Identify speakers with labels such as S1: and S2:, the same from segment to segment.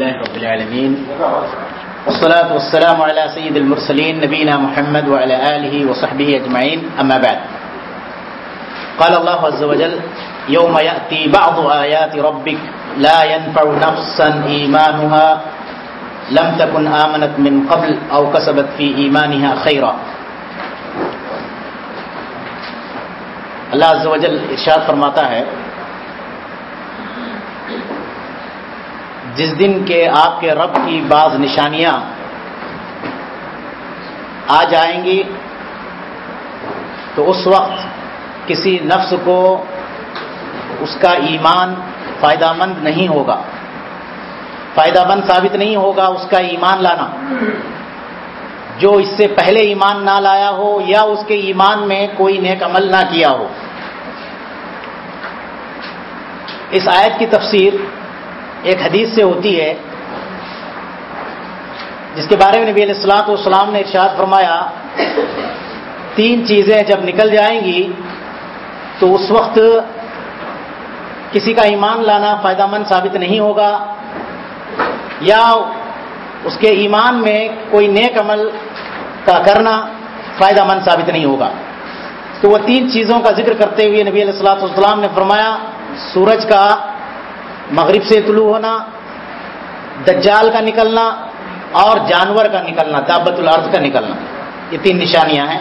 S1: لله رب العالمين والصلاة والسلام على سيد المرسلين نبينا محمد وعلى آله وصحبه أجمعين أما بعد. قال الله عز وجل يوم يأتي بعض آيات ربك لا ينفع نفسا إيمانها لم تكن آمنت من قبل أو كسبت في إيمانها خيرا اللہ عز و جل ارشاد فرماتا ہے جس دن کے آپ کے رب کی بعض نشانیاں آ جائیں گی، تو اس وقت کسی نفس کو اس کا ایمان فائدہ مند نہیں ہوگا۔ فائدہ مند ثابت نہیں ہوگا اس کا ایمان لانا۔ جو اس سے پہلے ایمان نہ لایا ہو یا اس کے ایمان میں کوئی نیک عمل نہ کیا ہو۔ اس آیت کی تفسیر ایک حدیث سے ہوتی ہے، جس کے بارے میں نبی علیہ السلاط والسلام نے ارشاد فرمایا، تین چیزیں جب نکل جائیں گی، تو اس وقت کسی کا ایمان لانا فائدہ مند ثابت نہیں ہوگا، یا اس کے ایمان میں کوئی نیک عمل کا کرنا فائدہ مند ثابت نہیں ہوگا۔ تو وہ تین چیزوں کا ذکر کرتے ہوئے نبی علیہ السلاۃ والسلام نے فرمایا، سورج کا مغرب سے طلوع ہونا، دجال کا نکلنا اور جانور کا نکلنا، دابت الارض کا نکلنا، یہ تین نشانیاں ہیں۔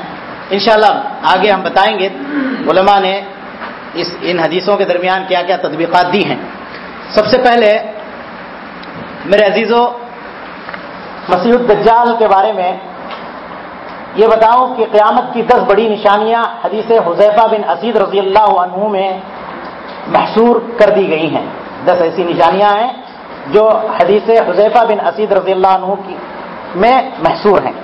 S1: انشاءاللہ آگے ہم بتائیں گے، علماء نے اس، ان حدیثوں کے درمیان کیا کیا تدبیقات دی ہیں۔ سب سے پہلے میرے عزیزوں مسیح الدجال کے بارے میں یہ بتاؤں کہ قیامت کی دس بڑی نشانیاں حدیث حذیفہ بن اسید رضی اللہ عنہ میں محصور کر دی گئی ہیں۔ دس ایسی نشانیاں ہیں جو حدیث حذیفہ بن اسید رضی اللہ عنہ کی میں محصور ہیں۔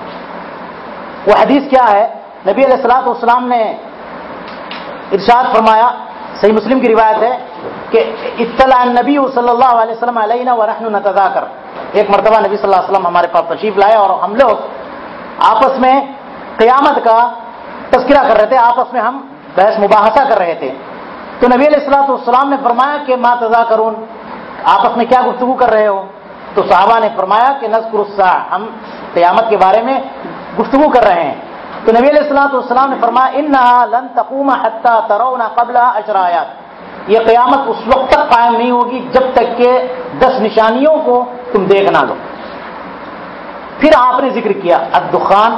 S1: وہ حدیث کیا ہے؟ نبی علیہ السلاط والسلام نے ارشاد فرمایا، صحیح مسلم کی روایت ہے کہ اطلاع نبی صلی اللہ علیہ وسلم علیہ و رحم کر ایک مرتبہ نبی صلی اللہ علیہ وسلم ہمارے پاس تشریف لائے اور ہم لوگ آپس میں قیامت کا تذکرہ کر رہے تھے، آپس میں ہم بحث مباحثہ کر رہے تھے۔ تو نبی علیہ السلاۃ والسلام نے فرمایا کہ ماں تضا کرون آپس میں کیا گفتگو کر رہے ہو؟ تو صحابہ نے فرمایا کہ نذکر الساعہ، ہم قیامت کے بارے میں گفتگو کر رہے ہیں۔ تو نبی علیہ السلاۃ والسلام نے فرمایا ان لن تقوم حتى ترون قبل اشرایات یہ قیامت اس وقت تک قائم نہیں ہوگی جب تک کہ دس نشانیوں کو تم دیکھ نہ لو۔ پھر آپ نے ذکر کیا، الدخان۔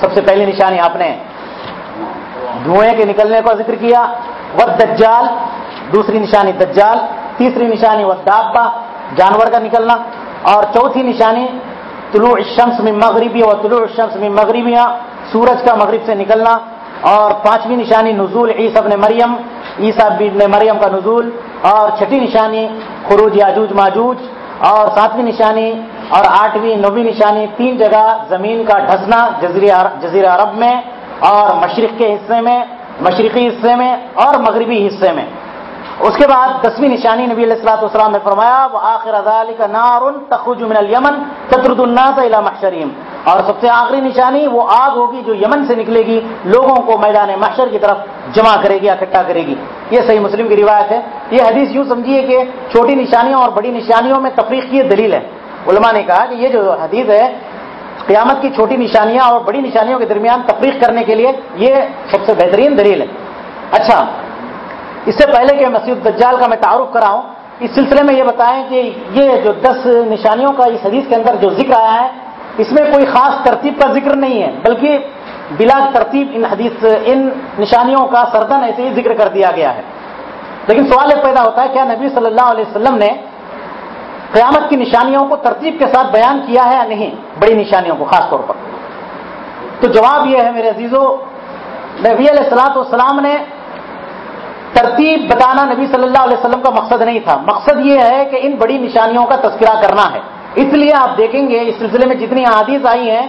S1: سب سے پہلی نشانی آپ نے دھوئیں کے نکلنے کا ذکر کیا و دجال دوسری نشانی دجال، تیسری نشانی و دابا جانور کا نکلنا، اور چوتھی نشانی، طلوع الشمس میں مغربی اور طلوع الشمس میں مغربیاں سورج کا مغرب سے نکلنا، اور پانچویں نشانی نزول عیسی ابن مریم، عیسیٰ ابن مریم کا نزول، اور چھٹی نشانی خروج یاجوج ماجوج، اور ساتویں نشانی، اور آٹھویں، نویں نشانی، تین جگہ زمین کا ڈھسنا جزیرہ عرب میں اور مشرق کے حصے میں، مشرقی حصے میں اور مغربی حصے میں۔ اس کے بعد دسویں نشانی نبی علیہ السلاۃ والسلام نے فرمایا وہ آخر ازال کا نار تخرج من الیمن تطرد الناس الى محشریم اور سب سے آخری نشانی وہ آگ ہوگی جو یمن سے نکلے گی، لوگوں کو میدان محشر کی طرف جمع کرے گی، اکٹھا کرے گی۔ یہ صحیح مسلم کی روایت ہے۔ یہ حدیث یوں سمجھیے کہ چھوٹی نشانیوں اور بڑی نشانیوں میں تفریق کی دلیل ہے۔ علماء نے کہا کہ یہ جو حدیث ہے قیامت کی چھوٹی نشانیاں اور بڑی نشانیوں کے درمیان تفریق کرنے کے لیے یہ سب سے بہترین دلیل ہے۔ اچھا اس سے پہلے کہ مسیح دجال کا میں تعارف کراؤں، اس سلسلے میں یہ بتائیں کہ یہ جو دس نشانیوں کا اس حدیث کے اندر جو ذکر آیا ہے، اس میں کوئی خاص ترتیب کا ذکر نہیں ہے، بلکہ بلا ترتیب ان حدیث، ان نشانیوں کا سردن ایسے ہی ذکر کر دیا گیا ہے۔ لیکن سوال یہ پیدا ہوتا ہے، کیا نبی صلی اللہ علیہ وسلم نے قیامت کی نشانیوں کو ترتیب کے ساتھ بیان کیا ہے یا نہیں؟ بڑی نشانیوں کو، خاص طور پر۔ تو جواب یہ ہے میرے عزیزوں نبی علیہ السلاط والسلام نے ترتیب بتانا نبی صلی اللہ علیہ وسلم کا مقصد نہیں تھا۔ مقصد یہ ہے کہ ان بڑی نشانیوں کا تذکرہ کرنا ہے۔ اس لیے آپ دیکھیں گے، اس سلسلے میں جتنی حادیث آئی ہیں،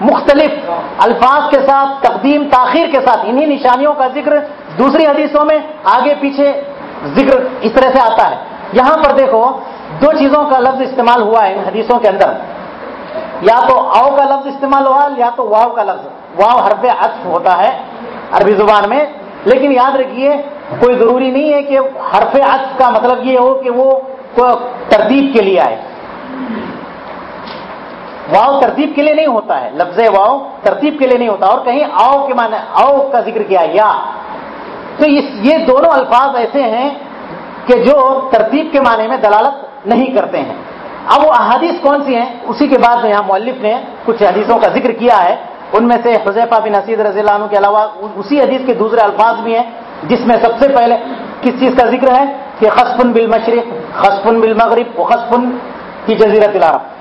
S1: مختلف الفاظ کے ساتھ، تقدیم، تاخیر کے ساتھ، انہی نشانیوں کا ذکر دوسری حدیثوں میں آگے پیچھے ذکر اس طرح سے آتا ہے۔ یہاں پر دیکھو دو چیزوں کا لفظ استعمال ہوا ہے ان حدیثوں کے اندر۔ یا تو او کا لفظ استعمال ہوا، یا تو واؤ کا لفظ۔ واؤ حرف عطف ہوتا ہے عربی زبان میں۔ لیکن یاد رکھیے، کوئی ضروری نہیں ہے کہ حرف عطف کا مطلب یہ ہو کہ وہ ترتیب کے لیے آئے۔ واؤ ترتیب کے لیے نہیں ہوتا ہے۔ لفظ واؤ ترتیب کے لیے نہیں ہوتا۔ اور کہیں آؤ کے معنی آؤ کا ذکر کیا، یا۔ تو یہ دونوں الفاظ ایسے ہیں کہ جو ترتیب کے معنی میں دلالت نہیں کرتے ہیں۔ اب وہ احادیث کون سی ہیں؟ اسی کے بعد یہاں مولف نے کچھ حدیثوں کا ذکر کیا ہے۔ ان میں سے حضیفہ بن نصیر رضی اللہ عنہ کے علاوہ اسی حدیث کے دوسرے الفاظ بھی ہیں، جس میں سب سے پہلے کس چیز کا ذکر ہے؟ کہ خسفن بل مشرق خسفن بل مغرب کی جزیرت العرب۔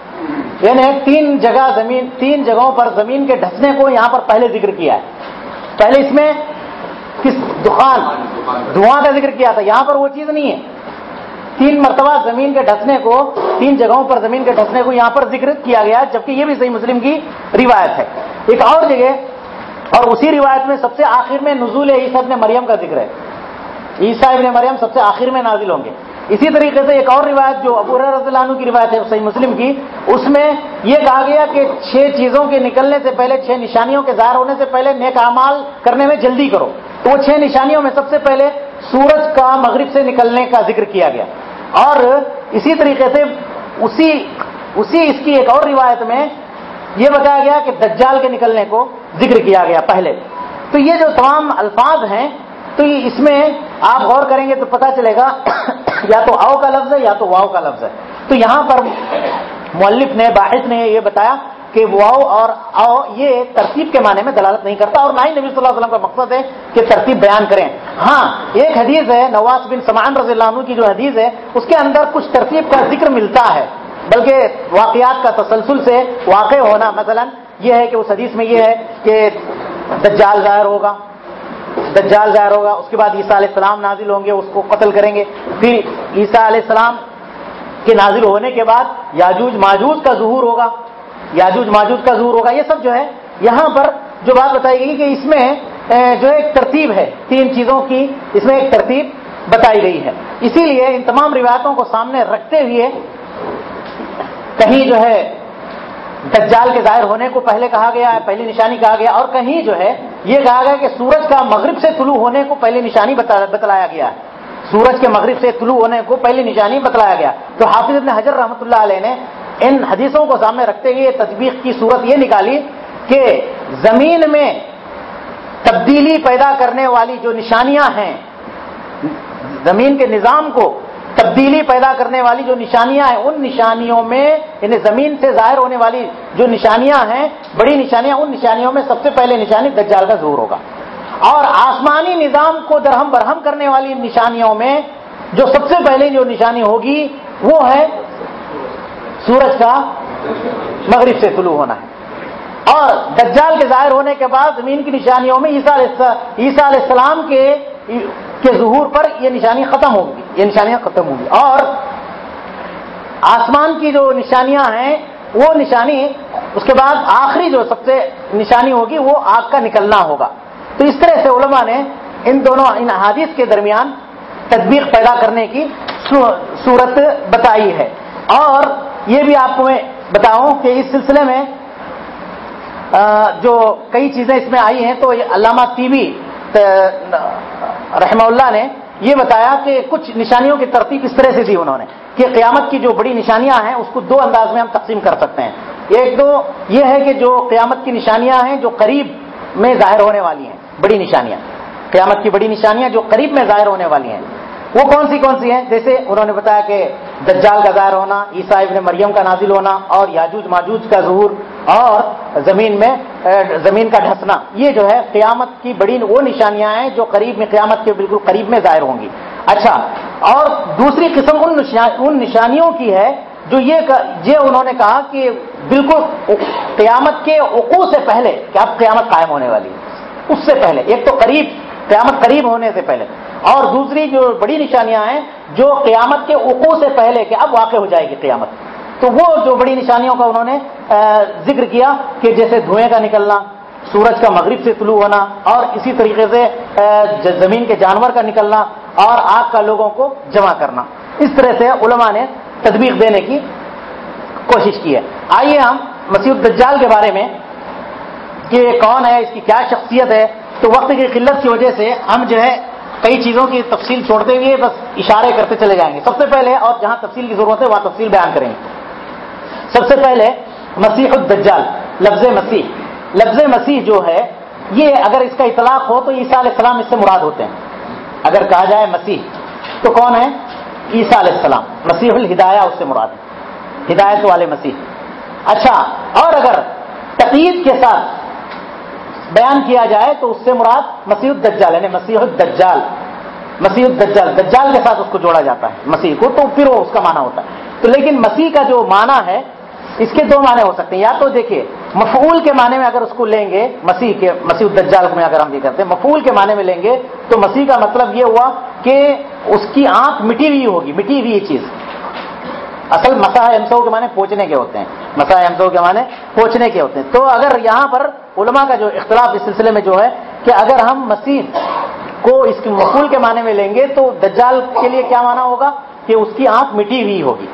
S1: یعنی تین جگہ زمین، تین جگہوں پر زمین کے ڈھسنے کو یہاں پر پہلے ذکر کیا ہے۔ پہلے اس میں کس دخان دھواں کا ذکر کیا تھا۔ یہاں پر وہ چیز نہیں ہے۔ تین مرتبہ زمین کے ڈھسنے کو، تین جگہوں پر زمین کے ڈھسنے کو یہاں پر ذکر کیا گیا، جبکہ یہ بھی صحیح مسلم کی روایت ہے۔ ایک اور جگہ، اور اسی روایت میں سب سے آخر میں نزول عیسیٰ ابن مریم کا ذکر ہے۔ عیسیٰ ابن مریم سب سے آخر میں نازل ہوں گے۔ اسی طریقے سے ایک اور روایت جو ابو رضی اللہ عنہ کی روایت ہے، صحیح مسلم کی، اس میں یہ کہا گیا کہ چھ چیزوں کے نکلنے سے پہلے، چھ نشانیوں کے ظاہر ہونے سے پہلے نیک اعمال کرنے میں جلدی کرو۔ تو وہ چھ نشانیوں میں سب سے پہلے سورج کا مغرب سے نکلنے کا ذکر کیا گیا۔ اور اسی طریقے سے اسی اسی اس کی ایک اور روایت میں یہ بتایا گیا کہ دجال کے نکلنے کو ذکر کیا گیا پہلے۔ تو یہ جو تمام الفاظ ہیں، تو اس میں آپ غور کریں گے تو پتا چلے گا یا تو آؤ کا لفظ ہے یا تو واؤ کا لفظ ہے۔ تو یہاں پر مولف نے، باحث نے یہ بتایا کہ واؤ اور آؤ، یہ ترتیب کے معنی میں دلالت نہیں کرتا۔ اور نہ ہی نبی صلی اللہ علیہ وسلم کا مقصد ہے کہ ترتیب بیان کریں۔ ہاں ایک حدیث ہے نواز بن سمان رضی اللہ عنہ کی جو حدیث ہے، اس کے اندر کچھ ترتیب کا ذکر ملتا ہے۔ بلکہ واقعات کا تسلسل سے واقع ہونا، مثلا یہ ہے کہ اس حدیث میں یہ ہے کہ دجال ظاہر ہوگا۔ دجال ظاہر ہوگا، اس کے بعد عیسیٰ علیہ السلام نازل ہوں گے، اس کو قتل کریں گے۔ پھر عیسیٰ علیہ السلام کے نازل ہونے کے بعد یاجوج، ماجوج کا ظہور ہوگا۔ یاجوج ماجوج کا ظہور ہوگا، یہ سب جو ہے، یہاں پر جو بات بتائی گئی کہ اس میں جو ایک ترتیب ہے، تین چیزوں کی اس میں ایک ترتیب بتائی گئی ہے۔ اسی لیے ان تمام روایتوں کو سامنے رکھتے ہوئے کہیں جو ہے، دجال کے ظاہر ہونے کو پہلے کہا گیا ہے پہلی نشانی کہا گیا، اور کہیں جو ہے، یہ کہا گیا کہ سورج کا مغرب سے طلوع ہونے کو پہلی نشانی بتلایا گیا ہے۔ سورج کے مغرب سے طلوع ہونے کو پہلی نشانی بتلایا گیا۔ تو حافظ ابن حجر رحمۃ اللہ علیہ نے ان حدیثوں کو سامنے رکھتے ہوئے تجبیق کی صورت یہ نکالی کہ زمین میں تبدیلی پیدا کرنے والی جو نشانیاں ہیں، زمین کے نظام کو تبدیلی پیدا کرنے والی جو نشانیاں ہیں، ان نشانیوں میں یعنی زمین سے ظاہر ہونے والی جو نشانیاں ہیں، بڑی نشانیاں، ان نشانیوں میں سب سے پہلے نشانی دجال کا زور ہوگا۔ اور آسمانی نظام کو درہم برہم کرنے والی نشانیوں میں جو سب سے پہلے جو نشانی ہوگی، وہ ہے سورج کا مغرب سے طلوع ہونا ہے۔ اور دجال کے ظاہر ہونے کے بعد زمین کی نشانیوں میں عیسیٰ علیہ السلام کے کے ظہور پر یہ نشانی ختم ہوگی یہ نشانیاں ختم ہوں گی۔ اور آسمان کی جو نشانیاں ہیں، وہ نشانی، اس کے بعد آخری جو سب سے نشانی ہوگی، وہ آگ کا نکلنا ہوگا۔ تو اس طرح سے علماء نے ان دونوں، ان احادیث کے درمیان تدبیر پیدا کرنے کی صورت بتائی ہے۔ اور یہ بھی آپ کو میں بتاؤں کہ اس سلسلے میں جو کئی چیزیں اس میں آئی ہیں، تو علامہ ٹی وی رحمہ اللہ نے یہ بتایا کہ کچھ نشانیوں کی ترتیب اس طرح سے دی انہوں نے کہ قیامت کی جو بڑی نشانیاں ہیں، اس کو دو انداز میں ہم تقسیم کر سکتے ہیں۔ ایک دو یہ ہے کہ جو قیامت کی نشانیاں ہیں، جو قریب میں ظاہر ہونے والی ہیں، بڑی نشانیاں۔ قیامت کی بڑی نشانیاں جو قریب میں ظاہر ہونے والی ہیں۔ وہ کون سی کون سی ہیں؟ جیسے انہوں نے بتایا کہ دجال کا ظاہر ہونا عیسائی ابن مریم کا نازل ہونا اور یاجوج ماجوج کا ظہور اور زمین میں زمین کا ڈھسنا۔ یہ جو ہے قیامت کی بڑی وہ نشانیاں ہیں جو قریب میں قیامت کے بالکل قریب میں ظاہر ہوں گی۔ اچھا اور دوسری قسم ان نشانیوں کی ہے جو یہ یہ انہوں نے کہا کہ بالکل قیامت کے عقو سے پہلے کہ اب قیامت قائم ہونے والی ہے۔ اس سے پہلے، ایک تو قریب، قیامت قریب ہونے سے پہلے۔ اور دوسری جو بڑی نشانیاں ہیں، جو قیامت کے عقو سے پہلے کہ اب واقع ہو جائے گی قیامت۔ تو وہ جو بڑی نشانیوں کا انہوں نے ذکر کیا کہ جیسے دھوئیں کا نکلنا، سورج کا مغرب سے طلوع ہونا، اور اسی طریقے سے زمین کے جانور کا نکلنا اور آگ کا لوگوں کو جمع کرنا۔ اس طرح سے علماء نے تدبیر دینے کی کوشش کی ہے۔ آئیے ہم مسیح الدجال کے بارے میں کہ کون ہے، اس کی کیا شخصیت ہے۔ تو وقت کی قلت کی وجہ سے ہم جو ہے کئی چیزوں کی تفصیل چھوڑتے ہوئے بس اشارے کرتے چلے جائیں گے۔ سب سے پہلے اور جہاں تفصیل کی ضرورت ہے، وہاں تفصیل بیان کریں گے۔ سب سے پہلے مسیح الدجال، لفظ مسیح۔ لفظ مسیح جو ہے، یہ اگر اس کا اطلاق ہو تو عیسیٰ علیہ السلام اس سے مراد ہوتے ہیں۔ اگر کہا جائے مسیح، تو کون ہے؟ عیسیٰ علیہ السلام۔ مسیح الہدایہ اس سے مراد ہے۔ ہدایت والے مسیح۔ اچھا اور اگر تقید کے ساتھ بیان کیا جائے تو اس سے مراد مسیح الدجال یعنی مسیح الدجال مسیح الدجال، دجال کے ساتھ اس کو جوڑا جاتا ہے، مسیح کو، تو پھر وہ اس کا معنی ہوتا ہے۔ تو لیکن مسیح کا جو معنی ہے، اس کے دو معنی ہو سکتے ہیں۔ یا تو دیکھیے، مفعول کے معنی میں اگر اس کو لیں گے، مسیح کے، مسیح الدجال میں اگر ہم یہ کرتے ہیں، مفعول کے معنی میں لیں گے، تو مسیح کا مطلب یہ ہوا کہ اس کی آنکھ مٹی ہوئی ہوگی، مٹی ہوئی چیز۔ اصل مساح امسو کے معنی پہنچنے کے ہوتے ہیں۔ مساح امسو کے معنی پہنچنے کے ہوتے ہیں۔ تو اگر یہاں پر علماء کا جو اختلاف اس سلسلے میں جو ہے کہ اگر ہم مسیح کو اس کے مقول کے معنی میں لیں گے تو دجال کے لیے کیا معنی ہوگا؟ کہ اس کی آنکھ مٹی ہوئی ہوگی۔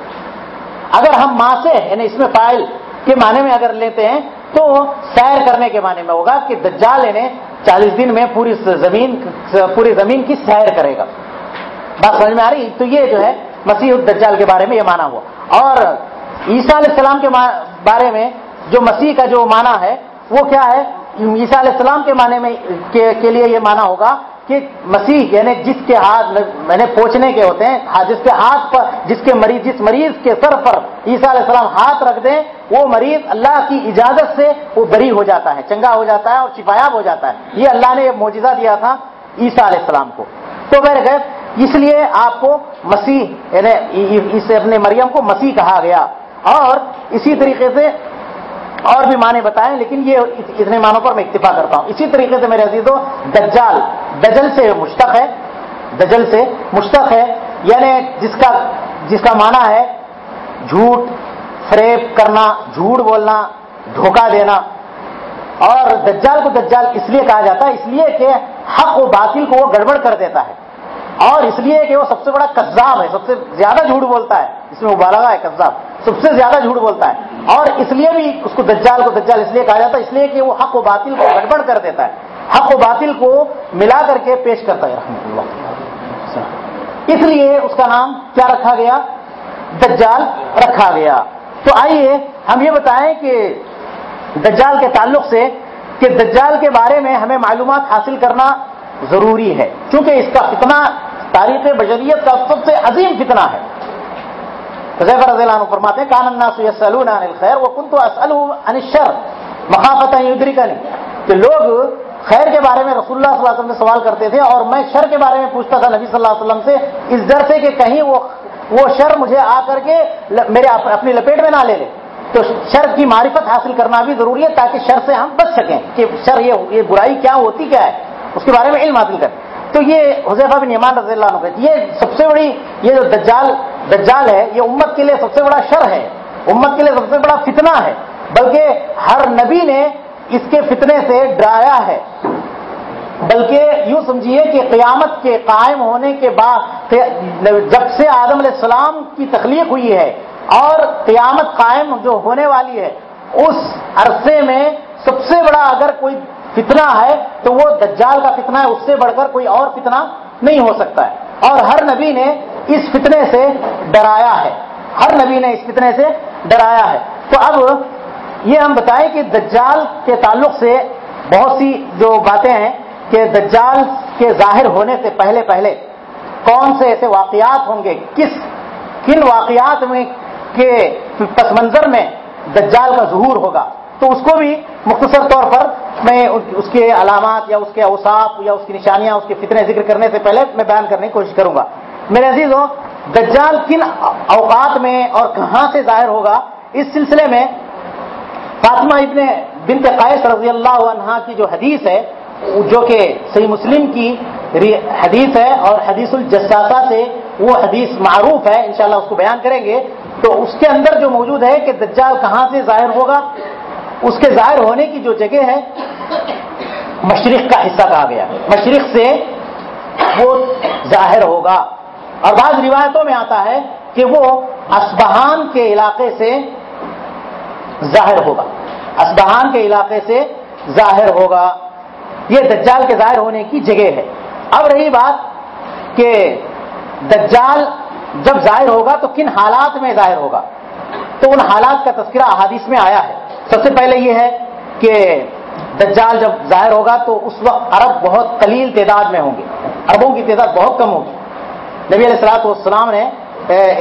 S1: اگر ہم ماں سے یعنی اس میں فائل کے معنی میں اگر لیتے ہیں تو سیر کرنے کے معنی میں ہوگا کہ دجال یعنی چالیس دن میں پوری زمین پوری زمین کی سیر کرے گا۔ بات سمجھ میں آ رہی؟ تو یہ جو ہے مسیح الدجال کے بارے میں یہ مانا ہوا۔ اور عیسیٰ علیہ السلام کے بارے میں جو مسیح کا جو مانا ہے، وہ کیا ہے؟ عیسیٰ علیہ السلام کے معنی میں کے لیے یہ مانا ہوگا کہ مسیح یعنی جس کے ہاتھ میں نے پہنچنے کے ہوتے ہیں ہاں، جس کے ہاتھ پر جس کے مریض جس مریض کے سر پر عیسیٰ علیہ السلام ہاتھ رکھ دیں، وہ مریض اللہ کی اجازت سے وہ بری ہو جاتا ہے، چنگا ہو جاتا ہے اور شفایاب ہو جاتا ہے۔ یہ اللہ نے معجزہ دیا تھا عیسیٰ علیہ السلام کو۔ تو میرے گھر اس لیے آپ کو مسیح یعنی اس اپنے مریم کو مسیح کہا گیا۔ اور اسی طریقے سے اور بھی معنی بتائیں، لیکن یہ اتنے معنوں پر میں اکتفا کرتا ہوں۔ اسی طریقے سے میرے عزیزوں دجال، دجل سے مشتق ہے۔ دجل سے مشتق ہے۔ یعنی جس کا جس کا معنی ہے جھوٹ، فریب کرنا، جھوٹ بولنا، دھوکہ دینا۔ اور دجال کو دجال اس لیے کہا جاتا ہے، اس لیے کہ حق و باطل کو وہ گڑبڑ کر دیتا ہے۔ اور اس لیے کہ وہ سب سے بڑا کذاب ہے، سب سے زیادہ جھوٹ بولتا ہے۔ اس میں مبالغہ ہے، کذاب۔ سب سے زیادہ جھوٹ بولتا ہے۔ اور اس لیے بھی اس کو دجال کو دجال اس لیے کہا جاتا ہے، اس لیے کہ وہ حق و باطل کو گڑبڑ کر دیتا ہے۔ حق و باطل کو ملا کر کے پیش کرتا ہے رحمۃ اللہ۔ اس لیے اس کا نام کیا رکھا گیا؟ دجال رکھا گیا۔ تو آئیے ہم یہ بتائیں کہ دجال کے تعلق سے کہ دجال کے بارے میں ہمیں معلومات حاصل کرنا ضروری ہے۔ کیونکہ اس کا فتنہ تاریخ بشریت کا سب سے عظیم فتنہ ہے۔ رضی اللہ عنہ فرماتے ہیں، کان الناس یسالون عن الخير وكنت اساله عن الشر۔ مخافتا يدركني کہ لوگ خیر کے بارے میں رسول اللہ صلی اللہ علیہ وسلم سے سوال کرتے تھے اور میں شر کے بارے میں پوچھتا تھا نبی صلی اللہ علیہ وسلم سے، اس ڈر سے کہ کہیں وہ وہ شر مجھے آ کر کے میرے اپنی لپیٹ میں نہ لے لے۔ تو شر کی معرفت حاصل کرنا بھی ضروری ہے تاکہ شر سے ہم بچ سکیں کہ شر یہ برائی کیا ہوتی کیا ہے۔ اس کے بارے میں علم حاصل کریں تو یہ حضیفہ بن ایمان رضی اللہ عنہ یہ سب سے بڑی، یہ جو دجال دجال ہے، یہ امت کے لیے سب سے بڑا شر ہے۔ امت کے لیے سب سے بڑا فتنہ ہے۔ بلکہ ہر نبی نے اس کے فتنے سے ڈرایا ہے۔ بلکہ یوں سمجھیے کہ قیامت کے قائم ہونے کے بعد جب سے آدم علیہ السلام کی تخلیق ہوئی ہے اور قیامت قائم جو ہونے والی ہے، اس عرصے میں سب سے بڑا اگر کوئی فتنہ ہے تو وہ دجال کا فتنہ ہے، اس سے بڑھ کر کوئی اور فتنہ نہیں ہو سکتا ہے۔ اور ہر نبی نے اس فتنے سے ڈرایا ہے۔ ہر نبی نے اس فتنے سے ڈرایا ہے۔ تو اب یہ ہم بتائیں کہ دجال کے تعلق سے بہت سی جو باتیں ہیں کہ دجال کے ظاہر ہونے سے پہلے پہلے کون سے ایسے واقعات ہوں گے؟ کس، کن واقعات میں کے پس منظر میں دجال کا ظہور ہوگا؟ تو اس کو بھی مختصر طور پر میں اس کے علامات یا اس کے اوساف یا اس کی نشانیاں، اس کے فتنے ذکر کرنے سے پہلے میں بیان کرنے کی کوشش کروں گا۔ میرے عزیز ہو دجال کن اوقات میں اور کہاں سے ظاہر ہوگا؟ اس سلسلے میں فاطمہ ابن بنت قائص رضی اللہ عنہ کی جو حدیث ہے، جو کہ صحیح مسلم کی حدیث ہے اور حدیث الجساسہ سے وہ حدیث معروف ہے، انشاءاللہ اس کو بیان کریں گے۔ تو اس کے اندر جو موجود ہے کہ دجال کہاں سے ظاہر ہوگا؟ اس کے ظاہر ہونے کی جو جگہ ہے، مشرق کا حصہ کہا گیا۔ مشرق سے وہ ظاہر ہوگا۔ اور بعض روایتوں میں آتا ہے کہ وہ اسبہان کے علاقے سے ظاہر ہوگا۔ اسبہان کے علاقے سے ظاہر ہوگا۔ یہ دجال کے ظاہر ہونے کی جگہ ہے۔ اب رہی بات کہ دجال جب ظاہر ہوگا تو کن حالات میں ظاہر ہوگا؟ تو ان حالات کا تذکرہ احادیث میں آیا ہے۔ سب سے پہلے یہ ہے کہ دجال جب ظاہر ہوگا تو اس وقت عرب بہت قلیل تعداد میں ہوں گے۔ عربوں کی تعداد بہت کم ہوگی۔ نبی علیہ السلاط والسلام نے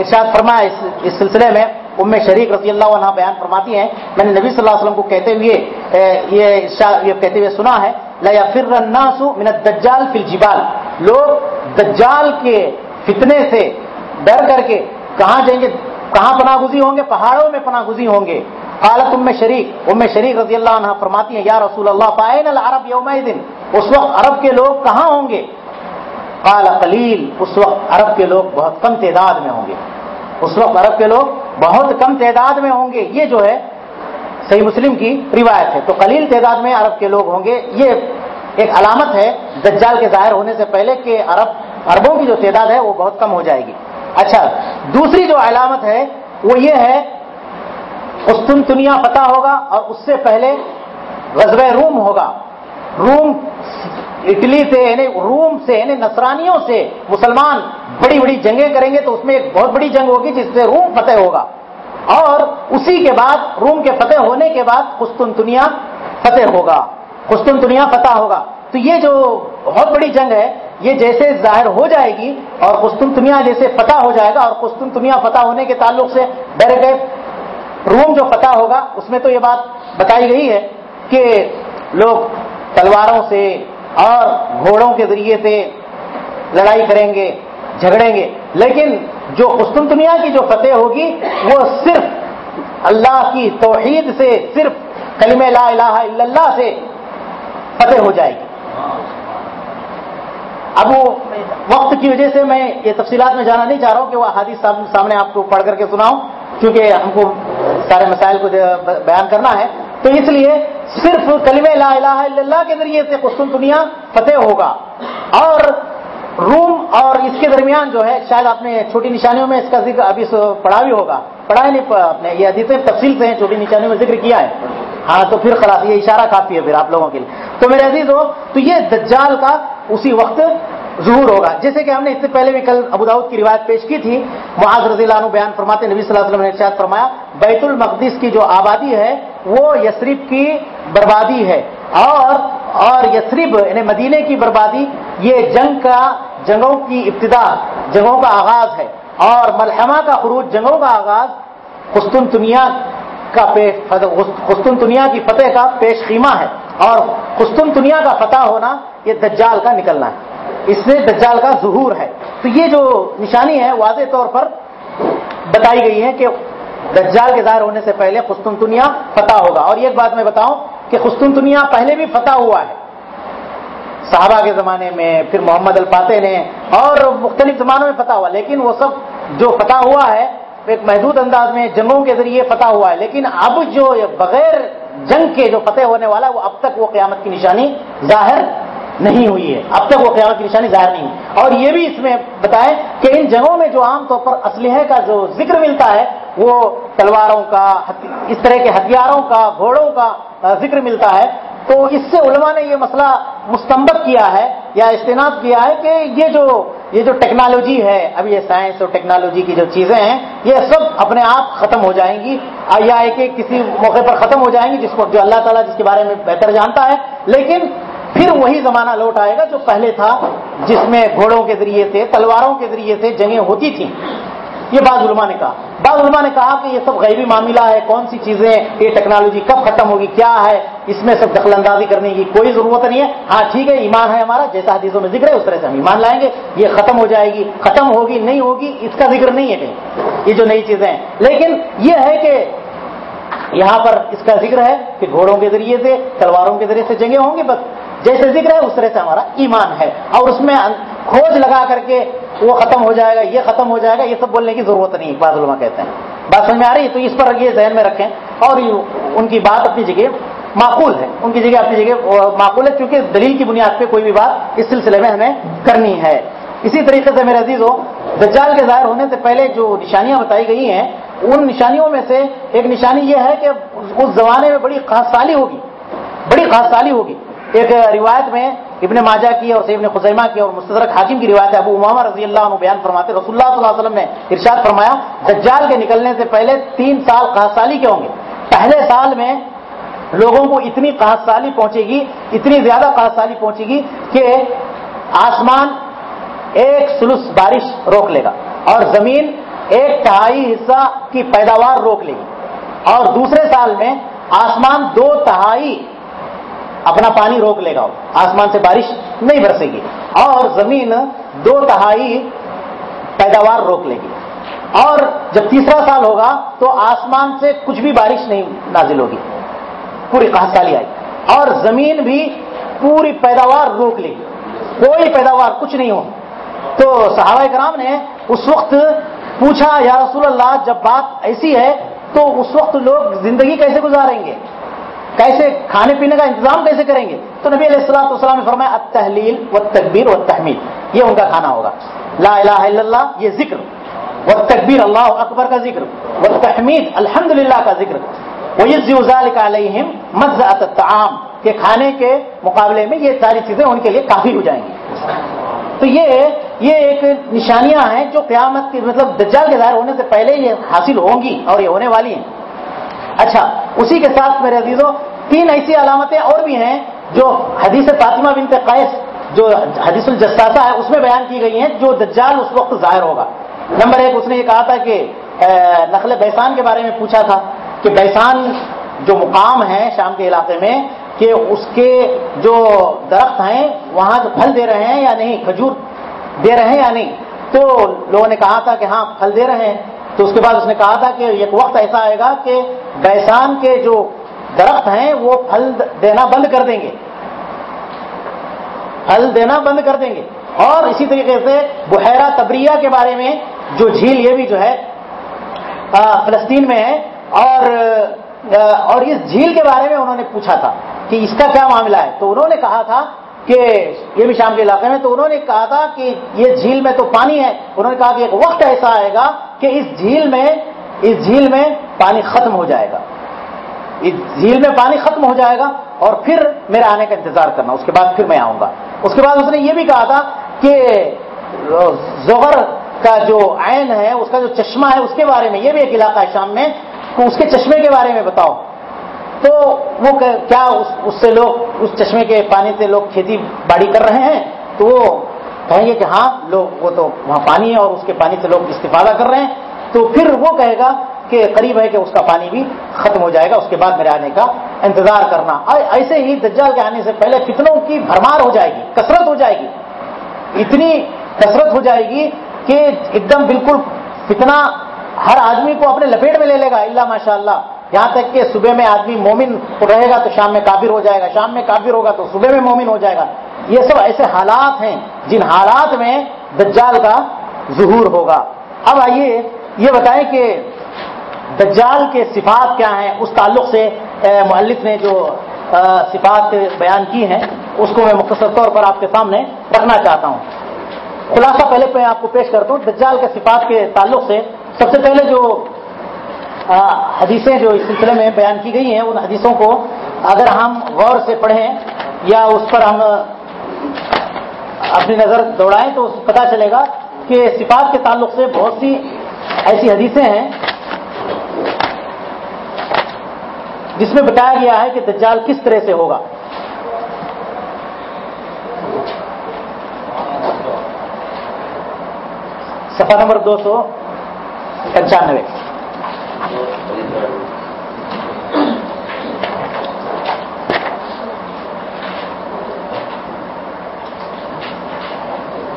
S1: ارشاد فرمایا اس سلسلے میں ام شریک رضی اللہ عنہ بیان فرماتی ہیں۔ میں نے نبی صلی اللہ علیہ وسلم کو کہتے ہوئے یہ کہتے ہوئے سنا ہے، لا فر من الدجال فی الجبال۔ لوگ دجال کے فتنے سے ڈر کر کے کہاں جائیں گے؟ کہاں پناہ گزی ہوں گے؟ پہاڑوں میں پناہ گزی ہوں گے۔ قالت ام شریک ام شریک رضی اللہ عنہ فرماتی ہیں، یا رسول اللہ پائن العرب یوم دن اس وقت عرب کے لوگ کہاں ہوں گے؟ قال، قلیل، اس وقت عرب کے لوگ بہت کم تعداد میں ہوں گے۔ اس وقت عرب کے لوگ بہت کم تعداد میں ہوں گے۔ یہ جو ہے، صحیح مسلم کی روایت ہے۔ تو قلیل تعداد میں عرب کے لوگ ہوں گے۔ یہ ایک علامت ہے، دجال کے ظاہر ہونے سے پہلے کہ عرب، عربوں کی جو تعداد ہے، وہ بہت کم ہو جائے گی۔ اچھا دوسری جو علامت ہے، وہ یہ ہے قسطنطنیہ پتہ ہوگا اور اس سے پہلے غزب روم ہوگا۔ روم، اٹلی سے یعنی روم سے یعنی نصرانیوں سے مسلمان بڑی بڑی جنگیں کریں گے تو اس میں ایک بہت بڑی جنگ ہوگی جس سے روم فتح ہوگا۔ اور اسی کے بعد، روم کے فتح ہونے کے بعد قسطنطنیہ فتح ہوگا۔ قسطنطنیہ فتح ہوگا۔ تو یہ جو بہت بڑی جنگ ہے یہ جیسے ظاہر ہو جائے گی اور قسطنطنیہ جیسے فتح ہو جائے گا اور قسطنطنیہ فتح ہونے کے تعلق سے ڈر گئے، روم جو فتح ہوگا، اس میں تو یہ بات بتائی گئی ہے کہ لوگ تلواروں سے اور گھوڑوں کے ذریعے سے لڑائی کریں گے، جھگڑیں گے، لیکن جو قسطنطنیہ کی جو فتح ہوگی، وہ صرف اللہ کی توحید سے، صرف کلم لا الہ الا اللہ سے فتح ہو جائے گی۔ اب وہ وقت کی وجہ سے میں یہ تفصیلات میں جانا نہیں چاہ رہا ہوں کہ وہ احادیث سامنے آپ کو پڑھ کر کے سناؤں، کیونکہ ہم کو سارے مسائل کو بیان کرنا ہے۔ تو اس لیے صرف کلم لا الہ الا اللہ کے ذریعے سے دنیا فتح ہوگا۔ اور روم اور اس کے درمیان جو ہے، شاید آپ نے چھوٹی نشانیوں میں اس کا ذکر ابھی پڑھا بھی ہوگا۔ پڑھا یعنی نہیں آپ نے یہ ادیت تفصیل سے ہیں، چھوٹی نشانیوں میں ذکر کیا ہے۔ ہاں تو پھر خلاص یہ اشارہ کافی ہے پھر آپ لوگوں کے لیے۔ تو میرے عزیز ہو، تو یہ دجال کا اسی وقت ظہور ہوگا۔ جیسے کہ ہم نے اس سے پہلے بھی کل ابو داؤد کی روایت پیش کی تھی۔ معاذ رضی اللہ عنہ بیان فرماتے نبی صلی اللہ علیہ وسلم نے ارشاد فرمایا، بیت المقدس کی جو آبادی ہے، وہ یسرف کی بربادی ہے۔ اور اور یسرف یعنی مدینے کی بربادی، یہ جنگ کا، جنگوں کی ابتدا، جنگوں کا آغاز ہے۔ اور ملحمہ کا خروج، جنگوں کا آغاز قسطنطنیہ کا قسطنطنیہ کی فتح کا پیش خیمہ ہے۔ اور قسطنطنیہ کا فتح ہونا، یہ دجال کا نکلنا ہے۔ اس سے دجال کا ظہور ہے۔ تو یہ جو نشانی ہے، واضح طور پر بتائی گئی ہے کہ دجال کے ظاہر ہونے سے پہلے قسطنطنیہ فتح ہوگا۔ اور ایک بات میں بتاؤں کہ قسطنطنیہ پہلے بھی فتح ہوا ہے۔ صحابہ کے زمانے میں پھر محمد الفاتح نے اور مختلف زمانوں میں فتح ہوا، لیکن وہ سب جو فتح ہوا ہے ایک محدود انداز میں جنگوں کے ذریعے فتح ہوا ہے۔ لیکن اب جو بغیر جنگ کے جو فتح ہونے والا ہے وہ اب تک وہ قیامت کی نشانی ظاہر نہیں ہوئی ہے۔ اب تک وہ قیامت کی نشانی ظاہر نہیں ہوئی۔ اور یہ بھی اس میں بتائیں کہ ان جگہوں میں جو عام طور پر اسلحے کا جو ذکر ملتا ہے، وہ تلواروں کا اس طرح کے ہتھیاروں کا، گھوڑوں کا ذکر ملتا ہے۔ تو اس سے علماء نے یہ مسئلہ مستمت کیا ہے یا اجتناب کیا ہے کہ یہ جو یہ جو ٹیکنالوجی ہے، اب یہ سائنس اور ٹیکنالوجی کی جو چیزیں ہیں، یہ سب اپنے آپ ختم ہو جائیں گی۔ یا کہ کسی موقع پر ختم ہو جائیں گی جس کو جو اللہ تعالیٰ جس کے بارے میں بہتر جانتا ہے۔ لیکن پھر وہی زمانہ لوٹ آئے گا جو پہلے تھا، جس میں گھوڑوں کے ذریعے سے، تلواروں کے ذریعے سے جنگیں ہوتی تھیں۔ یہ بعض علماء نے کہا۔ بعض علماء نے کہا کہ یہ سب غیبی معاملہ ہے، کون سی چیزیں، یہ ٹیکنالوجی کب ختم ہوگی، کیا ہے؟ اس میں سب دخل اندازی کرنے کی کوئی ضرورت نہیں ہے۔ ہاں ٹھیک ہے، ایمان ہے ہمارا، جیسا حدیثوں میں ذکر ہے، اس طرح سے ہم ایمان لائیں گے۔ یہ ختم ہو جائے گی، ختم ہوگی، نہیں ہوگی، اس کا ذکر نہیں ہے کہیں۔ یہ جو نئی چیزیں ہیں۔ لیکن یہ ہے کہ یہاں پر اس کا ذکر ہے کہ گھوڑوں کے ذریعے سے، تلواروں کے ذریعے سے جنگیں ہوں گے بس۔ جیسے ذکر ہے اس طرح سے ہمارا ایمان ہے اور اس میں کھوج لگا کر کے وہ ختم ہو جائے گا، یہ ختم ہو جائے گا، یہ سب بولنے کی ضرورت نہیں، بعض علماء کہتے ہیں۔ بات سمجھ میں آ رہی ہے؟ تو اس پر یہ ذہن میں رکھیں اور ان کی بات اپنی جگہ معقول ہے۔ ان کی جگہ اپنی جگہ معقول ہے، کیونکہ دلیل کی بنیاد پہ کوئی بھی بات اس سلسلے میں ہمیں کرنی ہے۔ اسی طریقے سے میرے عزیز ہو دجال کے ظاہر ہونے سے پہلے جو نشانیاں بتائی گئی ہیں، ان نشانیوں میں سے ایک نشانی یہ ہے کہ اس زمانے میں بڑی خاص سالی ہوگی۔ بڑی خاص سالی ہوگی۔ ایک روایت میں ابن ماجہ کی اور ابن خزیمہ کی اور مستدرک حاکم کی روایت ابو امامہ رضی اللہ عنہ بیان فرماتے رسول اللہ صلی اللہ علیہ وسلم نے ارشاد فرمایا، دجال کے نکلنے سے پہلے تین سال قحط سالی کے ہوں گے۔ پہلے سال میں لوگوں کو اتنی قحط سالی پہنچے گی، اتنی زیادہ قحط سالی پہنچے گی کہ آسمان ایک سلس بارش روک لے گا اور زمین ایک تہائی حصہ کی پیداوار روک لے گی۔ اور دوسرے سال میں آسمان دو تہائی اپنا پانی روک لے گا۔ آسمان سے بارش نہیں برسے گی۔ اور زمین دو تہائی پیداوار روک لے گی۔ اور جب تیسرا سال ہوگا تو آسمان سے کچھ بھی بارش نہیں نازل ہوگی۔ پوری سالی آئی۔ اور زمین بھی پوری پیداوار روک لے گی۔ کوئی پیداوار کچھ نہیں ہو۔ تو صحابہ کرام نے اس وقت پوچھا، یا رسول اللہ، جب بات ایسی ہے تو اس وقت لوگ زندگی کیسے گزاریں گے؟ کیسے کھانے پینے کا انتظام کیسے کریں گے؟ تو نبی علیہ السلام والسلام نے فرمایا تحلیل و تکبیر و تحمید یہ ان کا کھانا ہوگا۔ لا الہ الا اللہ، یہ ذکر۔ و تکبیر اللہ اکبر کا ذکر۔ و تحمید الحمد کا ذکر۔ وہ کا علیہم مز الطعام کے کھانے کے مقابلے میں یہ ساری چیزیں ان کے لیے کافی ہو جائیں گی۔ تو یہ یہ ایک نشانیاں ہیں جو قیامت کی مطلب دجال کے ظاہر ہونے سے پہلے یہ حاصل ہوں گی اور یہ ہونے والی ہیں۔ اچھا اسی کے ساتھ میرے عزیزوں تین ایسی علامتیں اور بھی ہیں جو حدیث فاطمہ بنت قیس، جو حدیث الجساسا ہے، اس میں بیان کی گئی ہیں، جو دجال اس وقت ظاہر ہوگا۔ نمبر ایک، اس نے یہ کہا تھا کہ نقل بیسان کے بارے میں پوچھا تھا کہ بیسان جو مقام ہے شام کے علاقے میں، کہ اس کے جو درخت ہیں، وہاں جو پھل دے رہے ہیں یا نہیں، کھجور دے رہے ہیں یا نہیں؟ تو لوگوں نے کہا تھا کہ ہاں پھل دے رہے ہیں۔ تو اس کے بعد اس نے کہا تھا کہ ایک وقت ایسا آئے گا کہ بیسان کے جو درخت ہیں وہ پھل دینا بند کر دیں گے۔ پھل دینا بند کر دیں گے۔ اور اسی طریقے سے بحیرہ تبریہ کے بارے میں جو جھیل یہ بھی جو ہے فلسطین میں ہے۔ اور اور اس جھیل کے بارے میں انہوں نے پوچھا تھا کہ اس کا کیا معاملہ ہے۔ تو انہوں نے کہا تھا کہ یہ بھی شام کے علاقے میں، تو انہوں نے کہا تھا کہ یہ جھیل میں تو پانی ہے۔ انہوں نے کہا کہ ایک وقت ایسا آئے گا کہ اس جھیل میں، اس جھیل میں پانی ختم ہو جائے گا۔ اس جھیل میں پانی ختم ہو جائے گا اور پھر میرے آنے کا انتظار کرنا، اس کے بعد پھر میں آؤں گا۔ اس کے بعد اس نے یہ بھی کہا تھا کہ زہر کا جو عین ہے، اس کا جو چشمہ ہے، اس کے بارے میں، یہ بھی ایک علاقہ ہے شام میں تو اس کے چشمے کے بارے میں بتاؤ۔ تو وہ کیا اس سے لوگ اس چشمے کے پانی سے لوگ کھیتی باڑی کر رہے ہیں؟ تو وہ کہیں گے کہ ہاں لوگ وہ تو وہاں پانی ہے اور اس کے پانی سے لوگ استفادہ کر رہے ہیں۔ تو پھر وہ کہے گا کہ قریب ہے کہ اس کا پانی بھی ختم ہو جائے گا، اس کے بعد میرے آنے کا انتظار کرنا۔ ایسے ہی دجال کے آنے سے پہلے فتنوں کی بھرمار ہو جائے گی، کثرت ہو جائے گی۔ اتنی کثرت ہو جائے گی کہ ایک دم بالکل فتنا ہر آدمی کو اپنے لپیٹ میں لے لے گا۔ اللہ ماشاء اللہ یہاں تک کہ صبح میں آدمی مومن رہے گا تو شام میں کافر ہو جائے گا، شام میں کافر ہوگا تو صبح میں مومن ہو جائے گا۔ یہ سب ایسے حالات ہیں جن حالات میں دجال کا ظہور ہوگا۔ اب آئیے یہ بتائیں کہ دجال کے صفات کیا ہیں؟ اس تعلق سے مؤلف نے جو صفات بیان کی ہیں، اس کو میں مختصر طور پر آپ کے سامنے رکھنا چاہتا ہوں۔ خلاصہ پہلے میں آپ کو پیش کرتا ہوں، دجال کے صفات کے تعلق سے سب سے پہلے جو حدیثیں جو اس سلسلے میں بیان کی گئی ہیں، ان حدیثوں کو اگر ہم غور سے پڑھیں یا اس پر ہم اپنی نظر دوڑائیں تو پتا چلے گا کہ صفات کے تعلق سے بہت سی ایسی حدیثیں ہیں جس میں بتایا گیا ہے کہ دجال کس طرح سے ہوگا۔ سفا نمبر دو سو پنچانوے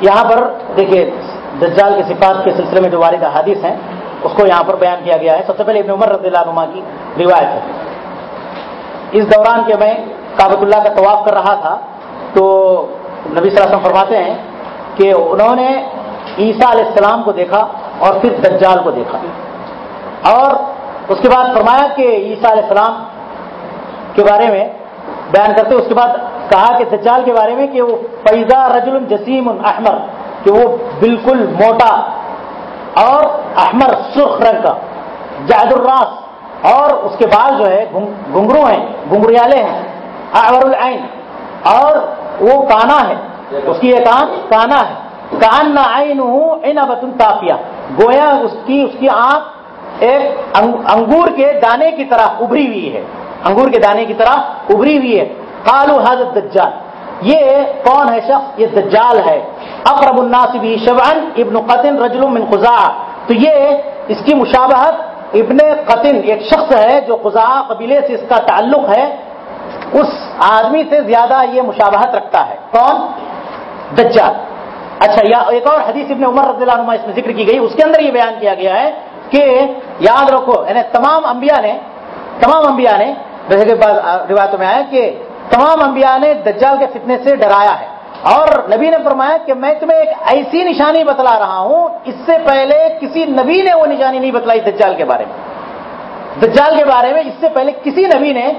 S1: یہاں پر دیکھیے، دجال کے صفات کے سلسلے میں جو والد حادث ہیں، اس کو یہاں پر بیان کیا گیا ہے۔ سب سے پہلے ابن عمر رضی اللہ عنہ کی روایت ہے۔ اس دوران کے میں کابت اللہ کا طواف کر رہا تھا، تو نبی صلی اللہ علیہ وسلم فرماتے ہیں کہ انہوں نے عیسیٰ علیہ السلام کو دیکھا اور پھر دجال کو دیکھا۔ اور اس کے بعد فرمایا کہ عیسیٰ علیہ السلام کے بارے میں بیان کرتے اس کے بعد کہا کہ دجال کے بارے میں کہ وہ پیزا رجل جسیم احمر کہ وہ بالکل موٹا اور احمر سرخ رنگ کا جاد الراس اور اس کے بعد جو ہے گنگرو ہیں گنگریالے ہیں اور وہ کانا ہے، اس کی ایک آنکھ کانا ہے کان نہ آئین ہوں ان تافیا گویا اس کی اس کی آنکھ ایک انگور کے دانے کی طرح ابری ہوئی ہے۔ انگور کے دانے کی طرح ابری ہوئی ہے۔ کالو حضرت دجال یہ کون ہے شخص؟ یہ دجال ہے۔ اقرب الناس بھی شبان ابن قطن رجل من خزا تو یہ اس کی مشابہت ابن قطن، ایک شخص ہے جو خزا قبیلے سے اس کا تعلق ہے۔ اس آدمی سے زیادہ یہ مشابہت رکھتا ہے۔ کون؟ دجال۔ اچھا یا ایک اور حدیث ابن عمر رضی اللہ عنہ اس میں ذکر کی گئی۔ اس کے اندر یہ بیان کیا گیا ہے کہ یاد رکھو یعنی تمام انبیاء نے، تمام انبیاء نے، جیسے کہ روایتوں میں آیا کہ تمام انبیاء نے دجال کے فتنے سے ڈرایا ہے۔ اور نبی نے فرمایا کہ میں تمہیں ایک ایسی نشانی بتلا رہا ہوں، اس سے پہلے کسی نبی نے وہ نشانی نہیں بتلائی دجال کے بارے میں۔ دجال کے بارے میں اس سے پہلے کسی نبی نے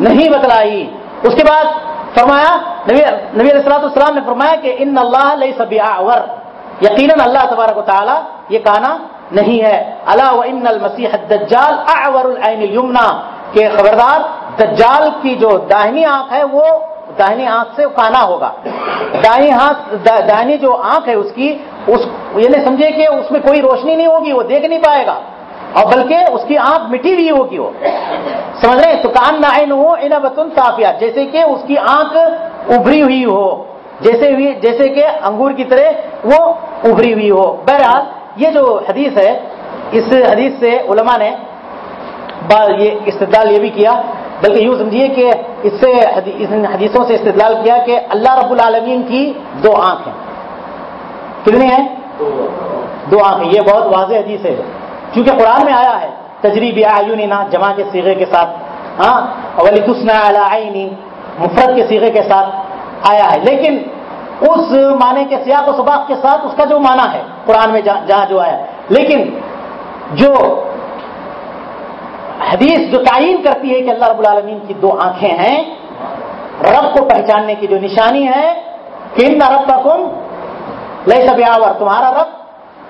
S1: نہیں بتلائی۔ اس کے بعد فرمایا، نبی نبی علیہ السلام السلام نے فرمایا کہ ان اللہ علیہ سب یقیناً اللہ تبارک و تعالیٰ یہ کانا نہیں ہے۔ اللہ ان المسیح دجال اعور العین الیمنا کہ خبردار، دجال کی جو داہنی آنکھ ہے، وہ داہنی آنکھ سے کانا ہوگا۔ داہنی ہاتھ داہنی جو آنکھ ہے اس کی، اس، یہ نہیں سمجھے کہ اس میں کوئی روشنی نہیں ہوگی، وہ دیکھ نہیں پائے گا۔ اور بلکہ اس کی آنکھ مٹی ہوئی ہوگی وہ۔ سمجھ رہے تو کان نائن ہو ان بتن صافیہ۔ جیسے کہ اس کی آنکھ ابری ہوئی ہو۔ جیسے جیسے کہ انگور کی طرح وہ ابری ہوئی ہو۔ بہرحال یہ جو حدیث ہے، اس حدیث سے علماء نے یہ استدلال یہ بھی کیا، بلکہ یوں سمجھیے کہ اس سے حدیثوں سے استدلال کیا کہ اللہ رب العالمین کی دو آنکھ ہیں۔ کتنی ہیں؟ دو آنکھیں یہ بہت واضح حدیث ہے۔ کیونکہ قرآن میں آیا ہے، تجریبی آیونینا جمع کے سیغے کے ساتھ۔ ہاں؟ ولی دسنا عینی مفرت کے سیغے کے ساتھ آیا ہے۔ لیکن اس معنی کے سیاق و سباق کے ساتھ اس کا جو معنی ہے، قرآن میں جہاں جو آیا لیکن جو حدیث جو تعین کرتی ہے کہ اللہ رب العالمین کی دو آنکھیں ہیں، رب کو پہچاننے کی جو نشانی ہے کہ ان رب کا کم لئی سب تمہارا رب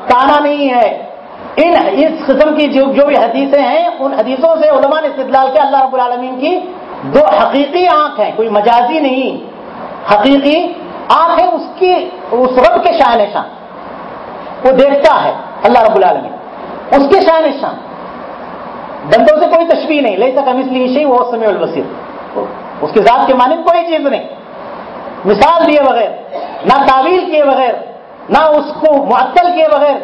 S1: کانا نہیں ہے۔ ان اس قسم کی جو جو بھی حدیثیں ہیں، ان حدیثوں سے علماء نے استدلال کیا، اللہ رب العالمین کی دو حقیقی آنکھ ہیں، کوئی مجازی نہیں، حقیقی آنکھ اس کی، اس رب کے شاہ نشان وہ دیکھتا ہے، اللہ رب العالمین۔ اس کے شاہ نشان دندوں سے کوئی تشبیح نہیں لے سکا مسلی شی وہ سمے البصیر۔ اس کے ذات کے معنی کوئی چیز نہیں۔ مثال دیے بغیر، نہ تعویل کیے بغیر، نہ اس کو معطل کیے بغیر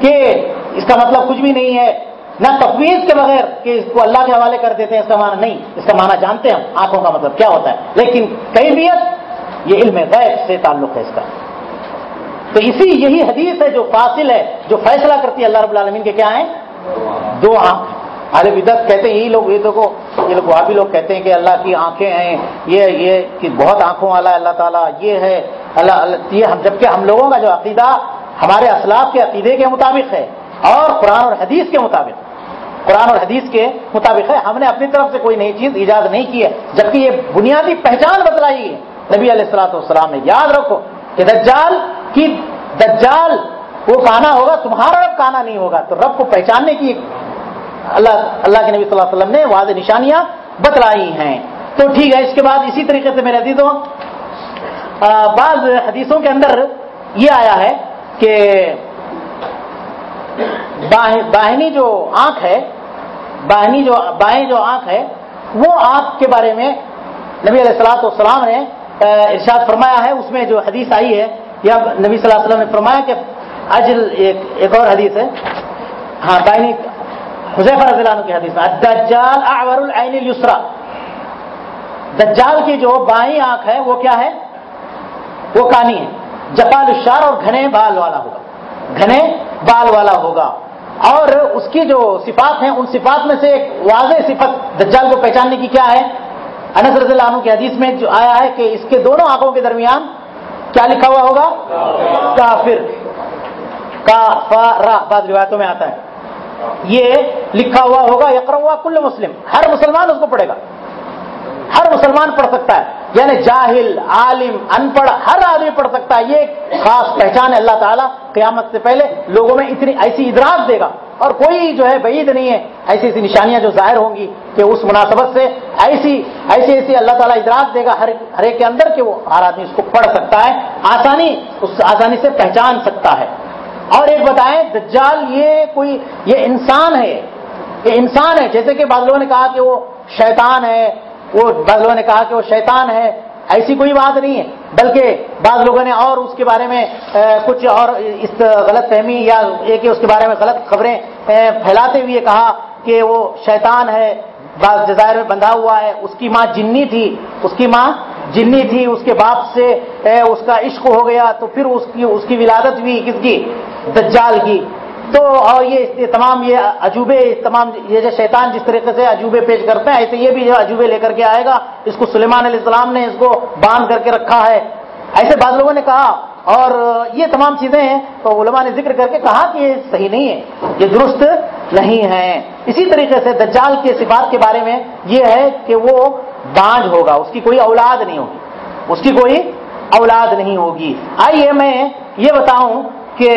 S1: کہ اس کا مطلب کچھ بھی نہیں ہے، نہ تفویض کے بغیر کہ اس کو اللہ کے حوالے کر دیتے ہیں، اس کا معنی نہیں۔ اس کا معنی جانتے ہیں آنکھوں کا مطلب کیا ہوتا ہے۔ لیکن کیفیت یہ علم غیب سے تعلق ہے اس کا۔ تو اسی یہی حدیث ہے جو فاصل ہے، جو فیصلہ کرتی ہے اللہ رب العالمین کے کیا ہیں؟ دو آنکھ ارے بدت کہتے ہیں، یہ لوگ، یہ دیکھو، یہ لوگ وہاں بھی لوگ کہتے ہیں کہ اللہ کی آنکھیں ہیں، یہ یہ کہ بہت آنکھوں والا ہے، اللہ تعالیٰ یہ ہے، اللہ اللہ، یہ جبکہ ہم لوگوں کا جو عقیدہ ہمارے اسلاف کے عقیدے کے مطابق ہے اور قرآن اور حدیث کے مطابق۔ قرآن اور حدیث کے مطابق ہے۔ ہم نے اپنی طرف سے کوئی نئی چیز ایجاد نہیں کی ہے، جبکہ یہ بنیادی پہچان بتلائی ہے۔ نبی علیہ السلاۃ والسلام نے یاد رکھو کہ دجال کی دجال وہ کانا ہوگا، تمہارا رب کانا نہیں ہوگا۔ تو رب کو پہچاننے کی اللہ اللہ کے نبی صلی اللہ علیہ وسلم نے واضح نشانیاں بتلائی ہیں۔ تو ٹھیک ہے، اس کے بعد اسی طریقے سے میرے عزیزوں بعض حدیثوں کے اندر یہ آیا ہے کہ باہنی جو آنکھ ہے، باہنی جو بائیں جو آنکھ ہے، وہ آنکھ کے بارے میں نبی علیہ السلاۃ والسلام نے ارشاد فرمایا ہے، اس میں جو حدیث آئی ہے یا نبی صلی اللہ علیہ وسلم نے فرمایا کہ اجل ایک ایک اور حدیث ہے۔ ہاں بائنی حضیف رضی اللہ عنہ کی حدیث میں دجال اعور العین اليسرا دجال کی جو بائیں آنکھ ہے، وہ کیا ہے؟ وہ کانی ہے۔ جپال الشار اور گھنے بال والا ہوگا۔ گھنے بال والا ہوگا۔ اور اس کی جو صفات ہیں، ان صفات میں سے ایک واضح صفت دجال کو پہچاننے کی کیا ہے؟ انس رضی اللہ عنہ کی حدیث میں جو آیا ہے کہ اس کے دونوں آنکھوں کے درمیان کیا لکھا ہوا ہوگا؟ کافر. کا بعض روایتوں میں آتا ہے. یہ لکھا ہوا ہوگا یقر ہوا کل مسلم. ہر مسلمان اس کو پڑھے گا. ہر مسلمان پڑھ سکتا ہے. یعنی جاہل، عالم، ان پڑھ، ہر آدمی پڑھ سکتا ہے. یہ ایک خاص پہچان ہے اللہ تعالیٰ قیامت سے پہلے لوگوں میں اتنی، ایسی ادراک دے گا. اور کوئی جو ہے بعید نہیں ہے، ایسی ایسی نشانیاں جو ظاہر ہوں گی کہ اس مناسبت سے ایسی ایسی ایسی اللہ تعالیٰ ادراک دے گا ہر ہر ایک کے اندر کہ وہ ہر آدمی اس کو پڑھ سکتا ہے، آسانی، اس آسانی سے پہچان سکتا ہے۔ اور ایک بتائیں، دجال یہ کوئی، یہ انسان ہے، یہ انسان ہے۔ جیسے کہ بعض لوگوں نے کہا کہ وہ شیطان ہے، وہ بعض لوگوں نے کہا کہ وہ شیطان ہے۔ ایسی کوئی بات نہیں ہے۔ بلکہ بعض لوگوں نے اور اس کے بارے میں کچھ اور اس غلط فہمی یا ایک اس کے بارے میں غلط خبریں پھیلاتے ہوئے کہا کہ وہ شیطان ہے، بعض جزائر میں بندھا ہوا ہے۔ اس کی ماں جنی تھی، اس کی ماں جنی تھی، اس کے باپ سے اس کا عشق ہو گیا۔ تو پھر اس کی اس کی ولادت بھی کس کی؟ دجال کی۔ تو اور یہ تمام یہ عجوبے تمام یہ جو شیطان جس طریقے سے عجوبے پیش کرتے ہیں، ایسے یہ بھی جو عجوبے لے کر کے آئے گا، اس کو سلیمان علیہ السلام نے اس کو باندھ کر کے رکھا ہے۔ ایسے بعض لوگوں نے کہا، اور یہ تمام چیزیں ہیں، تو علماء نے ذکر کر کے کہا کہ یہ صحیح نہیں ہے، یہ درست نہیں ہے اسی طریقے سے دجال کے صفات کے بارے میں یہ ہے کہ وہ بانج ہوگا، اس کی کوئی اولاد نہیں ہوگی۔ اس کی کوئی اولاد نہیں ہوگی۔ آئیے میں یہ بتاؤں کہ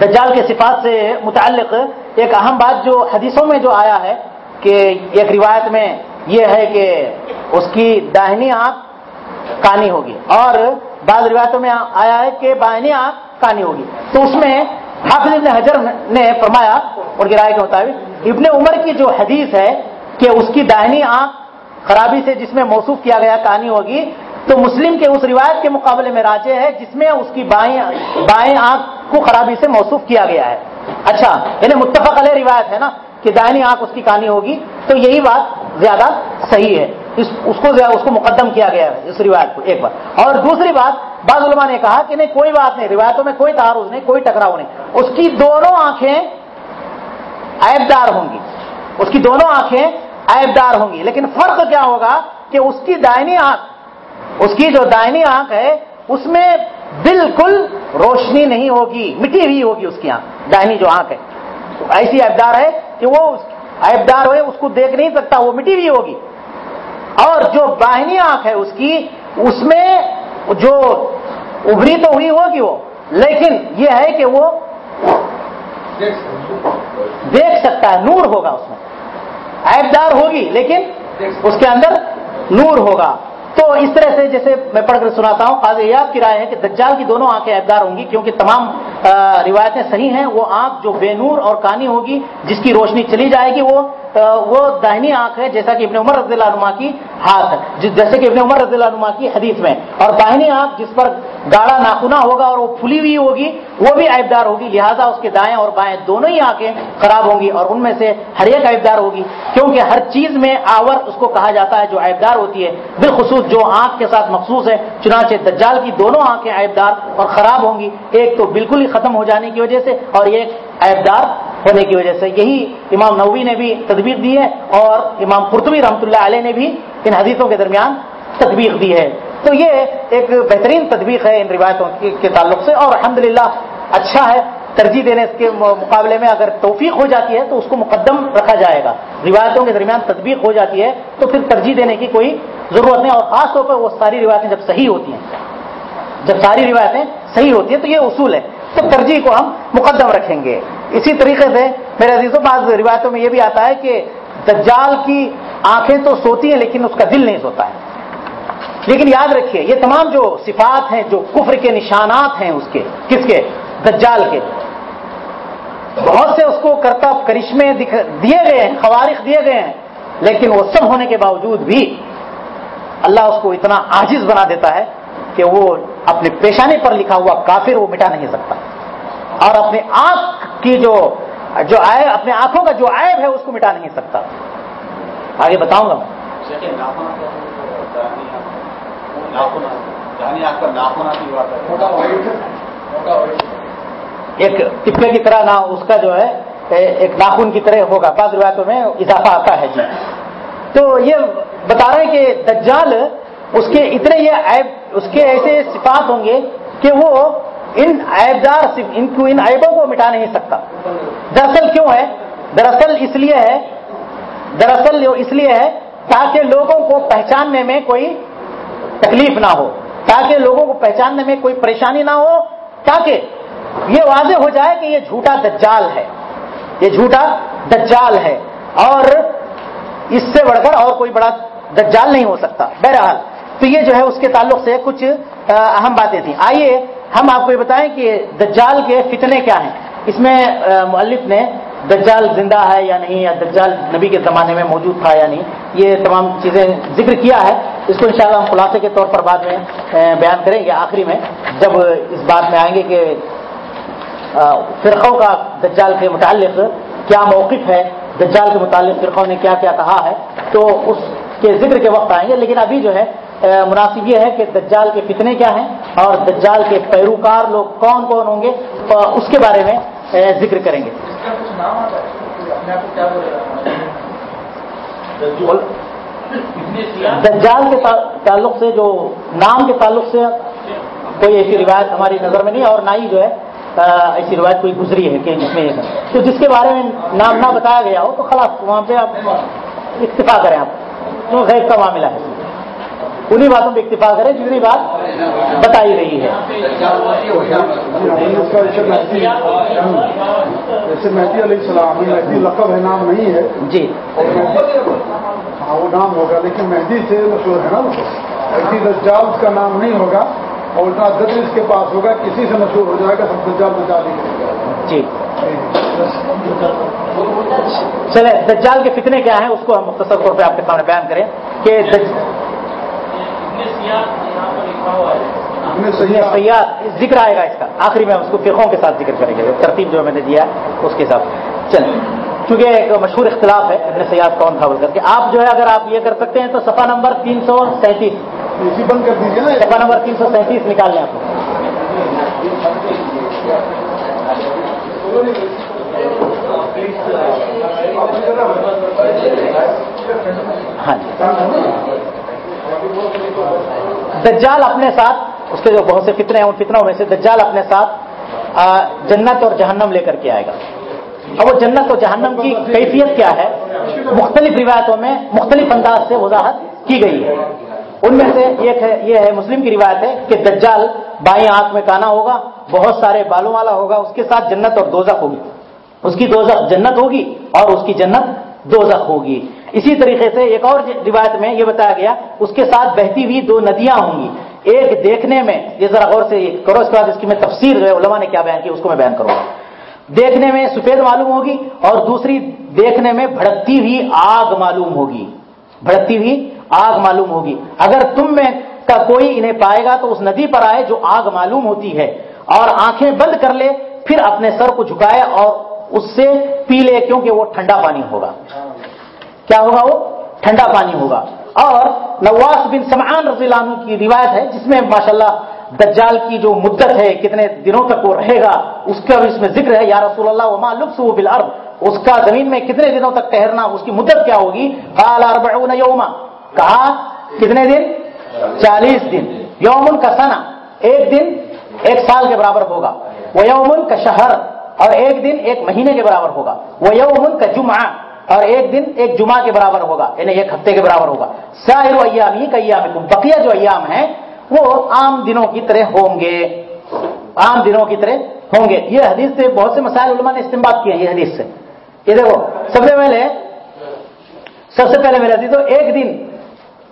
S1: دجال کے صفات سے متعلق ایک اہم بات جو حدیثوں میں جو آیا ہے کہ ایک روایت میں یہ ہے کہ اس کی داہنی آنکھ کانی ہوگی اور بعض روایتوں میں آیا ہے کہ بائنی آنکھ کانی ہوگی۔ تو اس میں حافظ ابن حجر نے فرمایا اور رائے کے مطابق، ابن عمر کی جو حدیث ہے کہ اس کی داہنی آنکھ خرابی سے جس میں موصوف کیا گیا کہانی ہوگی تو مسلم کے اس روایت کے مقابلے میں راجے ہے جس میں اس کی بائیں بائیں آنکھ کو خرابی سے موصوف کیا گیا ہے۔ اچھا یعنی متفق علیہ روایت ہے نا کہ دائنی آنکھ اس کی کہانی ہوگی، تو یہی بات زیادہ صحیح ہے۔ اس اس کو اس کو مقدم کیا گیا ہے اس روایت کو ایک بار۔ اور دوسری بات، بعض علماء نے کہا کہ نہیں، کوئی بات نہیں، روایتوں میں کوئی تعارض نہیں، کوئی ٹکراؤ نہیں۔ اس کی دونوں آنکھیں عیبدار ہوں گی۔ اس کی دونوں آنکھیں عیبدار ہوں گی۔ لیکن فرق کیا ہوگا کہ اس کی دائنی آنکھ اس کی جو دائنی آنکھ ہے اس میں بالکل روشنی نہیں ہوگی مٹی ہوئی ہوگی اس کی آنکھ دائنی جو آنکھ ہے۔ ایسی عیبدار ہے کہ وہ عیبدار ہوئے اس کو دیکھ نہیں سکتا وہ مٹی ہوئی ہوگی۔ اور جو باہنی آنکھ ہے اس کی اس میں جو ابری تو ہوئی ہوگی وہ لیکن یہ ہے کہ وہ دیکھ سکتا ہے نور ہوگا اس میں۔ عیبدار ہوگی لیکن اس کے اندر نور ہوگا۔ اس طرح سے جیسے میں پڑھ کر سناتا ہوں، قاضی کی رائے ہے کہ دجال کی دونوں آنکھیں عیبدار ہوں گی کیونکہ تمام روایتیں صحیح ہیں۔ وہ آنکھ جو بے نور اور کانی ہوگی، جس کی روشنی چلی جائے گی، وہ وہ داہنی آنکھ ہے، جیسا کہ ابن عمر رضی اللہ عنہ کی ہاتھ ہے۔ جیسے کہ ابن عمر رضی اللہ عنہ کی حدیث میں۔ اور داہنی آنکھ جس پر گاڑا ناخنا ہوگا اور وہ پھلی ہوئی ہوگی، وہ بھی عیبدار ہوگی، لہذا اس کے دائیں اور بائیں دونوں ہی آنکھیں خراب ہوں گی اور ان میں سے ہر ایک عیبدار ہوگی، کیونکہ ہر چیز میں آور اس کو کہا جاتا ہے جو عیبدار ہوتی ہے، بالخصوص جو آنکھ کے ساتھ مخصوص ہے، چنانچہ دجال کی دونوں آنکھیں عیبدار اور خراب ہوں گی، ایک تو بالکل ہی ختم ہو جانے کی وجہ سے اور ایک عیبدار ہونے کی وجہ سے۔ یہی امام نووی نے بھی تدبیر دی ہے اور امام قرطبی رحمۃ اللہ علیہ نے بھی ان حدیثوں کے درمیان تدبیر دی ہے۔ تو یہ ایک بہترین تدبیر ہے ان روایتوں کے تعلق سے اور الحمد اچھا ہے ترجیح دینے کے مقابلے میں اگر توفیق ہو جاتی ہے تو اس کو مقدم رکھا جائے گا۔ روایتوں کے درمیان تدبیر ہو جاتی ہے تو پھر ترجیح دینے کی کوئی ضرورت نہیں اور خاص طور پر وہ ساری روایتیں جب صحیح ہوتی ہیں، جب ساری روایتیں صحیح ہوتی ہیں تو یہ اصول ہے۔ تو ترجیح کو ہم مقدم رکھیں گے۔ اسی طریقے سے میرے عزیزوں، بعض روایتوں میں یہ بھی آتا ہے کہ دجال کی آنکھیں تو سوتی ہیں لیکن اس کا دل نہیں سوتا ہے۔ لیکن یاد رکھیے، یہ تمام جو صفات ہیں، جو کفر کے نشانات ہیں اس کے، کس کے؟ دجال کے۔ بہت سے اس کو کرتا کرشمے دیے گئے ہیں، خوارق دیے گئے ہیں، لیکن وہ سب ہونے کے باوجود بھی اللہ اس کو اتنا آجز بنا دیتا ہے کہ وہ اپنے پیشانے پر لکھا ہوا کافر وہ مٹا نہیں سکتا۔ اور اپنے آنکھ کی جو جو آئے اپنے آنکھوں کا جو عائب ہے، اس کو مٹا نہیں سکتا۔ آگے بتاؤں گا ایک ٹپے کی طرح نہ اس کا جو ہے ایک ناخن کی طرح ہوگا۔ بعض روایتوں میں اضافہ آتا ہے جی۔ تو یہ بتا رہے ہیں کہ دجال اس کے اتنے یہ عیب اس کے ایسے صفات ہوں گے کہ وہ ان عیبدار ان کو ان عیبوں کو مٹا نہیں سکتا۔ دراصل کیوں ہے؟ دراصل اس لیے ہے دراصل اس لیے ہے تاکہ لوگوں کو پہچاننے میں کوئی تکلیف نہ ہو، تاکہ لوگوں کو پہچاننے میں کوئی پریشانی نہ ہو، تاکہ یہ واضح ہو جائے کہ یہ جھوٹا دجال ہے۔ یہ جھوٹا دجال ہے۔ اور اس سے بڑھ کر اور کوئی بڑا دجال نہیں ہو سکتا۔ بہرحال، تو یہ جو ہے اس کے تعلق سے کچھ اہم باتیں تھیں۔ آئیے ہم آپ کو یہ بتائیں کہ دجال کے فتنے کیا ہیں۔ اس میں مؤلف نے دجال زندہ ہے یا نہیں، یا دجال نبی کے زمانے میں موجود تھا یا نہیں، یہ تمام چیزیں ذکر کیا ہے۔ اس کو انشاءاللہ ہم خلاصے کے طور پر بعد میں بیان کریں گے آخری میں جب اس بات میں آئیں گے کہ فرقوں کا دجال کے متعلق کیا موقف ہے دجال کے متعلق فرقوں نے کیا کیا کہا ہے تو اس کے ذکر کے وقت آئیں گے لیکن ابھی جو ہے مناسب یہ ہے کہ دجال کے فتنے کیا ہیں اور دجال کے پیروکار لوگ کون کون ہوں گے اس کے بارے میں ذکر کریں گے۔ دجال کے تعلق سے جو نام کے تعلق سے کوئی ایسی روایت ہماری نظر میں نہیں اور نہ ہی جو ہے ایسی روایت کوئی گزری ہے کہ جس میں تو جس کے بارے میں نام نہ بتایا گیا ہو تو خلاص، وہاں پہ آپ اکتفا کریں آپ۔ تو غیب کا معاملہ ہے۔ انہیں باتوں پہ اکتفا کریں جتنی بات بتائی رہی ہے۔
S2: جیسے مہدی علیہ السلام مہدی لقب ہے نام نہیں ہے۔
S1: جی۔
S2: ہاں وہ نام ہوگا لیکن مہدی سے مشہور ہے نا مہدی دجال کا نام نہیں ہوگا اور الٹا دد اس کے پاس ہوگا کسی سے مشہور ہو جائے گا سب دجال دجال ہی
S1: جی۔ چلے دجال کے فتنے کیا ہیں؟ اس کو ہم مختصر طور پہ آپ کے سامنے بیان کریں کہ سیاح ذکر آئے گا اس کا۔ آخری میں اس کو فرقوں کے ساتھ ذکر کریں گے۔ ترتیب جو میں نے دیا اس کے ساتھ۔ چلیں۔ چونکہ ایک مشہور اختلاف ہے ابن سیاد کون تھا بول کر کے۔ آپ جو ہے اگر آپ یہ کر سکتے ہیں تو سفا نمبر تین سو سینتیس۔
S2: بند کر دیجیے نا۔
S1: سفا نمبر تین سو سینتیس نکال لیں آپ ہاں جی۔ دجال اپنے ساتھ، اس کے جو بہت سے فتنے ہیں، ان فتنوں میں سے دجال اپنے ساتھ جنت اور جہنم لے کر کے آئے گا۔ اب وہ جنت اور جہنم کی کیفیت کیا ہے؟ مختلف روایتوں میں مختلف انداز سے وضاحت کی گئی ہے۔ ان میں سے ایک ہے، یہ ہے مسلم کی روایت ہے کہ دجال بائیں آنکھ میں کانا ہوگا، بہت سارے بالوں والا ہوگا، اس کے ساتھ جنت اور دوزخ ہوگی۔ اس کی دوزخ جنت ہوگی اور اس کی جنت دوزخ ہوگی۔ اسی طریقے سے ایک اور روایت میں یہ بتایا گیا، اس کے ساتھ بہتی ہوئی دو ندیاں ہوں گی۔ ایک دیکھنے میں، یہ ذرا غور سے کرو، اس کے بعد اس کی میں تفسیر جو ہے، علماء نے کیا بیان کی، اس کو میں بیان کروں گا۔ دیکھنے میں سفید معلوم ہوگی اور دوسری دیکھنے میں بھڑکتی ہوئی آگ معلوم ہوگی۔ بھڑکتی ہوئی آگ معلوم ہوگی۔ اگر تم میں کا کوئی انہیں پائے گا تو اس ندی پر آئے جو آگ معلوم ہوتی ہے اور آنکھیں بند کر لے، پھر اپنے سر کو جھکائے اور اس سے پی لے، کیونکہ وہ ٹھنڈا پانی ہوگا۔ کیا ہوگا وہ؟ ٹھنڈا پانی ہوگا۔ اور نواز بن سمان رضی اللہ عنہ کی روایت ہے، جس میں ماشاءاللہ دجال کی جو مدت ہے، کتنے دنوں تک وہ رہے گا، اس کا بھی اس میں ذکر ہے، یا رسول اللہ، وما لبس بالارض اس کا زمین میں کتنے دنوں تک ٹہرنا اس کی مدت کیا ہوگی؟ قال اربعون یوما۔ کہا، کتنے دن؟ چالیس دن۔ یومن کا سنا ایک دن ایک سال کے برابر ہوگا۔ وہ یومن کا شہر۔ اور ایک دن ایک مہینے کے برابر ہوگا۔ وہ یومن کا جمعہ۔ اور ایک دن ایک جمعہ کے برابر ہوگا یعنی ایک ہفتے کے برابر ہوگا۔ ساحر ایام ہی ایام بقیہ جو ایام ہیں، وہ عام دنوں کی طرح ہوں گے۔ عام دنوں کی طرح ہوں گے۔ یہ حدیث سے بہت سے مسائل علماء نے استعمال کیے ہیں یہ حدیث سے۔ یہ دیکھو، سب سے پہلے، سب سے پہلے میرے حدیث ایک دن،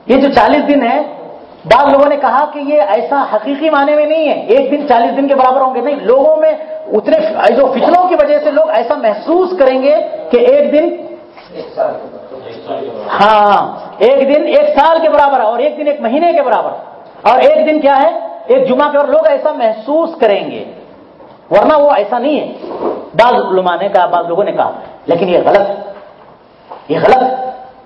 S1: یہ جو چالیس دن ہے بعض لوگوں نے کہا کہ یہ ایسا حقیقی معنی میں نہیں ہے۔ ایک دن چالیس دن کے برابر ہوں گے۔ نہیں، لوگوں میں اتنے جو فتنوں کی وجہ سے لوگ ایسا محسوس کریں گے کہ ایک دن ہاں ایک دن ایک سال کے برابر اور ایک دن ایک مہینے کے برابر۔ اور ایک دن کیا ہے؟ ایک جمعہ کے اور لوگ ایسا محسوس کریں گے۔ ورنہ وہ ایسا نہیں ہے۔ بعض علماء نے کہا، بعض لوگوں نے کہا، لیکن یہ غلط۔ یہ غلط۔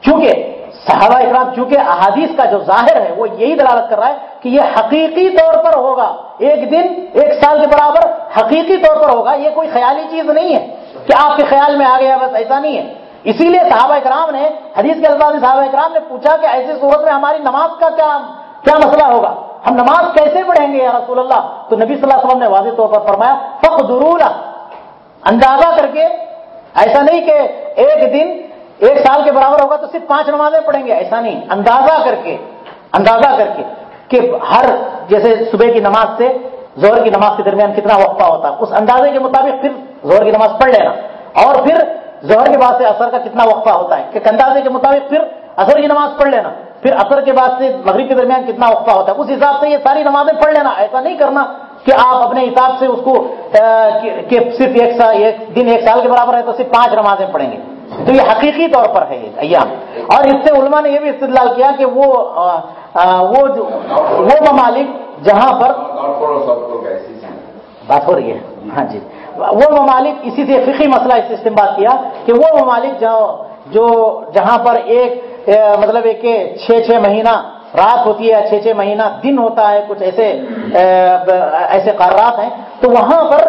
S1: کیونکہ صحابہ اکرام، چونکہ احادیث کا جو ظاہر ہے، وہ یہی دلالت کر رہا ہے کہ یہ حقیقی طور پر ہوگا۔ ایک دن، ایک سال کے برابر حقیقی طور پر ہوگا۔ یہ کوئی خیالی چیز نہیں ہے کہ آپ کے خیال میں آ گیا، بس ایسا نہیں ہے۔ اسی لیے صحابہ اکرام نے، حدیث کے الفاظ صحابہ اکرام نے پوچھا کہ ایسی صورت میں ہماری نماز کا کیا کیا مسئلہ ہوگا؟ ہم نماز کیسے پڑھیں گے یا رسول اللہ؟ تو نبی صلی اللہ علیہ وسلم نے واضح طور پر فرمایا فخ ضرور اندازہ کر کے، ایسا نہیں کہ ایک دن، ایک سال کے برابر ہوگا تو صرف پانچ نمازیں پڑھیں گے، ایسا نہیں۔ اندازہ کر کے، اندازہ کر کے کہ ہر، جیسے صبح کی نماز سے زہر کی نماز کے درمیان کتنا وقفہ ہوتا ہے، اس اندازے کے مطابق پھر زہر کی نماز پڑھ لینا۔ اور پھر زہر کے بعد سے اثر کا کتنا وقفہ ہوتا ہے؟ کہ اندازے کے مطابق پھر اثر کی نماز پڑھ لینا پھر اثر کے بعد سے مغرب کے درمیان کتنا وقفہ ہوتا ہے؟ اس حساب سے یہ ساری نمازیں پڑھ لینا ایسا نہیں کرنا کہ آپ اپنے حساب سے اس کو کہ صرف ایک سال ایک دن ایک سال کے برابر ہے تو صرف پانچ نمازیں پڑھیں گے۔ تو یہ حقیقی طور پر ہے ایام۔ اور اس سے علماء نے یہ بھی استدلال کیا کہ وہ وہ وہ ممالک جہاں پر بات ہو رہی ہے۔ ہاں جی۔ وہ ممالک اسی سے فقی مسئلہ اس سے استعمال کیا کہ وہ ممالک جو جہاں پر ایک مطلب ایک چھ چھ مہینہ رات ہوتی ہے، چھ چھ مہینہ دن ہوتا ہے، کچھ ایسے ایسے قرارات ہیں، تو وہاں پر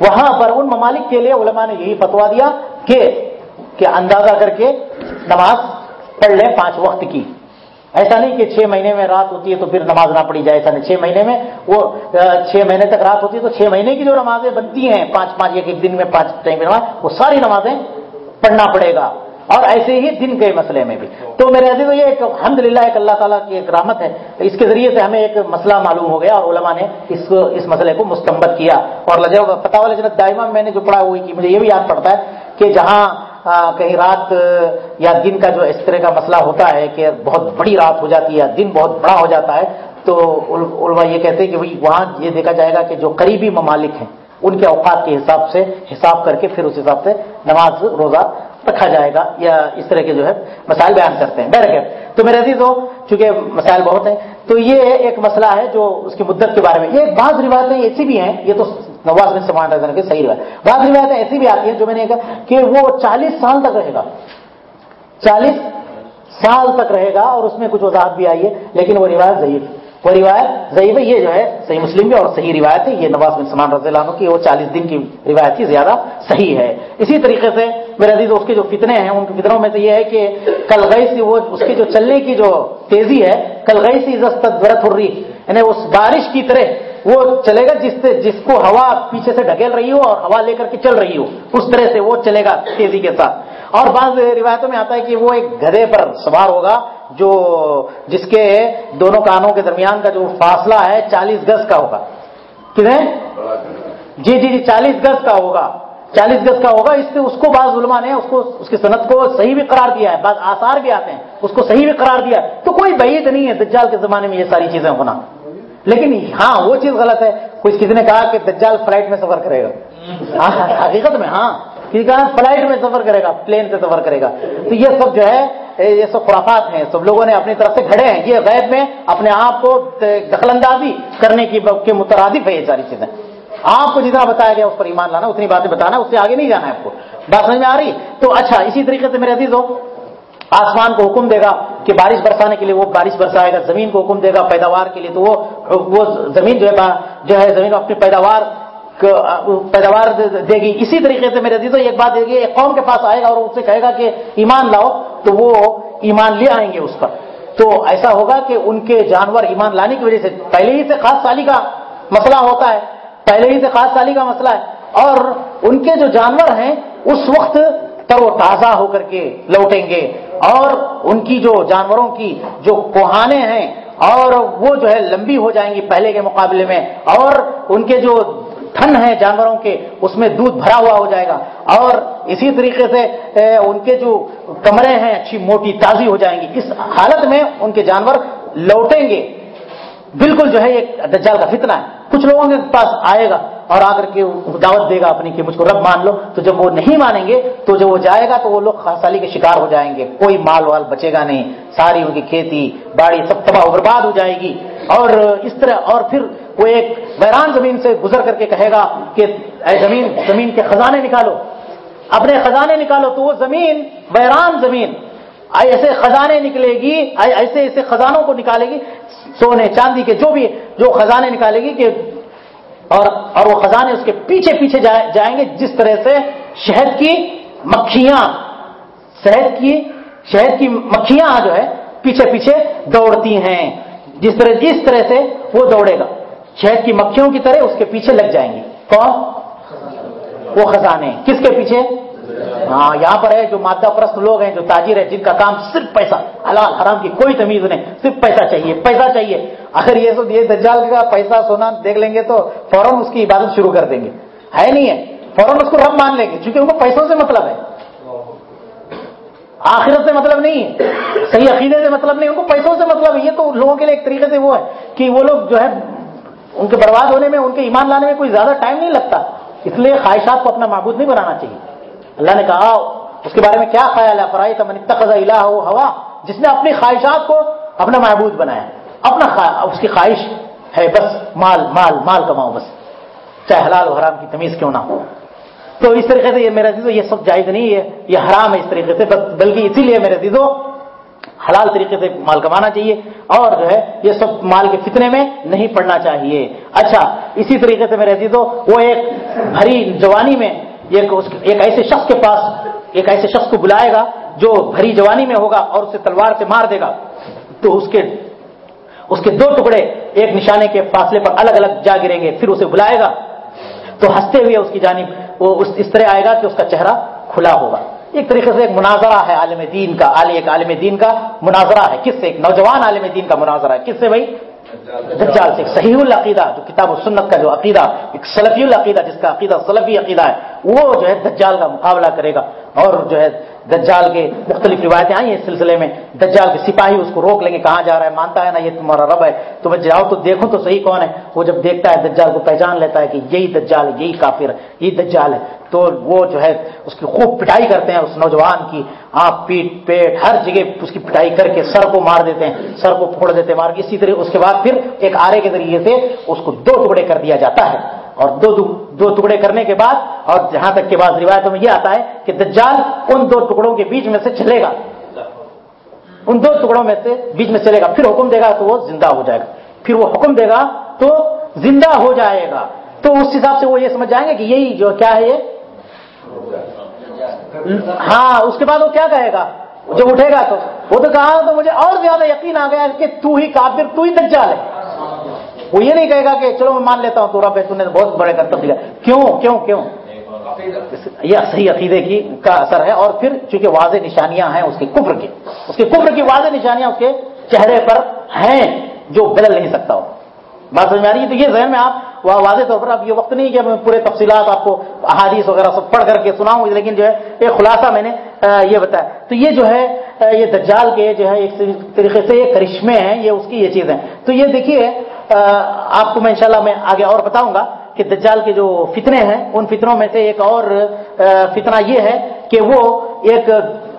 S1: وہاں پر ان ممالک کے لیے علماء نے یہی فتوا دیا کہ کہ اندازہ کر کے نماز پڑھ لیں پانچ وقت کی۔ ایسا نہیں کہ چھ مہینے میں رات ہوتی ہے تو پھر نماز نہ پڑھی جائے، ایسا نہیں۔ چھ مہینے میں وہ چھ مہینے تک رات ہوتی ہے تو چھ مہینے کی جو نمازیں بنتی ہیں، پانچ پانچ، ایک ایک دن میں پانچ ٹائم نماز، وہ ساری نمازیں پڑھنا پڑے گا۔ اور ایسے ہی دن کے مسئلے میں بھی۔ تو میرے عزیز، یہ ایک الحمد للہ ایک اللہ تعالیٰ کی ایک رحمت ہے۔ اس کے ذریعے سے ہمیں ایک مسئلہ معلوم ہو گیا اور علماء نے اس اس مسئلے کو مستمت کیا۔ اور فتح لجنت دائمہ میں نے جو پڑھا ہوئی کی مجھے یہ بھی یاد پڑتا ہے کہ جہاں کہیں رات یا دن کا جو اس طرح کا مسئلہ ہوتا ہے کہ بہت بڑی رات ہو جاتی ہے دن بہت بڑا ہو جاتا ہے، تو علماء یہ کہتے ہیں کہ وہاں یہ دیکھا جائے گا کہ جو قریبی ممالک ہیں، ان کے اوقات کے حساب سے حساب کر کے پھر اس حساب سے نماز، روزہ رکھا جائے گا یا اس طرح کے جو ہے مسائل بیان کرتے ہیں. بہر تو میرے عزیز ہو، چونکہ مسائل بہت ہیں، تو یہ ایک مسئلہ ہے جو اس کی مدت کے بارے میں، یہ بعض روایتیں ایسی بھی ہیں، یہ تو نواز بن سمان رضا کے صحیح روایت بعض روایتیں ایسی بھی آتی ہیں جو میں نے کہا کہ وہ چالیس سال تک رہے گا، چالیس سال تک رہے گا اور اس میں کچھ وضاحت بھی آئی ہے، لیکن وہ روایت ضعیف وہ روایت ضعیف یہ جو ہے صحیح مسلم بھی اور صحیح روایت ہے۔ یہ نواز بن سلمان رضی اللہ عنہ کی وہ چالیس دن کی روایت کی زیادہ صحیح ہے۔ اسی طریقے سے میرے عزیز، اس کے جو فتنے ہیں، ان کے فتنوں میں سے یہ ہے کہ کل گئی سی وہ، اس کی جو چلنے کی جو تیزی ہے، کل گئی سی عزت رہی یعنی اس بارش کی طرح وہ چلے گا جس سے، جس کو ہوا پیچھے سے ڈھکیل رہی ہو اور ہوا لے کر کے چل رہی ہو، اس طرح سے وہ چلے گا تیزی کے ساتھ۔ اور بعض روایتوں میں آتا ہے کہ وہ ایک گدے پر سوار ہوگا جو جس کے دونوں کانوں کے درمیان کا جو فاصلہ ہے چالیس گز کا ہوگا۔ کتنے؟ جی جی جی چالیس گز کا ہوگا۔ چالیس گز کا ہوگا، اس سے اس کو بعض علماء نے اس کو اس کی صنعت کو صحیح بھی قرار دیا ہے، بعض آثار بھی آتے ہیں، اس کو صحیح بھی قرار دیا تو کوئی بعید نہیں ہے دجال کے زمانے میں یہ ساری چیزیں ہونا۔ لیکن ہاں وہ چیز غلط ہے۔ کچھ کسی نے کہا کہ دجال فلائٹ میں سفر کرے گا۔ ہاں، حقیقت میں ہاں۔ کسی فلائٹ میں سفر کرے گا، پلین سے سفر کرے گا۔ تو یہ سب جو ہے، یہ سب خرافات ہیں۔ سب لوگوں نے اپنی طرف سے کھڑے ہیں۔ یہ غیب میں اپنے آپ کو دخل اندازی کرنے کی مترادف ہے یہ ساری چیزیں۔ آپ کو جتنا بتایا گیا، اس پر ایمان لانا، اتنی باتیں بتانا، اس سے آگے نہیں جانا ہے آپ کو۔ بات سمجھ میں آ رہی؟ تو اچھا اسی طریقے سے میرے عزیز ہو، آسمان کو حکم دے گا کہ بارش برسانے کے لیے وہ بارش برسائے گا، زمین کو حکم دے گا پیداوار کے لیے۔ تو وہ وہ زمین جو ہے جو ہے زمین اپنی پیداوار پیداوار دے گی. اسی طریقے سے میرے عزیزوں، ایک بات دے گی ایک قوم کے پاس آئے گا اور اس سے کہے گا کہ ایمان لاؤ، تو وہ ایمان لے آئیں گے اس پر. تو ایسا ہوگا کہ ان کے جانور ایمان لانے کی وجہ سے پہلے ہی سے خاص سالی کا مسئلہ ہوتا ہے، پہلے ہی سے خاص سالی کا مسئلہ ہے، اور ان کے جو جانور ہیں، اس وقت تر وہ تازہ ہو کر کے لوٹیں گے، اور ان کی جو جانوروں کی جو کوہانے ہیں، اور وہ جو ہے لمبی ہو جائیں گی پہلے کے مقابلے میں، اور ان کے جو تھن ہیں جانوروں کے، اس میں دودھ بھرا ہوا ہو جائے گا۔ اور اسی طریقے سے ان کے جو کمرے ہیں، اچھی موٹی تازی ہو جائیں گی۔ اس حالت میں ان کے جانور لوٹیں گے۔ بالکل جو ہے، ایک دجال کا فتنہ ہے۔ کچھ لوگوں کے پاس آئے گا اور آ کر کے دعوت دے گا اپنی کہ مجھ کو رب مان لو۔ تو جب وہ نہیں مانیں گے، تو جب وہ جائے گا، تو وہ لوگ خاصالی کے شکار ہو جائیں گے۔ کوئی مال وال بچے گا نہیں۔ ساری ان کی کھیتی، باڑی سب تباہ برباد ہو جائے گی۔ اور اس طرح، اور پھر وہ ایک ویران زمین سے گزر کر کے کہے گا کہ اے زمین زمین کے خزانے نکالو۔ اپنے خزانے نکالو تو وہ زمین ویران زمین۔ ایسے خزانے نکلے گی ایسے ایسے خزانوں کو نکالے گی، سونے، چاندی کے جو بھی جو خزانے نکالے گی کہ اور اور وہ خزانے اس کے پیچھے پیچھے جائیں گے جس طرح سے شہد کی مکھیاں، شہد کی شہد کی مکھیاں جو ہے، پیچھے پیچھے دوڑتی ہیں۔ جس طرح جس طرح سے وہ دوڑے گا۔ شہد کی مکھیوں کی طرح اس کے پیچھے لگ جائیں گے کون؟ وہ خزانے۔ کس کے پیچھے؟ ہاں یہاں پر ہے جو مادہ پرست لوگ ہیں، جو تاجر ہے جن کا کام صرف پیسہ، حلال، حرام کی کوئی تمیز نہیں، صرف پیسہ چاہیے پیسہ چاہیے۔ اگر یہ سب یہ دجال کا پیسہ سونا دیکھ لیں گے تو فوراً اس کی عبادت شروع کر دیں گے۔ ہے نہیں ہے؟ فوراً اس کو رب مان لیں گے، چونکہ ان کو پیسوں سے مطلب ہے۔ آخرت سے مطلب نہیں ہے۔ صحیح عقیدے سے مطلب نہیں، ان کو پیسوں سے مطلب ہے۔ یہ تو لوگوں کے لیے ایک طریقے سے وہ ہے کہ وہ لوگ جو ہے، ان کے برباد ہونے میں، ان کے ایمان لانے میں کوئی زیادہ ٹائم نہیں لگتا۔ اس لیے خواہشات کو اپنا معبود نہیں بنانا چاہیے۔ اللہ نے کہا اس کے بارے میں کیا خیال ہے؟ فرائی تمن الہ ہوا، جس نے اپنی خواہشات کو اپنا محبوب بنایا۔ اپنا اس کی خواہش ہے، بس مال مال مال کماؤ، بس۔ چاہے حلال و حرام کی تمیز کیوں نہ ہو۔ تو اس طریقے سے یہ میرا دیدو یہ سب جائز نہیں ہے، یہ حرام ہے اس طریقے سے بلکہ اسی لیے میرے دیدو حلال طریقے سے مال کمانا چاہیے اور جو ہے یہ سب مال کے فتنے میں نہیں پڑنا چاہیے۔ اچھا اسی طریقے سے میرے دیدو وہ ایک بھری جوانی میں ایک ایسے شخص کے پاس، ایک ایسے شخص کو بلائے گا جو بھری جوانی میں ہوگا اور اسے تلوار سے مار دے گا۔ تو اس کے اس کے دو ٹکڑے ایک نشانے کے فاصلے پر الگ الگ جا گریں گے، پھر اسے بلائے گا۔ تو ہنستے ہوئے اس کی جانب وہ اس طرح آئے گا کہ اس کا چہرہ کھلا ہوگا۔ ایک طریقے سے ایک مناظرہ ہے عالم دین کا ایک عالم دین کا مناظرہ ہے۔ کس سے؟ ایک نوجوان عالم دین کا مناظرہ ہے۔ کس سے بھائی؟ دجال سے۔ صحیح العقیدہ، جو کتاب و سنت کا جو عقیدہ، ایک سلفی العقیدہ، جس کا عقیدہ سلفی عقیدہ ہے۔ وہ جو ہے دجال کا مقابلہ کرے گا اور جو ہے دجال کے مختلف روایتیں آئی ہیں اس سلسلے میں، دجال کے سپاہی اس کو روک لیں گے، کہاں جا رہا ہے، مانتا ہے نا یہ تمہارا رب ہے، تو میں جاؤ تو دیکھوں تو صحیح کون ہے۔ وہ جب دیکھتا ہے دجال کو پہچان لیتا ہے کہ یہی دجال یہی کافر یہی دجال ہے، تو وہ جو ہے اس کی خوب پٹائی کرتے ہیں، اس نوجوان کی آپ پیٹ پیٹ، ہر جگہ اس کی پٹائی کر کے سر کو مار دیتے ہیں، سر کو پھوڑ دیتے ہیں۔ مار کے اسی طرح اس کے بعد پھر ایک آرے کے ذریعے سے اس کو دو ٹکڑے کر دیا جاتا ہے۔ اور دو دو ٹکڑے کرنے کے بعد، اور جہاں تک کے بعد روایتوں میں یہ آتا ہے کہ دجال ان دو ٹکڑوں کے بیچ میں سے چلے گا۔ ان دو ٹکڑوں میں سے بیچ میں چلے گا۔ پھر حکم دے گا تو وہ زندہ ہو جائے گا۔ پھر وہ حکم دے گا تو زندہ ہو جائے گا۔ تو اس حساب سے وہ یہ سمجھ جائیں گے کہ یہی جو کیا ہے یہ؟ ہاں اس کے بعد وہ کیا کہے گا؟ جب اٹھے گا تو وہ تو کہا تو مجھے اور زیادہ یقین آ گیا کہ تو ہی کافر، تو ہی دجال ہے۔ وہ یہ نہیں کہے گا کہ چلو میں مان لیتا ہوں تو رب نے بہت بڑے کرتب دیا کیوں؟ کیوں؟ کیوں؟ یہ صحیح عقیدے کی کا اثر ہے اور پھر چونکہ واضح نشانیاں ہیں اس کے کفر کی۔ اس کے کفر کی واضح نشانیاں اس کے چہرے پر ہیں جو بدل نہیں سکتا ہو۔ بات سمجھ میں آ رہی ہے؟ تو یہ ذہن میں آپ واضح طور پر اب یہ وقت نہیں کہ میں پورے تفصیلات آپ کو احادیث وغیرہ سب پڑھ کر کے سناؤں، لیکن جو ہے ایک خلاصہ میں نے یہ بتایا۔ تو یہ جو ہے یہ دجال کے جو ہے، ایک طریقے سے یہ کرشمے ہیں، یہ اس کی یہ چیز ہے تو یہ دیکھیے آپ کو میں انشاءاللہ میں آگے اور بتاؤں گا کہ دجال کے جو فتنے ہیں، ان فتنوں میں سے ایک اور فتنہ یہ ہے کہ وہ ایک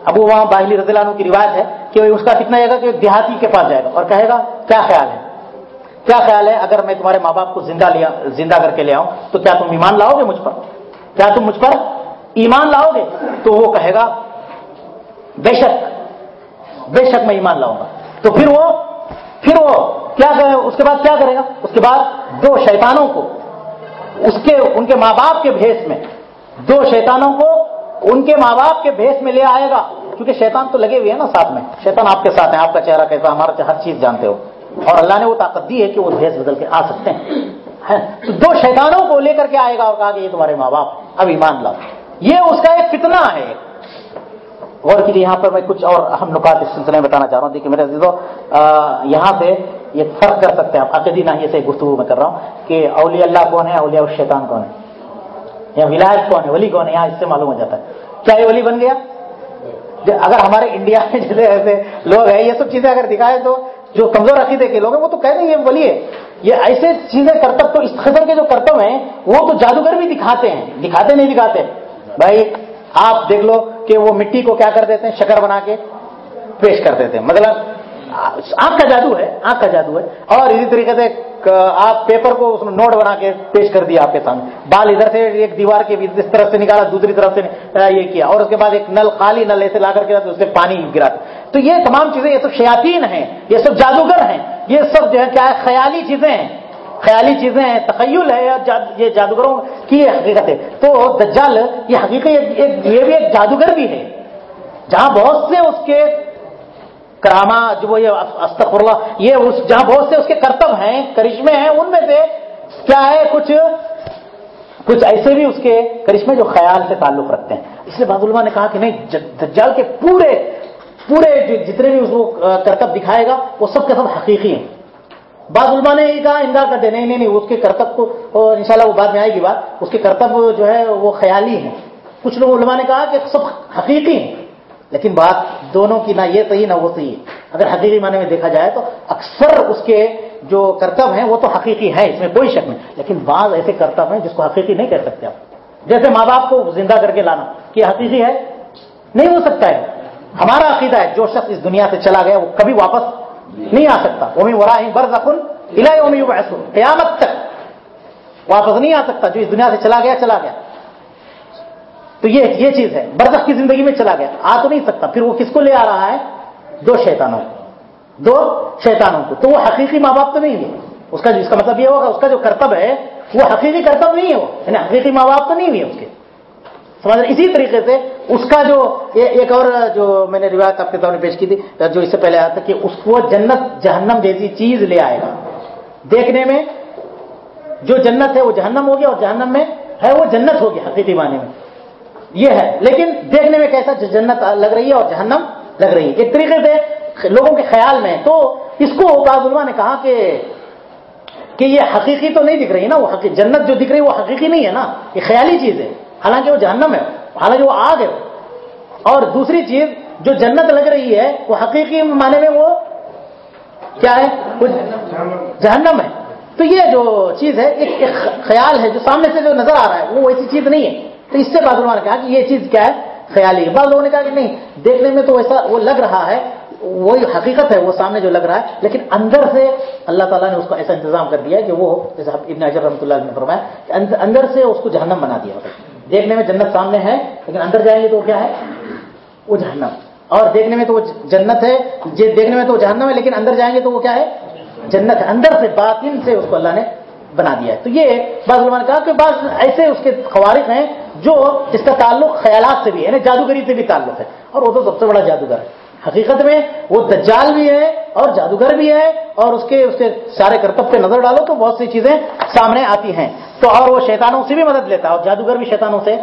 S1: ابو وہاں باہلی رضی اللہ عنہ کی روایت ہے کہ اس کا فتنہ یہ گا کہ دیہاتی کے پاس جائے گا اور کہے گا، کیا خیال ہے؟ کیا خیال ہے؟ اگر میں تمہارے ماں باپ کو زندہ لیا، زندہ کر کے لے آؤں، تو کیا تم ایمان لاؤ گے مجھ پر؟ کیا تم مجھ پر ایمان لاؤ گے؟ تو وہ کہے گا، بے شک بے شک میں ایمان لاؤں گا۔ تو پھر وہ پھر وہ کیا کرے اس کے بعد کیا کرے گا؟ اس کے بعد دو شیطانوں کو اس کے ان کے ماں باپ کے بھیس میں دو شیطانوں کو ان کے ماں باپ کے بھیس میں لے آئے گا۔ کیونکہ شیطان تو لگے ہوئے ہیں نا ساتھ میں۔ شیطان آپ کے ساتھ ہیں، آپ کا چہرہ کیسا؟ ہمارا ہر چیز جانتے ہو۔ اور اللہ نے وہ طاقت دی ہے کہ وہ بھیس بدل کے آ سکتے ہیں۔ ہاں، تو دو شیطانوں کو لے کر کے آئے گا اور کہا کہ یہ تمہارے ماں باپ، اب ایمان لاؤ۔ یہ اس کا ایک فتنہ ہے۔ غور کیجیے یہاں پر میں کچھ اور اہم نکات اس سلسلے میں بتانا چاہ رہا ہوں۔ دیکھیے میرے عزیزو یہاں سے یہ فرق کر سکتے ہیں۔ آپ عقیدی ناحیے سے گفتگو میں کر رہا ہوں کہ اولیاء اللہ کون ہے اولیاء الشیطان کون ہے یا ولایت کون ہے؟ ولی کون ہے؟ یہاں اس سے معلوم ہو جاتا ہے۔ کیا یہ ولی بن گیا؟ اگر ہمارے انڈیا میں جیسے ایسے لوگ ہیں، یہ سب چیزیں اگر دکھائے تو جو کمزور عقیدے کے لوگ ہیں، وہ تو کہتے ہیں یہ ولی ہے۔ یہ ایسے چیزیں کرتب تو اس قسم کے جو کرتب ہیں، وہ تو جادوگر بھی دکھاتے ہیں۔ دکھاتے نہیں دکھاتے۔ بھائی آپ دیکھ لو کہ وہ مٹی کو کیا کر دیتے ہیں؟ شکر بنا کے پیش کر دیتے ہیں۔ مطلب آنکھ کا جادو ہے، آنکھ کا جادو ہے۔ اور اسی طریقے سے آپ پیپر کو اس میں نوٹ بنا کے پیش کر دیا آپ کے سامنے۔ بال ادھر سے، ایک دیوار کے اس طرف سے نکالا، دوسری طرف سے یہ کیا۔ اور اس کے بعد ایک نل خالی نل ایسے لا کر کے اس سے پانی گرا تو یہ تمام چیزیں، یہ سب شیاتین ہیں، یہ سب جادوگر ہیں، یہ سب جو ہے، کیا خیالی چیزیں ہیں۔ خیالی چیزیں ہیں، تخیل ہے یہ جادوگروں کی حقیقت ہے۔ تو دجال، یہ حقیقت یہ بھی ایک جادوگر بھی ہے۔ جہاں بہت سے اس کے کراما، جو وہ یہ استغفر اللہ یہ اس، جہاں بہت سے اس کے کرتب ہیں، کرشمے ہیں، ان میں سے کیا ہے کچھ؟ کچھ ایسے بھی اس کے کرشمے جو خیال سے تعلق رکھتے ہیں۔ اس لیے بادلما نے کہا کہ نہیں دجال کے پورے پورے جتنے بھی اس کو کرتب دکھائے گا، وہ سب کے سب حقیقی ہیں۔ بعض علماء نے یہ کہا انکار کر دے. نہیں نہیں نہیں، اس کے کرتب کو اور انشاءاللہ وہ بعد میں آئے گی بات۔ اس کے کرتب جو ہے، وہ خیالی ہیں۔ کچھ لوگ علماء نے کہا کہ سب حقیقی ہیں، لیکن بات دونوں کی نہ یہ صحیح، نہ وہ صحیح۔ ہے اگر حقیقی معنی میں دیکھا جائے تو اکثر اس کے جو کرتب ہیں، وہ تو حقیقی ہے اس میں کوئی شک نہیں۔ لیکن بعض ایسے کرتب ہیں جس کو حقیقی نہیں کہہ سکتے آپ۔ جیسے ماں باپ کو زندہ کر کے لانا، کہ حقیقی ہے؟ نہیں ہو سکتا ہے۔ ہمارا عقیدہ ہے، جو شخص اس دنیا سے چلا گیا، وہ کبھی واپس نہیں آ سکتا۔ وہ ورا برز اخن قیامت تک واپس نہیں آ سکتا۔ جو اس دنیا سے چلا گیا چلا گیا۔ تو یہ یہ چیز ہے۔ برزخ کی زندگی میں چلا گیا۔ آ تو نہیں سکتا۔ پھر وہ کس کو لے آ رہا ہے؟ دو شیطانوں کو۔ دو شیطانوں کو۔ تو وہ حقیقی ماں باپ تو نہیں ہے۔ اس کا اس کا مطلب یہ ہوگا، اس کا جو کرتب ہے، وہ حقیقی کرتب نہیں ہے وہ۔ یعنی حقیقی ماں باپ تو نہیں ہوئی اس کے۔ سمجھ اسی طریقے سے اس کا جو ایک اور جو میں نے روایت آپ کے سامنے پیش کی تھی جو اس سے پہلے آیا تھا کہ اس کو جنت جہنم جیسی چیز لے آئے گا۔ دیکھنے میں جو جنت ہے وہ جہنم ہوگی اور جہنم میں ہے وہ جنت ہوگی حقیقی معنی میں۔ یہ ہے۔ لیکن دیکھنے میں کیسا جنت لگ رہی ہے اور جہنم لگ رہی ہے۔ ایک طریقے سے لوگوں کے خیال میں تو اس کو بعض علماء نے کہا کہ کہ یہ حقیقی تو نہیں دکھ رہی نا، وہ جنت جو دکھ رہی ہے وہ حقیقی نہیں ہے نا، یہ خیالی چیز ہے۔ حالانکہ وہ جہنم ہے، حالانکہ وہ آگ ہے۔ اور دوسری چیز جو جنت لگ رہی ہے، وہ حقیقی معنی میں وہ کیا ہے؟ جہنم ہے۔ تو یہ جو چیز ہے، ایک خیال ہے جو سامنے سے جو نظر آ رہا ہے، وہ ایسی چیز نہیں ہے۔ تو اس سے بعض لوگوں نے کہا کہ یہ چیز کیا ہے؟ خیالی ہے۔ بعض لوگوں نے کہا کہ نہیں، دیکھنے میں تو ایسا وہ لگ رہا ہے، وہی حقیقت ہے، وہ سامنے جو لگ رہا ہے۔ لیکن اندر سے اللہ تعالیٰ نے اس کو ایسا انتظام کر دیا کہ وہ جیسے ابن اجر رحمۃ اللہ نے فرمایا کہ اندر سے اس کو جہنم بنا دیا۔ دیکھنے میں جنت سامنے ہے، لیکن اندر جائیں گے تو کیا ہے؟ وہ جہنم۔ اور دیکھنے میں تو وہ جنت ہے دیکھنے میں تو وہ جہنم ہے، لیکن اندر جائیں گے تو وہ کیا ہے؟ جنت ہے۔ اندر سے باطن سے اس کو اللہ نے بنا دیا ہے۔ تو یہ بعض علماء نے کہا کہ بعض ایسے اس کے خوارق ہیں جو جس کا تعلق خیالات سے بھی ہے یعنی جادوگری سے بھی تعلق ہے۔ اور وہ تو سب سے بڑا جادوگر ہے۔ حقیقت میں وہ دجال بھی ہے اور جادوگر بھی ہے، اور اس کے اس کے سارے کرتب پہ نظر ڈالو تو بہت سی چیزیں سامنے آتی ہیں۔ تو اور وہ شیطانوں سے بھی مدد لیتا ہے اور جادوگر بھی شیطانوں سے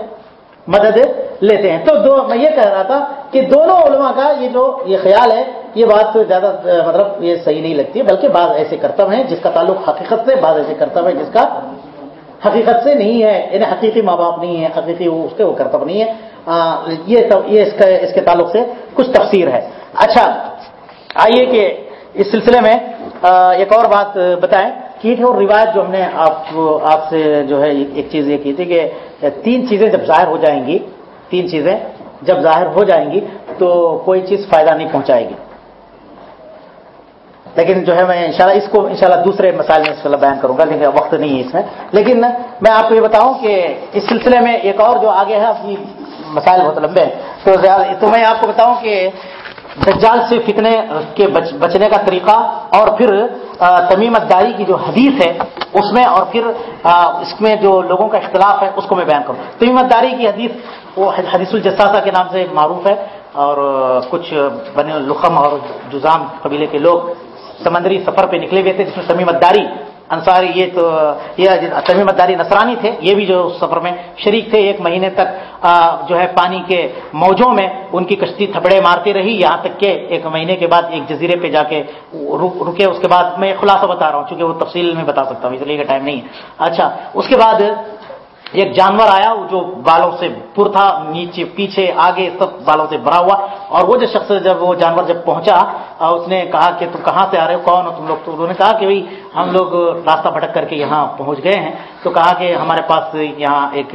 S1: مدد لیتے ہیں تو دو میں یہ کہہ رہا تھا کہ دونوں علماء کا یہ جو یہ خیال ہے، یہ بات زیادہ مطلب یہ صحیح نہیں لگتی ہے بلکہ بعض ایسے کرتب ہیں جس کا تعلق حقیقت سے، بعض ایسے کرتب ہے جس کا حقیقت سے نہیں ہے۔ یعنی حقیقی ماں باپ نہیں ہے حقیقی وہ، اس کے وہ کرتب نہیں ہے یہ اس کے اس کے تعلق سے کچھ تفسیر ہے۔ اچھا آئیے کہ اس سلسلے میں ایک اور بات بتائیں۔ کی اور روایت جو ہم نے آپ آپ سے جو ہے ایک چیز یہ کی تھی کہ تین چیزیں جب ظاہر ہو جائیں گی تین چیزیں جب ظاہر ہو جائیں گی تو کوئی چیز فائدہ نہیں پہنچائے گی۔ لیکن جو ہے میں انشاءاللہ اس کو انشاءاللہ دوسرے مسائل میں اس بیان کروں گا لیکن وقت نہیں ہے اس میں۔ لیکن میں آپ کو یہ بتاؤں کہ اس سلسلے میں ایک اور جو آگے ہے، اپنی مسائل بہت لمبے ہیں۔ تو میں آپ کو بتاؤں کہ دجال سے فتنے کے بچنے کا طریقہ اور پھر تمیمت داری کی جو حدیث ہے، اس میں اور پھر اس میں جو لوگوں کا اختلاف ہے، اس کو میں بیان کروں۔ تمیمت داری کی حدیث، وہ حدیث الجساسا کے نام سے معروف ہے اور کچھ بنے لخم اور جزام قبیلے کے لوگ سمندری سفر پہ نکلے ہوئے تھے، جس میں تمیمت داری انصاری یہ تو یہ تمیمت داری نصرانی تھے، یہ بھی جو سفر میں شریک تھے، ایک مہینے تک جو ہے پانی کے موجوں میں ان کی کشتی تھپڑے مارتی رہی۔ یہاں تک کہ ایک مہینے کے بعد ایک جزیرے پہ جا کے رکے، اس کے بعد میں خلاصہ بتا رہا ہوں، چونکہ وہ تفصیل میں بتا سکتا ہوں، اس لیے کا ٹائم نہیں ہے۔ اچھا اس کے بعد ایک جانور آیا، وہ جو بالوں سے پر تھا، نیچے، پیچھے، آگے، سب بالوں سے بھرا ہوا۔ اور وہ جو شخص جب وہ جانور جب پہنچا اس نے کہا کہ تم کہاں سے آ رہے ہو؟ کون ہو؟ تم لوگ تو انہوں نے کہا کہ بھائی ہم لوگ راستہ بھٹک کر کے یہاں پہنچ گئے ہیں۔ تو کہا کہ ہمارے پاس یہاں ایک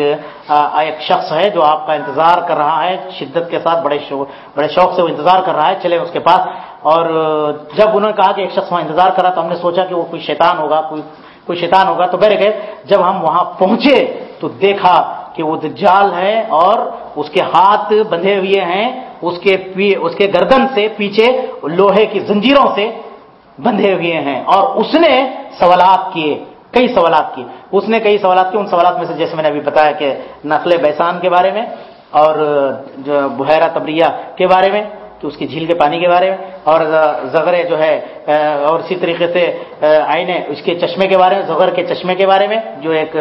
S1: ایک شخص ہے جو آپ کا انتظار کر رہا ہے، شدت کے ساتھ بڑے شوق بڑے شوق سے وہ انتظار کر رہا ہے، چلے اس کے پاس۔ اور جب انہوں نے کہا کہ ایک شخص وہاں انتظار کر رہا، تو ہم نے سوچا کہ وہ کوئی شیطان ہوگا، کوئی کوئی شیطان ہوگا تو بہر گئے جب ہم وہاں پہنچے تو دیکھا کہ وہ دجال ہے اور اس کے ہاتھ بندھے ہوئے ہیں، اس کے اس کے گردن سے پیچھے لوہے کی زنجیروں سے بندھے ہوئے ہیں اور اس نے سوالات کیے، کئی سوالات کیے۔ اس نے کئی سوالات کیے، ان سوالات میں سے جیسے میں نے ابھی بتایا کہ نقل بیسان کے بارے میں اور جو بحیرہ تبریہ کے بارے میں کہ اس کی جھیل کے پانی کے بارے میں، اور زغرے جو ہے اور اسی طریقے سے آئینے اس کے چشمے کے بارے میں، زغر کے چشمے کے بارے میں، جو ایک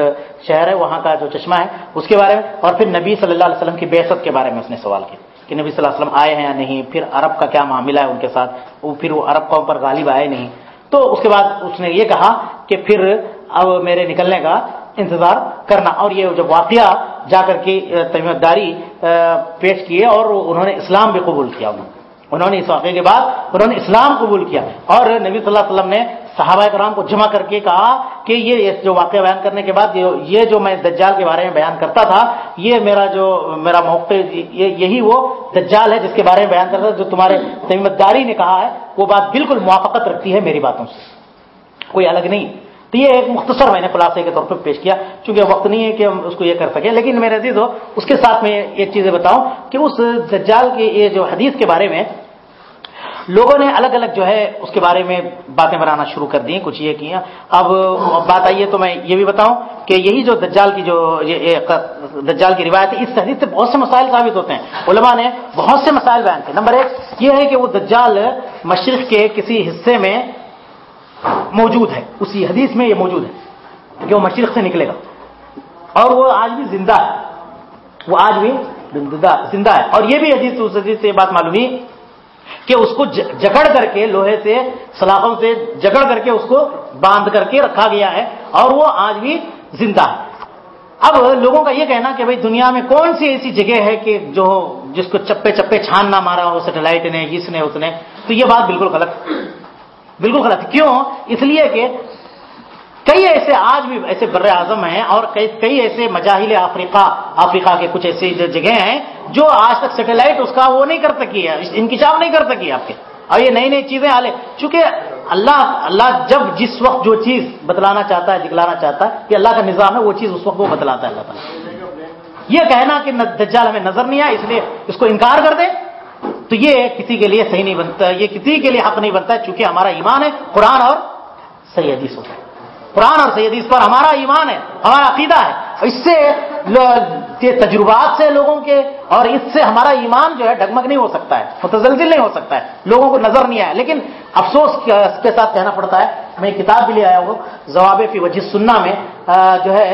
S1: شہر ہے، وہاں کا جو چشمہ ہے، اس کے بارے میں، اور پھر نبی صلی اللہ علیہ وسلم کی بحثت کے بارے میں اس نے سوال کیا کہ نبی صلی اللہ علیہ وسلم آئے ہیں یا نہیں، پھر عرب کا کیا معاملہ ہے ان کے ساتھ؟ وہ پھر وہ عرب قوم پر غالب آئے نہیں۔ تو اس کے بعد اس نے یہ کہا کہ پھر اب میرے نکلنے کا انتظار کرنا، اور یہ جب واقعہ جا کر کے تمیمت داری پیش کیے اور انہوں نے اسلام بھی قبول کیا۔ انہوں نے انہوں نے اس واقعے کے بعد انہوں نے اسلام قبول کیا۔ اور نبی صلی اللہ علیہ وسلم نے صحابہ کرام کو جمع کر کے کہا کہ یہ جو واقعہ بیان کرنے کے بعد، یہ جو میں دجال کے بارے میں بیان کرتا تھا، یہ میرا جو میرا موقع یہی وہ دجال ہے جس کے بارے میں بیان کرتا تھا، جو تمہارے تمیمت داری نے کہا ہے۔ وہ بات بالکل موافقت رکھتی ہے میری باتوں سے۔ کوئی الگ نہیں۔ تو یہ ایک مختصر میں نے خلاصے کے طور پہ پیش کیا، چونکہ وقت نہیں ہے کہ ہم اس کو یہ کر سکیں۔ لیکن میرے عزیز ہو اس کے ساتھ میں ایک چیزیں بتاؤں کہ اس دجال کے یہ جو حدیث کے بارے میں لوگوں نے الگ الگ جو ہے اس کے بارے میں باتیں بنانا شروع کر دی کچھ یہ کیا اب بات آئیے تو میں یہ بھی بتاؤں کہ یہی جو دجال کی جو دجال کی روایت ہے، اس حدیث سے بہت سے مسائل ثابت ہوتے ہیں۔ علماء نے بہت سے مسائل بیان کیے۔ نمبر ایک یہ ہے کہ وہ دجال مشرق کے کسی حصے میں موجود ہے۔ اسی حدیث میں یہ موجود ہے کہ وہ مشرق سے نکلے گا۔ اور وہ آج بھی زندہ ہے۔ وہ آج بھی زندہ ہے۔ اور یہ بھی حدیث اس حدیث سے یہ بات معلوم کہ اس کو جکڑ کر کے لوہے سے، سلاخوں سے جکڑ کر کے اس کو باندھ کر کے رکھا گیا ہے اور وہ آج بھی زندہ ہے۔ اب لوگوں کا یہ کہنا کہ بھائی دنیا میں کون سی ایسی جگہ ہے کہ جو جس کو چپے چپے چھان نہ مارا ہو، سیٹلائٹ نے، اس نے اس نے، تو یہ بات بالکل غلط بالکل غلط۔ کیوں؟ اس لیے کہ کئی ایسے آج بھی ایسے بر اعظم ہیں اور کئی ایسے مجاہل افریقہ افریقہ کے کچھ ایسی جگہ ہیں جو آج تک سیٹلائٹ اس کا وہ نہیں کر سکی ہے انکشاف نہیں کر سکی آپ کے۔ اور یہ نئی نئی چیزیں آلے۔ چونکہ اللہ اللہ جب جس وقت جو چیز بتلانا چاہتا ہے، دکھلانا چاہتا ہے کہ اللہ کا نظام ہے، وہ چیز اس وقت وہ بتلاتا ہے اللہ تعالیٰ۔ یہ کہنا کہ دجال ہمیں نظر نہیں آیا اس لیے اس کو انکار کر دے تو یہ کسی کے لیے صحیح نہیں بنتا، یہ کسی کے لیے حق نہیں بنتا چونکہ ہمارا ایمان ہے، قرآن اور صحیح حدیث ہوتا ہے۔ قرآن اور صحیح حدیث پر ہمارا ایمان ہے، ہمارا عقیدہ ہے۔ اس سے تجربات سے لوگوں کے اور اس سے ہمارا ایمان جو ہے ڈگمگ نہیں ہو سکتا ہے، متزلزل نہیں ہو سکتا ہے، لوگوں کو نظر نہیں آیا۔ لیکن افسوس کے ساتھ کہنا پڑتا ہے، میں کتاب بھی لے آیا ہوں۔ جواب فی وجہ سننا میں جو ہے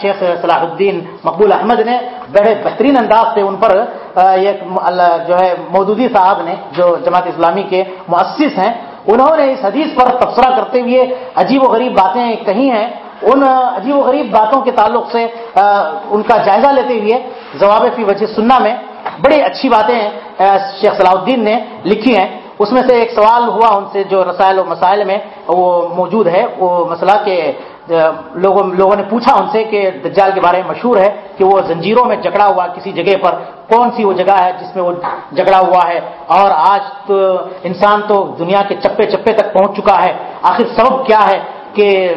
S1: شیخ صلاح الدین مقبول احمد نے بڑے بہترین انداز سے ان پر ایک جو ہے، مودودی صاحب نے، جو جماعت اسلامی کے مؤسس ہیں، انہوں نے اس حدیث پر تبصرہ کرتے ہوئے عجیب و غریب باتیں کہی ہیں۔ ان عجیب و غریب باتوں کے تعلق سے ان کا جائزہ لیتے ہوئے جواب فی وجہ سننا میں بڑی اچھی باتیں شیخ صلاح الدین نے لکھی ہیں۔ اس میں سے ایک سوال ہوا ان سے جو رسائل و مسائل میں وہ موجود ہے وہ مسئلہ کہ لوگوں لوگوں نے پوچھا ان سے کہ دجال کے بارے میں مشہور ہے کہ وہ زنجیروں میں جکڑا ہوا کسی جگہ پر کون سی وہ جگہ ہے جس میں وہ جکڑا ہوا ہے؟ اور آج تو انسان تو دنیا کے چپے چپے تک پہنچ چکا ہے۔ آخر سبب کیا ہے کہ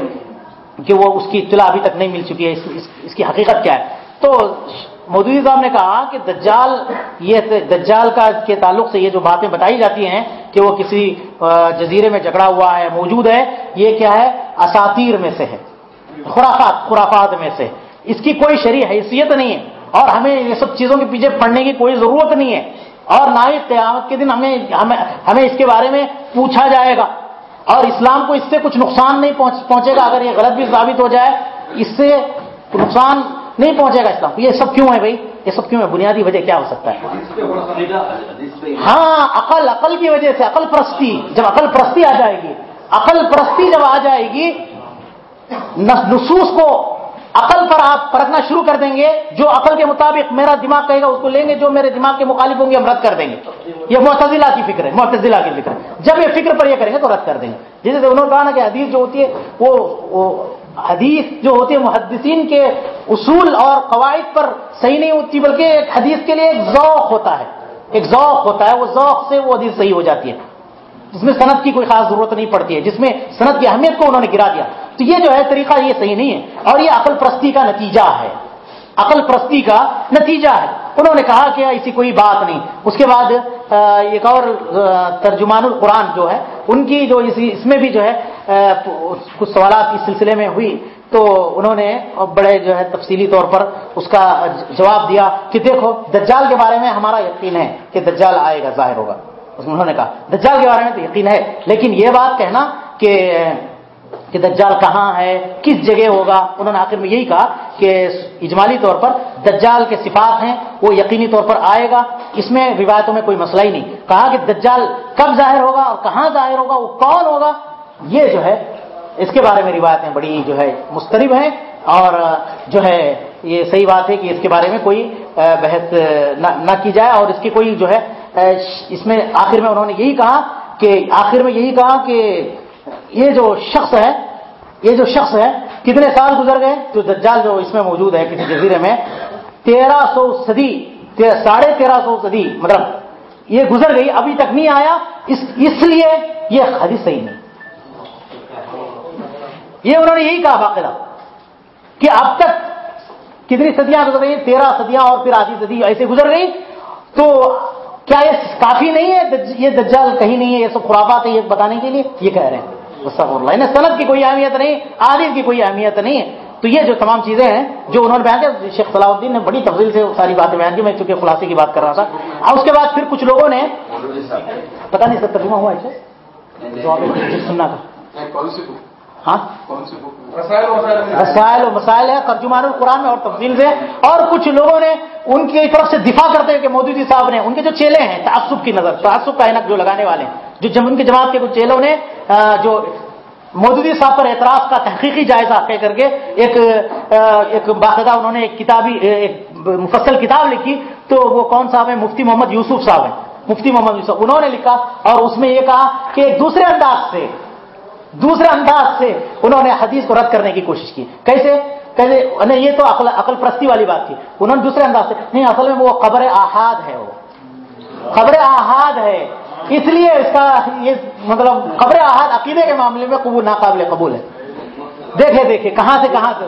S1: کہ وہ اس کی اطلاع ابھی تک نہیں مل چکی ہے؟ اس, اس, اس کی حقیقت کیا ہے؟ تو مودودی صاحب نے کہا کہ دجال یہ دجال کا کے تعلق سے یہ جو باتیں بتائی جاتی ہیں کہ وہ کسی جزیرے میں جھگڑا ہوا ہے، موجود ہے، یہ کیا ہے؟ اساتیر میں سے ہے، خرافات خرافات میں سے اس کی کوئی شریح حیثیت نہیں ہے اور ہمیں یہ سب چیزوں کے پیچھے پڑھنے کی کوئی ضرورت نہیں ہے۔ اور نہ ہی قیامت کے دن ہمیں ہمیں اس کے بارے میں پوچھا جائے گا۔ اور اسلام کو اس سے کچھ نقصان نہیں پہنچے گا۔ اگر یہ غلط بھی ثابت ہو جائے، اس سے نقصان نہیں پہنچے گا اسلام. یہ سب کیوں ہے بھائی؟ یہ سب کیوں ہے بنیادی وجہ کیا ہو سکتا ہے؟ ہاں عقل عقل کی وجہ سے عقل پرستی. جب عقل پرستی آ جائے گی عقل پرستی جب آ جائے گی نصوص کو عقل پر آپ پرکھنا شروع کر دیں گے جو عقل کے مطابق میرا دماغ کہے گا اس کو لیں گے جو میرے دماغ کے مخالف ہوں گے ہم رد کر دیں گے. یہ معتزلہ کی فکر ہے معتزلہ کی فکر ہے. جب یہ فکر پر یہ کریں گے تو رد کر دیں گے. جیسے انہوں نے کہا نا کہ حدیث جو ہوتی ہے وہ حدیث جو ہوتی ہے محدثین کے اصول اور قواعد پر صحیح نہیں ہوتی، بلکہ ایک حدیث کے لیے ایک ذوق ہوتا ہے۔ ایک ذوق ہوتا ہے، وہ ذوق سے وہ حدیث صحیح ہو جاتی ہے۔ جس میں صنعت کی کوئی خاص ضرورت نہیں پڑتی ہے، جس میں صنعت کی اہمیت کو انہوں نے گرا دیا۔ تو یہ جو ہے طریقہ یہ صحیح نہیں ہے اور یہ عقل پرستی کا نتیجہ ہے۔ عقل پرستی کا نتیجہ ہے۔ انہوں نے کہا کہ ایسی کوئی بات نہیں۔ اس کے بعد ایک اور ترجمان القرآن جو ہے، ان کی جو اس میں بھی جو ہے کچھ سوالات اس سلسلے میں ہوئی۔ تو انہوں نے بڑے جو ہے تفصیلی طور پر اس کا جواب دیا کہ دیکھو، دجال کے بارے میں ہمارا یقین ہے کہ دجال آئے گا، ظاہر ہوگا۔ انہوں نے کہا، دجال کے بارے میں تو یقین ہے، لیکن یہ بات کہنا کہ کہ دجال کہاں ہے، کس جگہ ہوگا؟ انہوں نے آخر میں یہی کہا کہ اجمالی طور پر دجال کے صفات ہیں، وہ یقینی طور پر آئے گا۔ اس میں روایتوں میں کوئی مسئلہ ہی نہیں۔ کہا کہ دجال کب ظاہر ہوگا اور کہاں ظاہر ہوگا، وہ کون ہوگا؟ یہ جو ہے، اس کے بارے میں روایتیں بڑی جو ہے مسترب ہیں اور جو ہے، یہ صحیح بات ہے کہ اس کے بارے میں کوئی بحث نہ کی جائے اور اس کی کوئی جو ہے اس میں آخر میں انہوں نے یہی کہا کہ، آخر میں یہی کہا کہ یہ جو شخص ہے، یہ جو شخص ہے، کتنے سال گزر گئے؟ جو دجال جو اس میں موجود ہے کسی جزیرے میں، تیرہ سو صدی ساڑھے تیرہ سو صدی مطلب یہ گزر گئی، ابھی تک نہیں آیا، اس اس لیے یہ حدیث صحیح نہیں۔ یہ انہوں نے یہی کہا باقاعدہ، کہ اب تک کتنی صدیاں گزر گئی، تیرہ صدیاں اور پھر آدھی صدی ایسے گزر گئی، تو کیا یہ کافی نہیں ہے؟ یہ دجال کہیں نہیں ہے، یہ سب خرافات ہے یہ بتانے کے لیے یہ کہہ رہے ہیں۔ اللہ صنعت کی کوئی اہمیت نہیں عادل کی کوئی اہمیت نہیں۔ ہے تو یہ جو تمام چیزیں ہیں جو انہوں نے بیان کیا شیخ صلاح الدین نے بڑی تفصیل سے ساری باتیں بیان کی میں چونکہ خلاصے کی بات کر رہا تھا۔ اور اس کے بعد پھر کچھ لوگوں نے پتا نہیں سر ترجمہ ہوا آپ سننا تھا۔ ہاں؟ رسائل و مسائل ہے ترجمان القرآن میں اور تفصیل سے۔ اور کچھ لوگوں نے ان کی طرف سے دفاع کرتے ہوئے کہ مودودی صاحب نے ان کے جو چیلے ہیں تعصب کی نظر تعصب کا اینک جو لگانے والے ہیں جو ان کے جماعت کے کچھ چیلوں نے جو مودودی صاحب پر اعتراف کا تحقیقی جائزہ کہہ کر کے ایک ایک باقاعدہ انہوں نے ایک کتابی ایک مفصل کتاب لکھی۔ تو وہ کون صاحب ہیں؟ مفتی محمد یوسف صاحب ہیں۔ مفتی محمد یوسف انہوں نے لکھا اور اس میں یہ کہا کہ ایک دوسرے انداز سے دوسرے انداز سے انہوں نے حدیث کو رد کرنے کی کوشش کی۔ کیسے؟ کہتے یہ تو عقل عقل پرستی والی بات تھی۔ انہوں نے دوسرے انداز سے، نہیں، اصل میں وہ قبر احاد ہے وہ۔ خبر احاد ہے۔ اس لیے اس کا یہ مطلب خبر احاد عقیدے کے معاملے میں قبول، ناقابل قبول ہے۔ دیکھے دیکھے، کہاں سے کہاں سے؟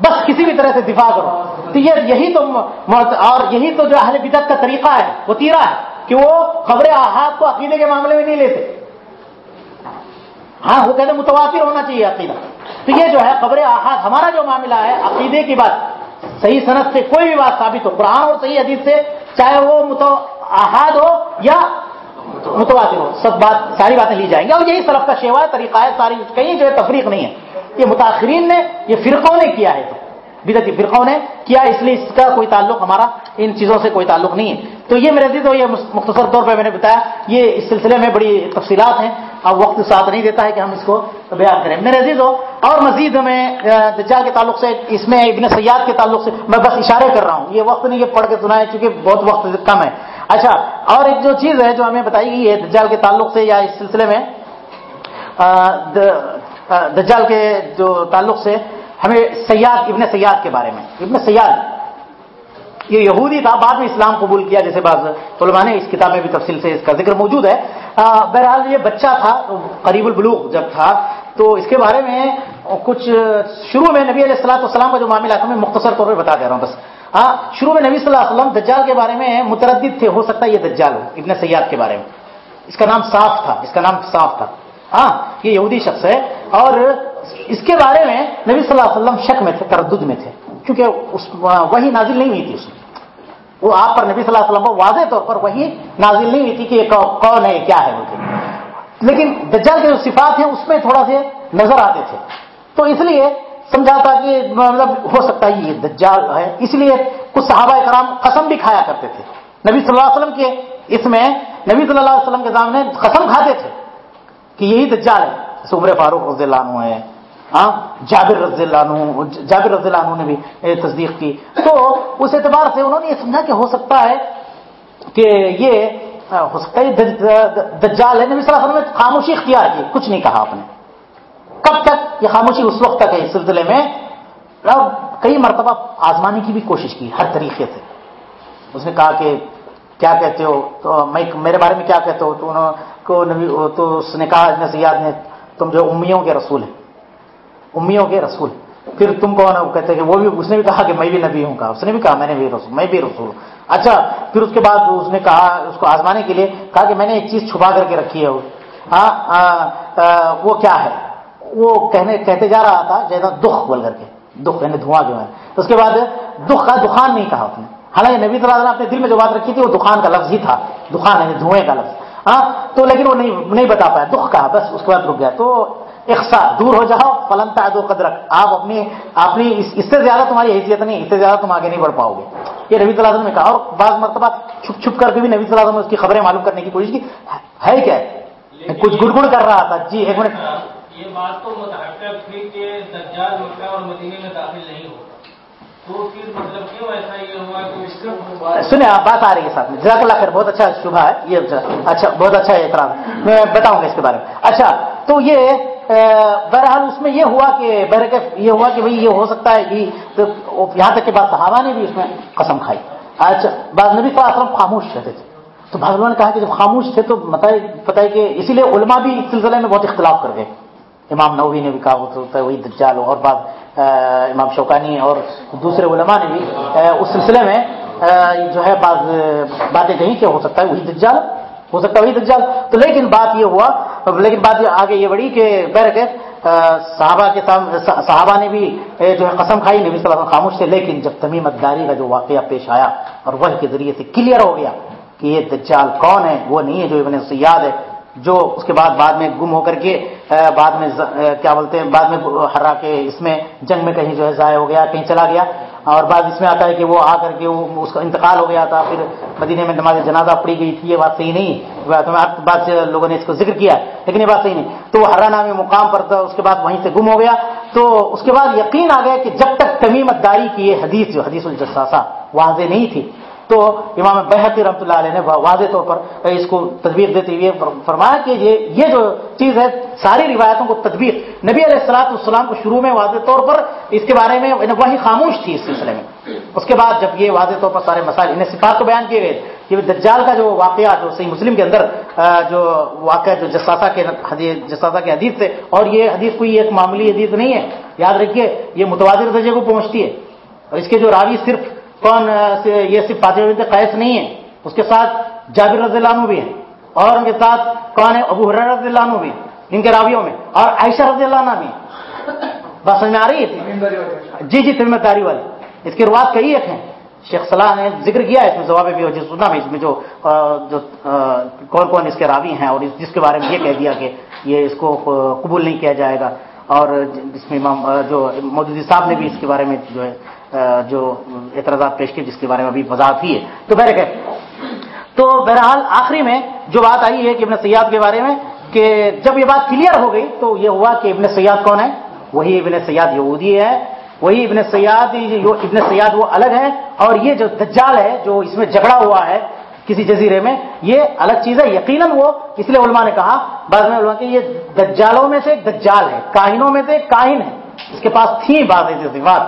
S1: بس کسی بھی طرح سے دفاع کرو۔ تو یہ، یہی تو اور یہی تو جو اہل بدت کا طریقہ ہے، وہ تیرا ہے کہ وہ خبر احاد کو عقیدے کے معاملے میں نہیں لیتے۔ ہاں وہ کہتے متواتر ہونا چاہیے عقیدہ۔ تو یہ جو ہے خبر احاد ہمارا جو معاملہ ہے، عقیدے کی بات، صحیح صنعت سے کوئی بھی بات ثابت ہو، قرآن اور صحیح حدیث سے چاہے وہ احاد ہو یا متواتر ہو، سب بات، ساری باتیں لی جائیں گی۔ اور یہی سرف کا شیوا ہے، طریقہ ہے، ساری کہیں جو ہے تفریق نہیں ہے۔ یہ متاثرین نے، یہ فرقوں نے کیا ہے تو۔ بدتی فرقوں نے کیا اس لیے اس کا کوئی تعلق ہمارا؟ ان چیزوں سے کوئی تعلق نہیں ہے۔ تو یہ میرے عزیز، یہ مختصر طور پہ میں نے بتایا، یہ اس سلسلے میں بڑی تفصیلات ہیں۔ اب وقت ساتھ نہیں دیتا ہے کہ ہم اس کو بیان کریں۔ میرے عزیز ہو اور مزید میں دجال کے تعلق سے، اس میں ابن سیاد کے تعلق سے میں بس اشارے کر رہا ہوں۔ یہ وقت نہیں، یہ پڑھ کے سنا ہے چونکہ بہت وقت کم ہے۔ اچھا اور ایک جو چیز ہے جو ہمیں بتائی گئی ہے دجال کے تعلق سے یا اس سلسلے میں دجال کے جو تعلق سے ہمیں سیاد، ابن سیاد کے بارے میں۔ ابن سیاد، یہ یہودی تھا، بعد میں اسلام قبول کیا، جیسے بعض علماء نے اس کتاب میں بھی تفصیل سے اس کا ذکر موجود ہے۔ بہرحال یہ بچہ تھا، قریب البلوغ جب تھا، تو اس کے بارے میں کچھ شروع میں نبی علیہ السلاۃ والسلام کا جو معاملہ تھا، میں مختصر طور پہ بتا دے رہا ہوں، بس۔ ہاں شروع میں نبی صلی اللہ علیہ وسلم دجال کے بارے میں متردد تھے، ہو سکتا ہے یہ دجال ہو، ابن سیاد کے بارے میں۔ اس کا نام صاف تھا، اس کا نام صاف تھا۔ ہاں یہ یہودی شخص ہے، اور اس کے بارے میں نبی صلی اللہ علیہ وسلم شک میں تھے، تردد میں تھے، کیونکہ اس وہی نازل نہیں ہوئی تھی اس میں۔ وہ آپ پر نبی صلی اللہ علیہ وسلم واضح طور پر وہی نازل نہیں ہوئی تھی کہ یہ کون ہے کیا ہے مجھے لیکن دجال کے جو صفات ہیں، اس میں تھوڑا سے نظر آتے تھے۔ تو اس لیے سمجھا تھا کہ مطلب ہو سکتا ہے یہ دجال ہے۔ اس لیے کچھ صحابہ کرام قسم بھی کھایا کرتے تھے۔ نبی صلی اللہ علیہ وسلم کے اس میں نبی صلی اللہ علیہ وسلم کے سامنے قسم کھاتے تھے کہ یہی دجال ہے۔ عمر فاروق رضی اللہ عنہ ہے۔ ہاں جابر رضی اللہ عنہ، جابر رضی اللہ عنہ نے بھی تصدیق کی۔ تو اس اعتبار سے انہوں نے یہ سمجھا کہ ہو سکتا ہے کہ یہ ہو سکتا ہے دجال ہے۔ نبی صلی اللہ علیہ وسلم نے خاموشی اختیار کی، کچھ نہیں کہا آپ نے۔ کب تک یہ خاموشی اس وقت تک ہے اس سلسلے میں؟ اب کئی مرتبہ آزمانے کی بھی کوشش کی ہر طریقے سے۔ اس نے کہا کہ کیا کہتے ہو؟ تو میں میرے بارے میں کیا کہتے ہو؟ تو انہوں کو نبی، تو اس نے کہا سیاد نے، تم جو امیوں کے رسول ہیں۔ امیوں کے رسول۔ پھر تم کون ہو کہتے کہ وہ بھی اس نے بھی کہا کہ میں بھی نبی ہوں کہا۔ اس نے بھی کہا میں نے بھی رسول میں بھی رسول ہوں۔ اچھا پھر اس کے بعد اس نے کہا اس کو آزمانے کے لیے کہا کہ میں نے ایک چیز چھپا کر کے رکھی ہے۔ ہاں وہ کیا ہے؟ وہ کہنے کہتے جا رہا تھا جیسا دکھ بول کر کے۔ دکھ یعنی دھواں جو ہے۔ اس کے بعد دکھ کا دخان نہیں کہا اس نے۔ حالانکہ نبی صلی اللہ علیہ اپنے دل میں جو بات رکھی تھی، وہ دکان کا لفظ ہی تھا۔ دکان یعنی دھوئیں کا لفظ۔ ہاں تو لیکن وہ نہیں بتا پایا۔ دکھ کہا، بس اس کے بعد رک گیا۔ تو اقسا دور ہو جاؤ فلن دو قدرک۔ آپ اپنی اپنی اس سے زیادہ تمہاری حیثیت نہیں اس سے زیادہ تم آگے نہیں بڑھ پاؤ گے۔ یہ نبی صلی اللہ نے کہا اور بعض مرتبہ چھپ چھپ کر کے بھی نبی صلی اللہ علیہ وسلم اس کی خبریں معلوم کرنے کی کوشش کی۔ ہے کیا؟ کچھ گڑ گڑ کر رہا تھا۔ جی ایک منٹ۔
S3: یہ بات تو متحقق تھی کہ دجال مکہ اور مدینے میں داخل نہیں ہوگا تو پھر مطلب
S1: سنیں آپ بات آ رہی ہے ساتھ میں۔ جزاک اللہ خیر بہت اچھا شبہ ہے۔ یہ اچھا بہت اچھا اعتراض۔ میں بتاؤں گا اس کے بارے میں۔ اچھا تو یہ بہرحال اس میں یہ ہوا کہ بہر یہ ہوا کہ بھئی یہ ہو سکتا ہے کہ یہاں تک کہ بعض صحابہ نے بھی اس میں قسم کھائی۔ اچھا بعض نبی صلی اللہ علیہ وسلم خاموش رہتے تھے۔ تو بعض نے کہا کہ جب خاموش تھے تو مطلب پتہ ہے کہ اسی لیے علماء بھی اس سلسلے میں بہت اختلاف کر گئے۔ امام نووی نے بھی کہا ہوتا ہے، وہی دجال اور بعد امام شوکانی اور دوسرے علماء نے بھی اس سلسلے میں جو ہے بعض باتیں کہیں کہ ہو سکتا ہے وہی دجال۔ ہو سکتا وہی دجال تو لیکن بات یہ ہوا، لیکن بات یہ آگے یہ بڑی کہ بہر کے صحابہ کے صحابہ نے بھی جو ہے قسم کھائی، نبی صلی اللہ علیہ وسلم خاموش سے لیکن جب تمیمت داری کا جو واقعہ پیش آیا اور وہ کے ذریعے سے کلیئر ہو گیا کہ یہ دجال کون ہے، وہ نہیں ہے، جو ابن سیاد ہے، جو اس کے بعد بعد میں گم ہو کر کے بعد میں کیا بولتے ہیں، بعد میں ہرا کے اس میں، جنگ میں کہیں جو ہے ضائع ہو گیا، کہیں چلا گیا۔ اور بعض اس میں آتا ہے کہ وہ آ کر کے وہ اس کا انتقال ہو گیا تھا، پھر مدینے میں نماز جنازہ پڑی گئی تھی، یہ بات صحیح نہیں۔ بعد سے لوگوں نے اس کو ذکر کیا، لیکن یہ بات صحیح نہیں۔ تو وہ ہرا نامی مقام پر تھا، اس کے بعد وہیں سے گم ہو گیا۔ تو اس کے بعد یقین آ گیا کہ جب تک تمیمت داری کی یہ حدیث جو حدیث الجساسا واضح نہیں تھی تو امام بحقی رحمۃ اللہ علیہ نے واضح طور پر اس کو تدبیر دیتے ہوئے فرمایا کہ یہ جو چیز ہے، ساری روایتوں کو تدبیر نبی علیہ السلاط السلام کو شروع میں واضح طور پر اس کے بارے میں یعنی وہی خاموش تھی اس سلسلے میں۔ اس کے بعد جب یہ واضح طور پر سارے مسائل انہیں سفارت کو بیان کیے گئے کہ دجال کا جو واقعہ جو صحیح مسلم کے اندر جو واقعہ جو جساسا کے جساسا کے حدیث سے اور یہ حدیث کوئی ایک معمولی حدیث نہیں ہے۔ یاد رکھیے، یہ متوازر درجے کو پہنچتی ہے۔ اور اس کے جو راوی صرف کون یہ صرف فاطمہ قیس نہیں ہے اس کے ساتھ جابر رضی اللہ عنہ بھی ہے اور ان کے ساتھ کون ہے ابو حر رضی اللہ عنہ بھی ان کے راویوں میں اور عائشہ رضی اللہ عنہ بھی بات سمجھ میں آ رہی ہے؟ جی جی ذمہ داری والی اس کی روایت کئی ایک ہیں. شیخ صلاح نے ذکر کیا ہے اس میں جواب بھی ہو سنا میں اس میں جو جو کون کون اس کے راوی ہیں اور جس کے بارے میں یہ کہہ دیا کہ یہ اس کو قبول نہیں کیا جائے گا اور جس میں امام جو مودودی صاحب نے بھی اس کے بارے میں جو ہے جو اعتراضات پیش کیے جس کے بارے میں ابھی وضاحت ہوئی ہے۔ تو بہر تو بہرحال آخری میں جو بات آئی ہے کہ ابن سیاد کے بارے میں کہ جب یہ بات کلیئر ہو گئی تو یہ ہوا کہ ابن سیاد کون ہے؟ وہی ابن سیاد یہودی ہے، وہی ابن سیاد ابن سیاد وہ الگ ہے، اور یہ جو دجال ہے، جو اس میں جھگڑا ہوا ہے کسی جزیرے میں، یہ الگ چیز ہے۔ یقیناً وہ، اس لیے علماء نے کہا، بعض میں علماء کہ یہ دجالوں میں سے ایک دجال ہے، کاہنوں میں سے ایک کاہن ہے۔ اس کے پاس تھی بات ایسی بات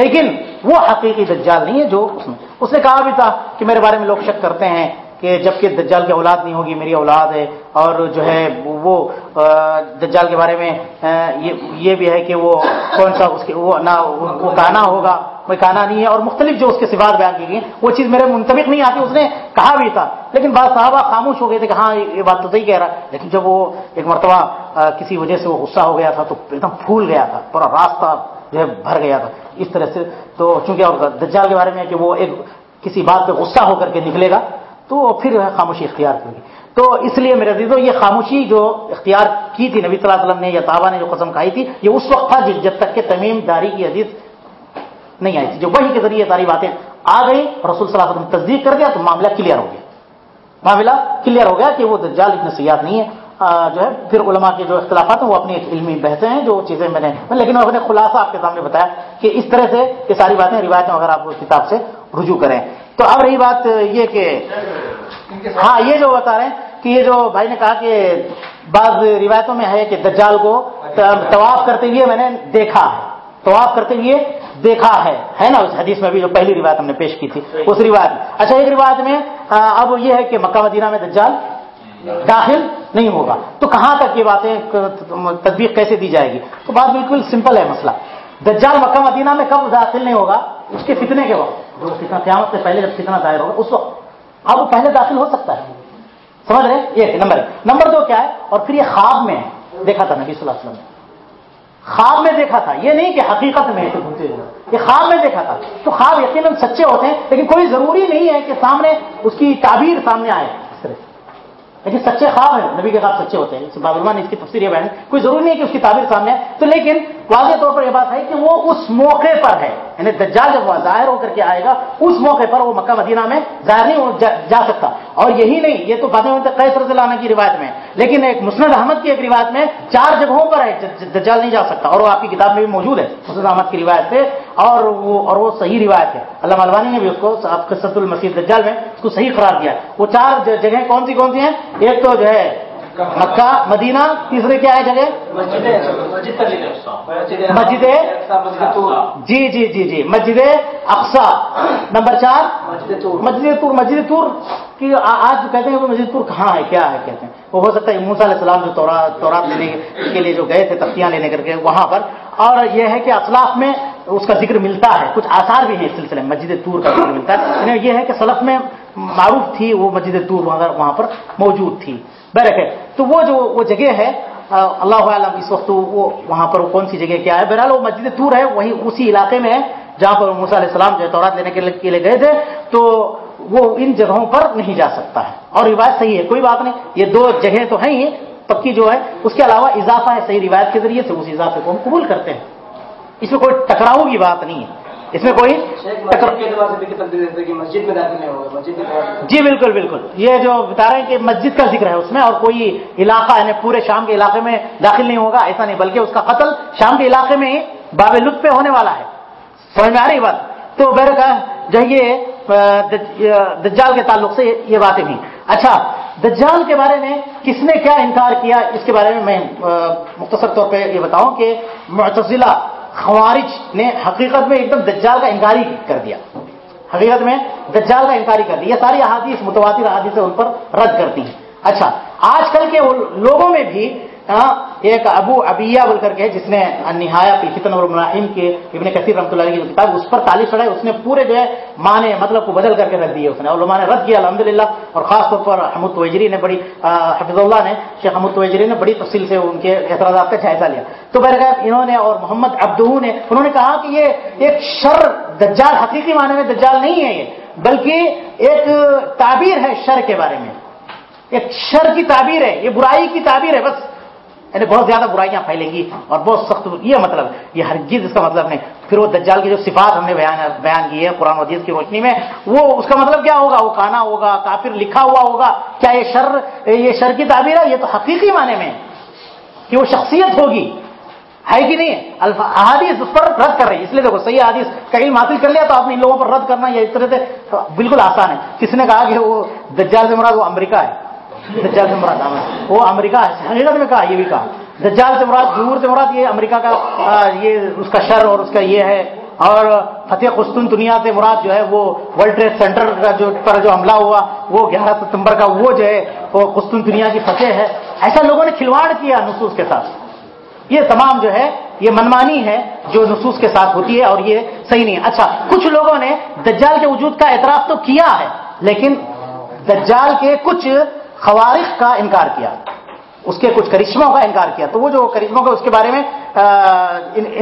S1: لیکن وہ حقیقی دجال نہیں ہے جو اس میں اس نے کہا بھی تھا کہ میرے بارے میں لوگ شک کرتے ہیں کہ جبکہ دجال کی اولاد نہیں ہوگی، میری اولاد ہے اور جو ہے وہ دجال کے بارے میں یہ بھی ہے کہ وہ کون سا اس کے وہ نہ وہ کانا ہوگا، کوئی کانا نہیں ہے اور مختلف جو اس کے سوال بیان کی گئی وہ چیز میرے منتبک نہیں آتی، اس نے کہا بھی تھا۔ لیکن بعض صحابہ خاموش ہو گئے تھے کہ ہاں یہ بات تو صحیح کہہ رہا لیکن جب وہ ایک مرتبہ کسی وجہ سے وہ غصہ ہو گیا تھا تو ایک دم پھول گیا تھا، پورا راستہ جو ہے بھر گیا تھا۔ اس طرح سے تو چونکہ اور دجال کے بارے میں کہ وہ ایک کسی بات پہ غصہ ہو کر کے نکلے گا، تو پھر خاموشی اختیار کرے گی تو اس لیے میرے دیدو یہ خاموشی جو اختیار کی تھی، نبی صلی اللہ علیہ وسلم نے یا طابہ نے جو قسم کھائی تھی، یہ اس وقت تھا جب تک کہ تمیم داری کی حدیث نہیں آئی تھی۔ جو وہی کے ذریعے ساری باتیں آ گئی رسول صلی اللہ علیہ وسلم تصدیق کر دیا تو معاملہ کلیئر ہو گیا۔ معاملہ کلیئر ہو گیا کہ وہ دجال اتنے سیاحت نہیں ہے۔ جو ہے پھر علماء کے جو اختلافات ہیں وہ اپنی ایک علمی بحثیں ہیں جو چیزیں میں نے لیکن میں اپنے خلاصہ آپ کے سامنے بتایا کہ اس طرح سے یہ ساری باتیں روایتیں اگر آپ کتاب سے رجوع کریں۔ تو اب رہی بات یہ کہ ہاں یہ جو بتا رہے ہیں کہ یہ جو بھائی نے کہا کہ بعض روایتوں میں ہے کہ دجال کو طواف کرتے ہوئے میں نے دیکھا طواف کرتے ہوئے دیکھا ہے۔ ہے نا؟ اس حدیث میں بھی جو پہلی روایت ہم نے پیش کی تھی اس روایت اچھا ایک روایت میں اب یہ ہے کہ مکہ مدینہ میں دجال داخل نہیں ہوگا۔ تو کہاں تک یہ باتیں تدبیر کیسے دی جائے گی؟ تو بات بالکل سمپل ہے مسئلہ۔ دجال مکہ مدینہ میں کب داخل نہیں ہوگا؟ اس کے فتنے کے وقت۔ جو فتنہ قیامت سے پہلے جب فتنہ ظاہر ہوگا، اس وقت۔ اب وہ پہلے داخل ہو سکتا ہے۔ سمجھ رہے یہ نمبر نمبر دو کیا ہے؟ اور پھر یہ خواب میں دیکھا تھا نبی صلی اللہ علیہ وسلم نے۔ خواب میں دیکھا تھا۔ یہ نہیں کہ حقیقت میں یہ خواب میں دیکھا تھا۔ تو خواب یقیناً سچے ہوتے ہیں، لیکن کوئی ضروری نہیں ہے کہ سامنے اس کی تعبیر سامنے آئے۔ لیکن سچے خواب ہیں نبی کے خواب سچے ہوتے ہیں بابرما نے اس کی تفصیل یہ کوئی ضروری نہیں ہے کہ اس کی تعبیر سامنے ہے تو لیکن واضح طور پر یہ بات ہے کہ وہ اس موقع پر ہے۔ یعنی دجال جب وہ ظاہر ہو کر کے آئے گا اس موقع پر وہ مکہ مدینہ میں ظاہر نہیں ہو جا, جا سکتا۔ اور یہی نہیں یہ تو فاطمہ بنت قیس رضی اللہ عنہ کی روایت میں۔ لیکن ایک مسند احمد کی ایک روایت میں چار جگہوں پر ہے دجال نہیں جا سکتا۔ اور وہ آپ کی کتاب میں بھی موجود ہے مسند احمد کی روایت سے۔ اور وہ اور وہ صحیح روایت ہے۔ اللہ البانی نے بھی اس کو قصۃ المسیح دجال میں اس کو صحیح قرار دیا۔ وہ چار جگہیں کون سی کون سی ہیں؟ ایک تو جو ہے مکہ مدینہ تیسرے کیا ہے جگہ؟ مسجد جی جی جی جی۔ مسجد اقسا نمبر چار؟ مسجد تور مسجد تور کی آج جو کہتے ہیں وہ مسجد تور کہاں ہے کیا ہے کہتے ہیں۔ وہ ہو سکتا ہے موسیٰ علیہ السلام جو تورات تورات لینے کے لیے جو گئے تھے تختیاں لینے کر کے وہاں پر۔ اور یہ ہے کہ اسلاف میں اس کا ذکر ملتا ہے۔ کچھ آثار بھی ہیں اس سلسلے میں، مسجد تور کا ذکر ملتا ہے۔ یعنی یہ ہے کہ سلف میں معروف تھی وہ مسجد تور وہاں وہاں پر موجود تھی۔ برکھ ہے تو وہ جو وہ جگہ ہے اللہ عالم اس وقت وہ وہاں پر کون سی جگہ کیا ہے۔ بہرحال، وہ مسجد تور ہے، وہیں اسی علاقے میں ہے، جہاں پر موسیٰ علیہ السلام جو ہے تورات لینے کے لیے- کے لیے گئے تھے۔ تو وہ ان جگہوں پر نہیں جا سکتا ہے۔ اور روایت صحیح ہے، کوئی بات نہیں۔ یہ دو جگہیں تو ہیں ہی، پکی جو ہے، اس کے علاوہ اضافہ ہے صحیح روایت کے ذریعے سے اس اضافے کو ہم قبول کرتے ہیں۔ اس میں کوئی ٹکراؤ کی بات نہیں ہے۔ اس میں کوئی.
S4: مسجد میں
S1: جی بالکل بالکل۔ یہ جو بتا رہے ہیں کہ مسجد کا ذکر ہے اس میں اور کوئی علاقہ یعنی پورے شام کے علاقے میں داخل نہیں ہوگا ایسا نہیں بلکہ اس کا قتل شام کے علاقے میں باب لطف پہ ہونے والا ہے۔ سمجھ میں آ رہی بات؟ تو بہر کا جو یہ دجال کے تعلق سے یہ- باتیں نہیں اچھا دجال کے بارے میں کس نے کیا انکار کیا؟ اس کے بارے میں میں مختصر طور پہ یہ بتاؤں کہ معتزلہ خوارج نے حقیقت میں ایک دم دجال کا انکاری کر دیا۔ حقیقت میں دجال کا انکاری کر دیا۔ یہ ساری احادیث متواتر احادیث ان پر رد کرتی ہیں۔ اچھا آج کل کے لوگوں میں بھی ہاں، ایک ابو ابیہ بول کر کے جس نے نہایا فی فتن اور ملاحم کے ابن کثیر رحمۃ اللہ کی جو کتاب اس پر تعلیف چڑھائی اس نے پورے جو ہے معنی مطلب کو بدل کر کے رکھ دیے اس نے علماء نے رد کیا الحمدللہ اور خاص طور پر حمود توجری نے بڑی حفظ اللہ نے شیخ حمود توجری نے بڑی تفصیل سے ان کے اعتراضات کا جائزہ لیا۔ تو بہرکیف انہوں نے اور محمد عبدہ نے انہوں نے کہا کہ یہ ایک شر دجال حقیقی معنی میں دجال نہیں ہے یہ بلکہ ایک تعبیر ہے شر کے بارے میں۔ ایک شر کی تعبیر ہے یہ برائی کی تعبیر ہے بس یعنی بہت زیادہ برائیاں پھیلیں گی اور بہت سخت یہ مطلب یہ ہرگز اس کا مطلب نہیں۔ پھر وہ دجال کی جو صفات ہم نے بیان بیان کی ہے قرآن حدیث کی روشنی میں، وہ اس کا مطلب کیا ہوگا؟ وہ کانا ہوگا، کافر لکھا ہوا ہوگا۔ کیا یہ شر یہ شر کی تعبیر ہے؟ یہ تو حقیقی معنی میں کہ وہ شخصیت ہوگی۔ ہے کہ نہیں؟ الفا احادیث اس پر رد کر رہی ہے اس لیے دیکھو صحیح حدیث کہیں حاصل کر لیا تو آپ نے ان لوگوں پر رد کرنا یہ اس طرح سے بالکل آسان ہے۔ کس نے کہا کہ وہ دجال سے مراد وہ امریکہ ہے؟ دجال سے مراد وہ امریکہ ہے حقیقت میں کہا یہ بھی کہا دجال سے مراد ظہور سے مراد یہ امریکہ کا یہ اس کا شر اور اس کا یہ ہے. اور فتح قسطن دنیا سے مراد جو ہے وہ ورلڈ ٹریڈ سینٹر کا جو پر جو حملہ ہوا، وہ گیارہ ستمبر کا وہ جو ہے، وہ قسطن دنیا کی فتح ہے. ایسا لوگوں نے کھلواڑ کیا نصوص کے ساتھ. یہ تمام جو ہے، یہ منمانی ہے جو نصوص کے ساتھ ہوتی ہے اور یہ صحیح نہیں ہے. اچھا کچھ لوگوں نے دجال کے وجود کا اعتراف تو کیا ہے، لیکن دجال کے کچھ خوارق کا انکار کیا، اس کے کچھ کرشموں کا انکار کیا۔ تو وہ جو کرشموں کا اس کے بارے میں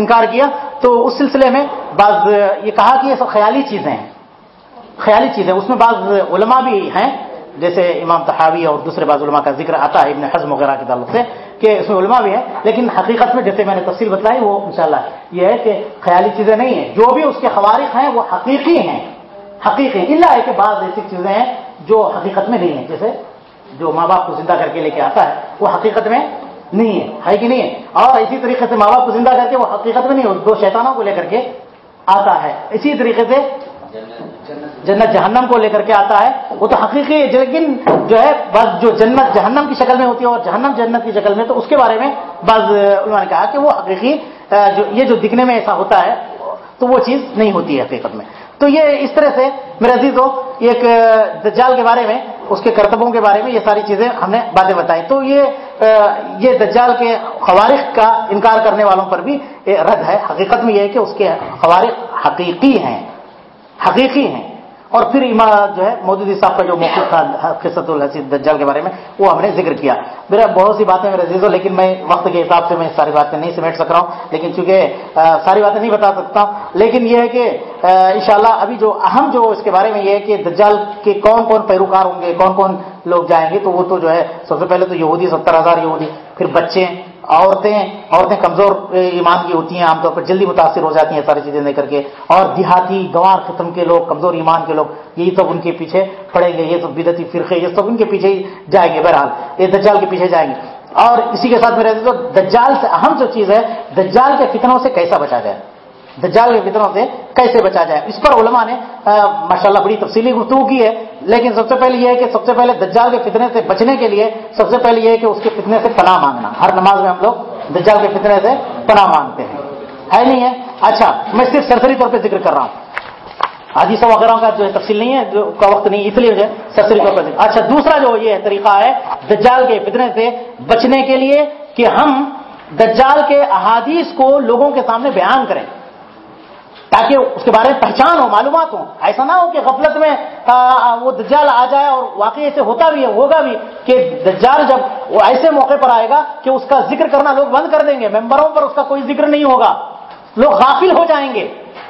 S1: انکار کیا، تو اس سلسلے میں بعض، یہ کہا کہ یہ سب خیالی چیزیں ہیں۔ خیالی چیزیں، اس میں بعض علماء بھی ہیں۔ جیسے امام تحاوی اور دوسرے بعض علماء کا ذکر آتا ہے ابن حزم وغیرہ کے تعلق سے کہ اس میں علماء بھی ہیں، لیکن حقیقت میں جیسے میں نے تفصیل بتلائی، وہ انشاءاللہ یہ ہے کہ خیالی چیزیں نہیں ہیں۔ جو بھی اس کے خوارق ہیں، وہ حقیقی ہیں۔ حقیقی اللہ ہے کہ بعض ایسی چیزیں ہیں جو حقیقت میں نہیں ہیں۔ جیسے جو ماں باپ کو زندہ کر کے لے کے آتا ہے، وہ حقیقت میں نہیں ہے۔ ہے کہ نہیں ہے؟ اور اسی طریقے سے ماں باپ کو زندہ کر کے وہ حقیقت میں نہیں ہو دو شیطانوں کو لے کر کے آتا ہے۔ اسی طریقے سے جنت، جہنم کو لے کر کے آتا ہے۔ وہ تو حقیقی ہے، لیکن جو ہے، بعض جو جنت، جہنم کی شکل میں ہوتی ہے اور جہنم، جنت کی شکل میں، تو اس کے بارے میں بعض علماء نے کہا کہ وہ حقیقی، جو یہ جو دکھنے میں ایسا ہوتا ہے، تو وہ چیز نہیں ہوتی ہے حقیقت میں۔ تو یہ اس طرح سے میرے عزیز ہو ایک دجال کے بارے میں، اس کے کرتبوں کے بارے میں یہ ساری چیزیں ہم نے باتیں بتائی۔ تو یہ یہ دجال کے خوارق کا انکار کرنے والوں پر بھی رد ہے۔ حقیقت میں یہ ہے کہ اس کے خوارق حقیقی ہیں حقیقی ہیں۔ اور پھر امام جو ہے مودودی صاحب کا جو موقف تھا قصت الحسید دجال کے بارے میں، وہ ہم نے ذکر کیا۔ میرا بہت سی باتیں میرے عزیزوں، لیکن میں وقت کے حساب سے میں ساری باتیں نہیں سمیٹ سک رہا ہوں، لیکن چونکہ ساری باتیں نہیں بتا سکتا ہوں، لیکن یہ ہے کہ انشاءاللہ ابھی جو اہم جو اس کے بارے میں یہ ہے کہ دجال کے کون کون پیروکار ہوں گے، کون کون لوگ جائیں گے، تو وہ تو جو ہے، سب سے پہلے تو یہودی، ستر ہزار یہودی، پھر بچے عورتیں عورتیں کمزور ایمان کی ہوتی ہیں، عام طور پر جلدی متاثر ہو جاتی ہیں، ساری چیزیں لے کر کے۔ اور دیہاتی گوار ختم کے لوگ، کمزور ایمان کے لوگ، یہی سب ان کے پیچھے پڑیں گے، یہ سب بدتی فرقے، یہ سب ان کے پیچھے ہی جائیں گے بہرحال۔ یہ دجال کے پیچھے جائیں گے۔ اور اسی کے ساتھ میرے تو دجال سے اہم جو چیز ہے، دجال کے فتنوں سے کیسا بچا جائے؟ دجال کے فتنوں سے کیسے بچا جائے؟ اس پر علماء نے ماشاء اللہ بڑی تفصیلی گفتگو کی ہے، لیکن سب سے پہلے یہ ہے کہ سب سے پہلے دجال کے فتنے سے بچنے کے لیے، سب سے پہلے یہ ہے کہ اس کے فتنے سے پناہ مانگنا۔ ہر نماز میں ہم لوگ دجال کے فتنے سے پناہ مانگتے ہیں۔ ہے نہیں ہے؟ اچھا میں صرف سرسری طور پہ ذکر کر رہا ہوں۔ حدیث وغیرہ کا جو ہے تفصیل نہیں ہے، جو کا وقت نہیں، اس لیے جو ہے سرسری طور پر اچھا دوسرا جو یہ طریقہ ہے دجال کے فتنے سے بچنے کے لیے کہ ہم دجال کے احادیث کو لوگوں کے سامنے بیان کریں۔ تاکہ اس کے بارے میں پہچان ہو، معلومات ہو ایسا نہ ہو کہ غفلت میں وہ دجال آ جائے اور واقعی ایسے ہوتا بھی ہے، ہوگا بھی کہ دجال جب وہ ایسے موقع پر آئے گا کہ اس کا ذکر کرنا لوگ بند کر دیں گے، ممبروں پر اس کا کوئی ذکر نہیں ہوگا۔ لوگ غافل ہو جائیں گے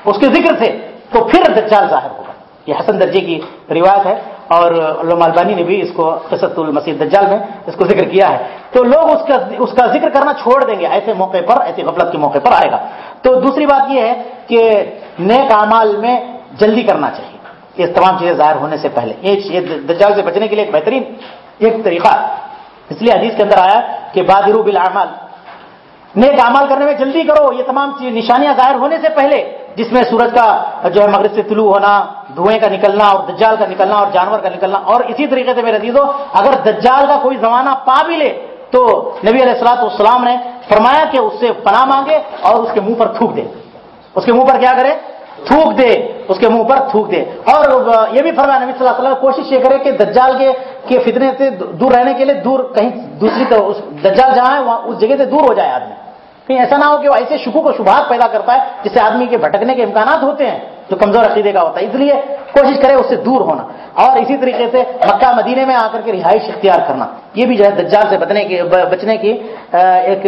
S1: اس کے ذکر سے، تو پھر دجال ظاہر ہوگا۔ یہ حسن درجے کی روایت ہے۔ اور علامہ البانی نے بھی اس کو قصت المسیح دجال میں اس کو ذکر کیا ہے۔ تو لوگ اس کا اس کا ذکر کرنا چھوڑ دیں گے، ایسے موقع پر ایسے غفلت کے موقع پر آئے گا۔ تو دوسری بات یہ ہے کہ نیک اعمال میں جلدی کرنا چاہیے۔ یہ تمام چیزیں ظاہر ہونے سے پہلے۔ یہ دجال سے بچنے کے لیے ایک بہترین ایک طریقہ اس لیے حدیث کے اندر آیا کہ بادرو بالاعمال نیک اعمال کرنے میں جلدی کرو، یہ تمام چیز نشانیاں ظاہر ہونے سے پہلے جس میں سورج کا جو ہے مغرب سے طلوع ہونا، دھوئیں کا نکلنا اور دجال کا نکلنا اور جانور کا نکلنا اور اسی طریقے سے میرے عزیزو، اگر دجال کا کوئی زمانہ پا بھی لے، تو نبی علیہ السلاط والسلام نے فرمایا کہ اس سے پناہ مانگے اور اس کے منہ پر تھوک دے۔ اس کے منہ پر کیا کرے؟ تھوک دے۔ اس کے منہ پر تھوک دے۔ اور یہ بھی فرمایا نبی صلی اللہ علیہ وسلم کوشش یہ کرے کہ دجال کے فتنے سے دور رہنے کے لیے دور کہیں دوسری دجال جہاں ہے، وہاں اس جگہ سے دور ہو جائے آدمی۔ کہیں ایسا نہ ہو کہ وہ ایسے شکو کو شبہات پیدا کرتا ہے جس سے آدمی کے بھٹکنے کے امکانات ہوتے ہیں، جو کمزور عقیدے کا ہوتا ہے۔ اس لیے کوشش کرے اس سے دور ہونا۔ اور اسی طریقے سے مکہ مدینے میں آ کر کے رہائش اختیار کرنا۔ یہ بھی جو ہے دجال سے بچنے کی بچنے کی ایک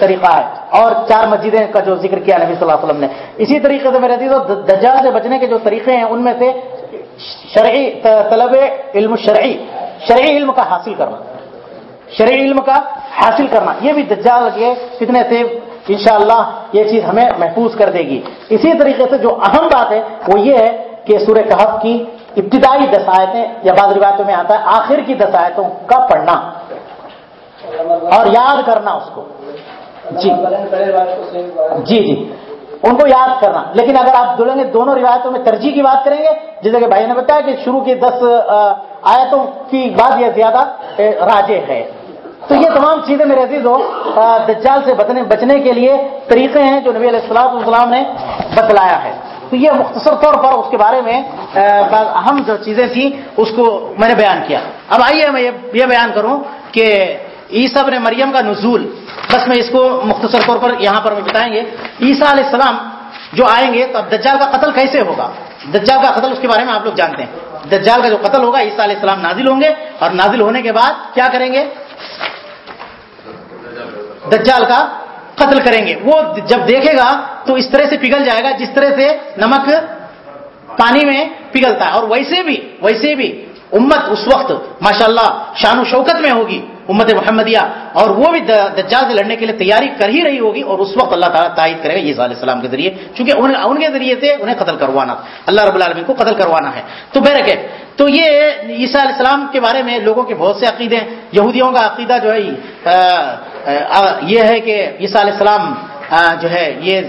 S1: طریقہ ہے۔ اور چار مسجدیں کا جو ذکر کیا نبی صلی اللہ علیہ وسلم نے۔ اسی طریقے سے میرے دجال سے بچنے کے جو طریقے ہیں، ان میں سے شرعی طلب علم شرعی شرعی علم کا حاصل کرنا۔ شرعی علم کا حاصل کرنا۔ یہ بھی دجال کے فتنے سے انشاءاللہ یہ چیز ہمیں محفوظ کر دے گی۔ اسی طریقے سے جو اہم بات ہے وہ یہ ہے کہ سورہ کہف کی ابتدائی دسایتیں یا بعض روایتوں میں آتا ہے، آخر کی دسایتوں کا پڑھنا۔ اور یاد کرنا اس کو۔ جی۔ جی جی۔ ان کو یاد کرنا۔ لیکن اگر آپ دلیں یعنی گے دونوں روایتوں میں ترجیح کی بات کریں گے، جیسے کہ بھائی نے بتایا کہ شروع کی دس آیتوں کی بات یہ زیادہ راجے ہے تو یہ تمام چیزیں میرے عزیز ہو دجال سے بچنے بچنے کے لیے طریقے ہیں جو نبی علیہ السلام السلام نے بتلایا ہے۔ تو یہ مختصر طور پر اس کے بارے میں بعض اہم جو چیزیں تھیں، اس کو میں نے بیان کیا۔ اب آئیے میں یہ بیان کروں کہ عیسب نے مریم کا نزول، بس میں اس کو مختصر طور پر یہاں پر بتائیں گے۔ عیسیٰ علیہ السلام جو آئیں گے، تو اب دجال کا قتل کیسے ہوگا؟ دجال کا قتل اس کے بارے میں آپ لوگ جانتے ہیں۔ دجال کا جو قتل ہوگا، عیسیٰ علیہ السلام نازل ہوں گے اور نازل ہونے کے بعد کیا کریں گے؟ دجال کا قتل کریں گے۔ وہ جب دیکھے گا تو اس طرح سے پگھل جائے گا جس طرح سے نمک پانی میں پگھلتا ہے اور ویسے بھی ویسے بھی امت اس وقت ماشاءاللہ شان و شوکت میں ہوگی، امت محمدیہ، اور وہ بھی دجال سے لڑنے کے لیے تیاری کر ہی رہی ہوگی اور اس وقت اللہ تعالیٰ تائید کرے گا عیسیٰ علیہ السلام کے ذریعے، چونکہ ان کے ذریعے سے انہیں قتل کروانا اللہ رب العالمین کو قتل کروانا ہے۔ تو بہرکے تو یہ عیسیٰ علیہ السلام کے بارے میں لوگوں کے بہت سے عقیدے یہودیوں کا عقیدہ جو ہے یہ ہے کہ عیسیٰ علیہ السلام جو ہے، یہ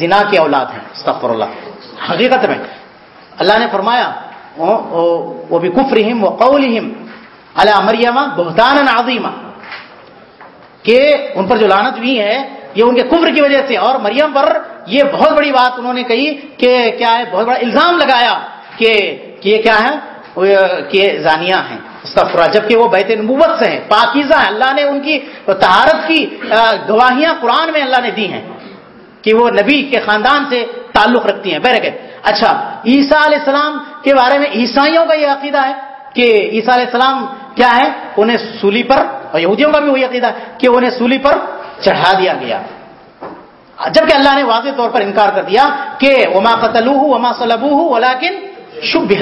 S1: زنا کی اولاد ہیں، استغفر اللہ۔ حقیقت میں اللہ نے فرمایا، وہ بھی کفرہم و قولہم علی بہتان عظیمہ کہ ان پر جو لانت بھی ہے، یہ ان کے کفر کی وجہ سے۔ اور مریم پر یہ بہت بڑی بات انہوں نے کہی کہ کیا ہے، بہت بڑا الزام لگایا کہ یہ کیا ہے کہ زانیہ ہیں۔ استغفر جبکہ وہ بیت نبوت سے ہیں، پاکیزہ ہیں۔ اللہ نے ان کی تہارت کی گواہیاں قرآن میں اللہ نے دی ہیں کہ وہ نبی کے خاندان سے تعلق رکھتی ہیں۔ بہرکہ اچھا عیسیٰ علیہ السلام کے بارے میں عیسائیوں کا یہ عقیدہ ہے کہ عیسیٰ علیہ السلام کیا ہے انہیں سولی پر، اور یہودیوں کا بھی وہی عقیدہ ہے کہ انہیں سولی پر چڑھا دیا گیا۔ جبکہ اللہ نے واضح طور پر انکار کر دیا کہ وما قتل وما صلبو ولیکن شب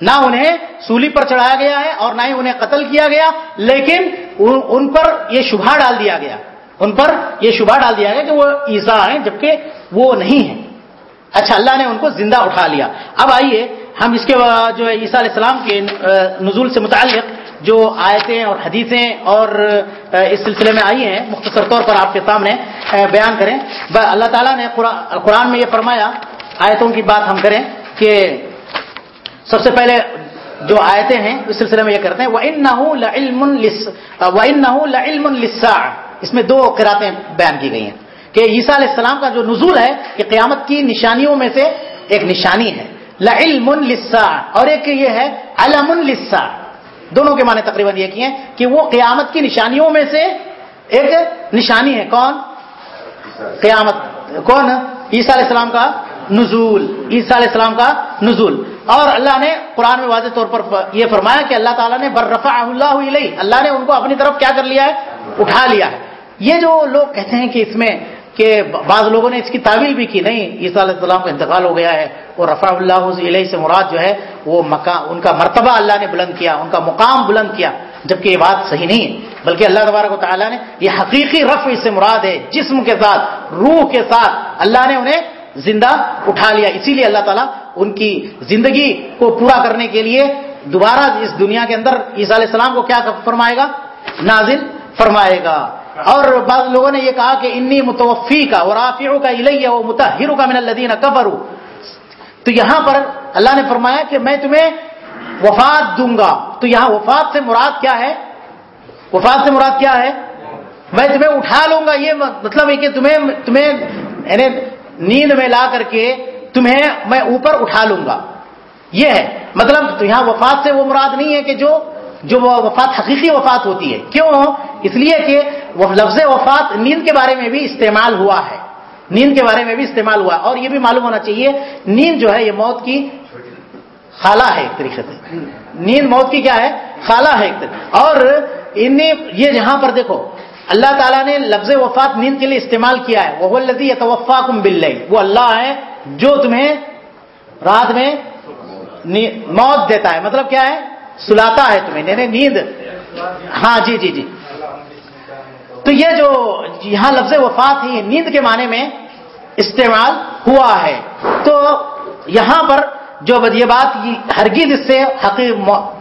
S1: نہ انہیں سولی پر چڑھایا گیا ہے اور نہ ہی انہیں قتل کیا گیا، لیکن ان پر یہ شبہ ڈال دیا گیا۔ ان پر یہ شبہ ڈال دیا گیا کہ وہ عیسا ہیں، جبکہ وہ نہیں ہیں۔ اچھا اللہ نے ان کو زندہ اٹھا لیا۔ اب آئیے، ہم اس کے جو ہے، عیسیٰ علیہ السلام کے نزول سے متعلق جو آیتیں اور حدیثیں اور اس سلسلے میں آئی ہیں، مختصر طور پر آپ کے سامنے بیان کریں۔ اللہ تعالیٰ نے قرآن میں یہ فرمایا، آیتوں کی بات ہم کریں کہ سب سے پہلے جو آیتیں ہیں، اس سلسلے میں یہ کرتے ہیں وہ لسا اس میں دو قراتیں بیان کی گئی ہیں کہ عیسیٰ علیہ السلام کا جو نزول ہے کہ قیامت کی نشانیوں میں سے ایک نشانی ہے۔ لعلم لسا اور ایک یہ ہے، علم لسا دونوں کے معنی تقریباً یہ کیے کہ وہ قیامت کی نشانیوں میں سے ایک نشانی ہے۔ کون؟ قیامت۔ کون؟ عیسیٰ علیہ السلام کا نزول۔ عیسیٰ علیہ السلام کا نزول۔ اور اللہ نے قرآن میں واضح طور پر یہ فرمایا کہ اللہ تعالیٰ نے بررفع اللہ علیہ، اللہ نے ان کو اپنی طرف کیا کر لیا ہے؟ اٹھا لیا ہے۔ یہ جو لوگ کہتے ہیں کہ اس میں کہ بعض لوگوں نے اس کی تعویل بھی کی، نہیں، عیسیٰ علیہ السلام کا انتقال ہو گیا ہے۔ اور رفع اللہ علیہ سے مراد جو ہے، وہ مقام ان کا مرتبہ اللہ نے بلند کیا، ان کا مقام بلند کیا، جبکہ یہ بات صحیح نہیں ہے۔ بلکہ اللہ تبارک و تعالیٰ نے یہ حقیقی رفع اس سے مراد ہے، جسم کے ساتھ، روح کے ساتھ اللہ نے انہیں زندہ اٹھا لیا۔ اسی لیے اللہ تعالیٰ ان کی زندگی کو پورا کرنے کے لیے دوبارہ اس دنیا کے اندر عیسیٰ علیہ السلام کو کیا فرمائے گا؟ نازل فرمائے گا۔ اور بعض لوگوں نے یہ کہا کہ انی متوفی کا اور آفیوں کا الیہ وہ متحروں کا من الدین کبر تو یہاں پر اللہ نے فرمایا کہ میں تمہیں وفات دوں گا۔ تو یہاں وفات سے مراد کیا ہے؟ وفات سے مراد کیا ہے؟ میں تمہیں اٹھا لوں گا۔ یہ مطلب ہے کہ تمہیں تمہیں یعنی نیند میں لا کر کے تمہیں میں اوپر اٹھا لوں گا۔ یہ ہے۔ مطلب تو یہاں وفات سے وہ مراد نہیں ہے کہ جو جو وفات حقیقی وفات ہوتی ہے۔ کیوں؟ اس لیے کہ وہ لفظ وفات نیند کے بارے میں بھی استعمال ہوا ہے۔ نیند کے بارے میں بھی استعمال ہوا اور یہ بھی معلوم ہونا چاہیے، نیند جو ہے یہ موت کی خالہ ہے ایک طریقے سے۔ نیند موت کی کیا ہے؟ خالہ ہے ایک طریقے اور یہ جہاں پر دیکھو، اللہ تعالیٰ نے لفظ وفات نیند کے لیے استعمال کیا ہے۔ وہ لذی توفا کم بل وہ اللہ ہے جو تمہیں رات میں موت دیتا ہے۔ مطلب کیا ہے؟ سلاتا ہے تمہیں یعنی نیند۔ ہاں جی جی جی۔ تو یہ جو یہاں لفظ وفات ہی نیند کے معنی میں استعمال ہوا ہے۔ تو یہاں پر جو یہ بات ہرگز اس سے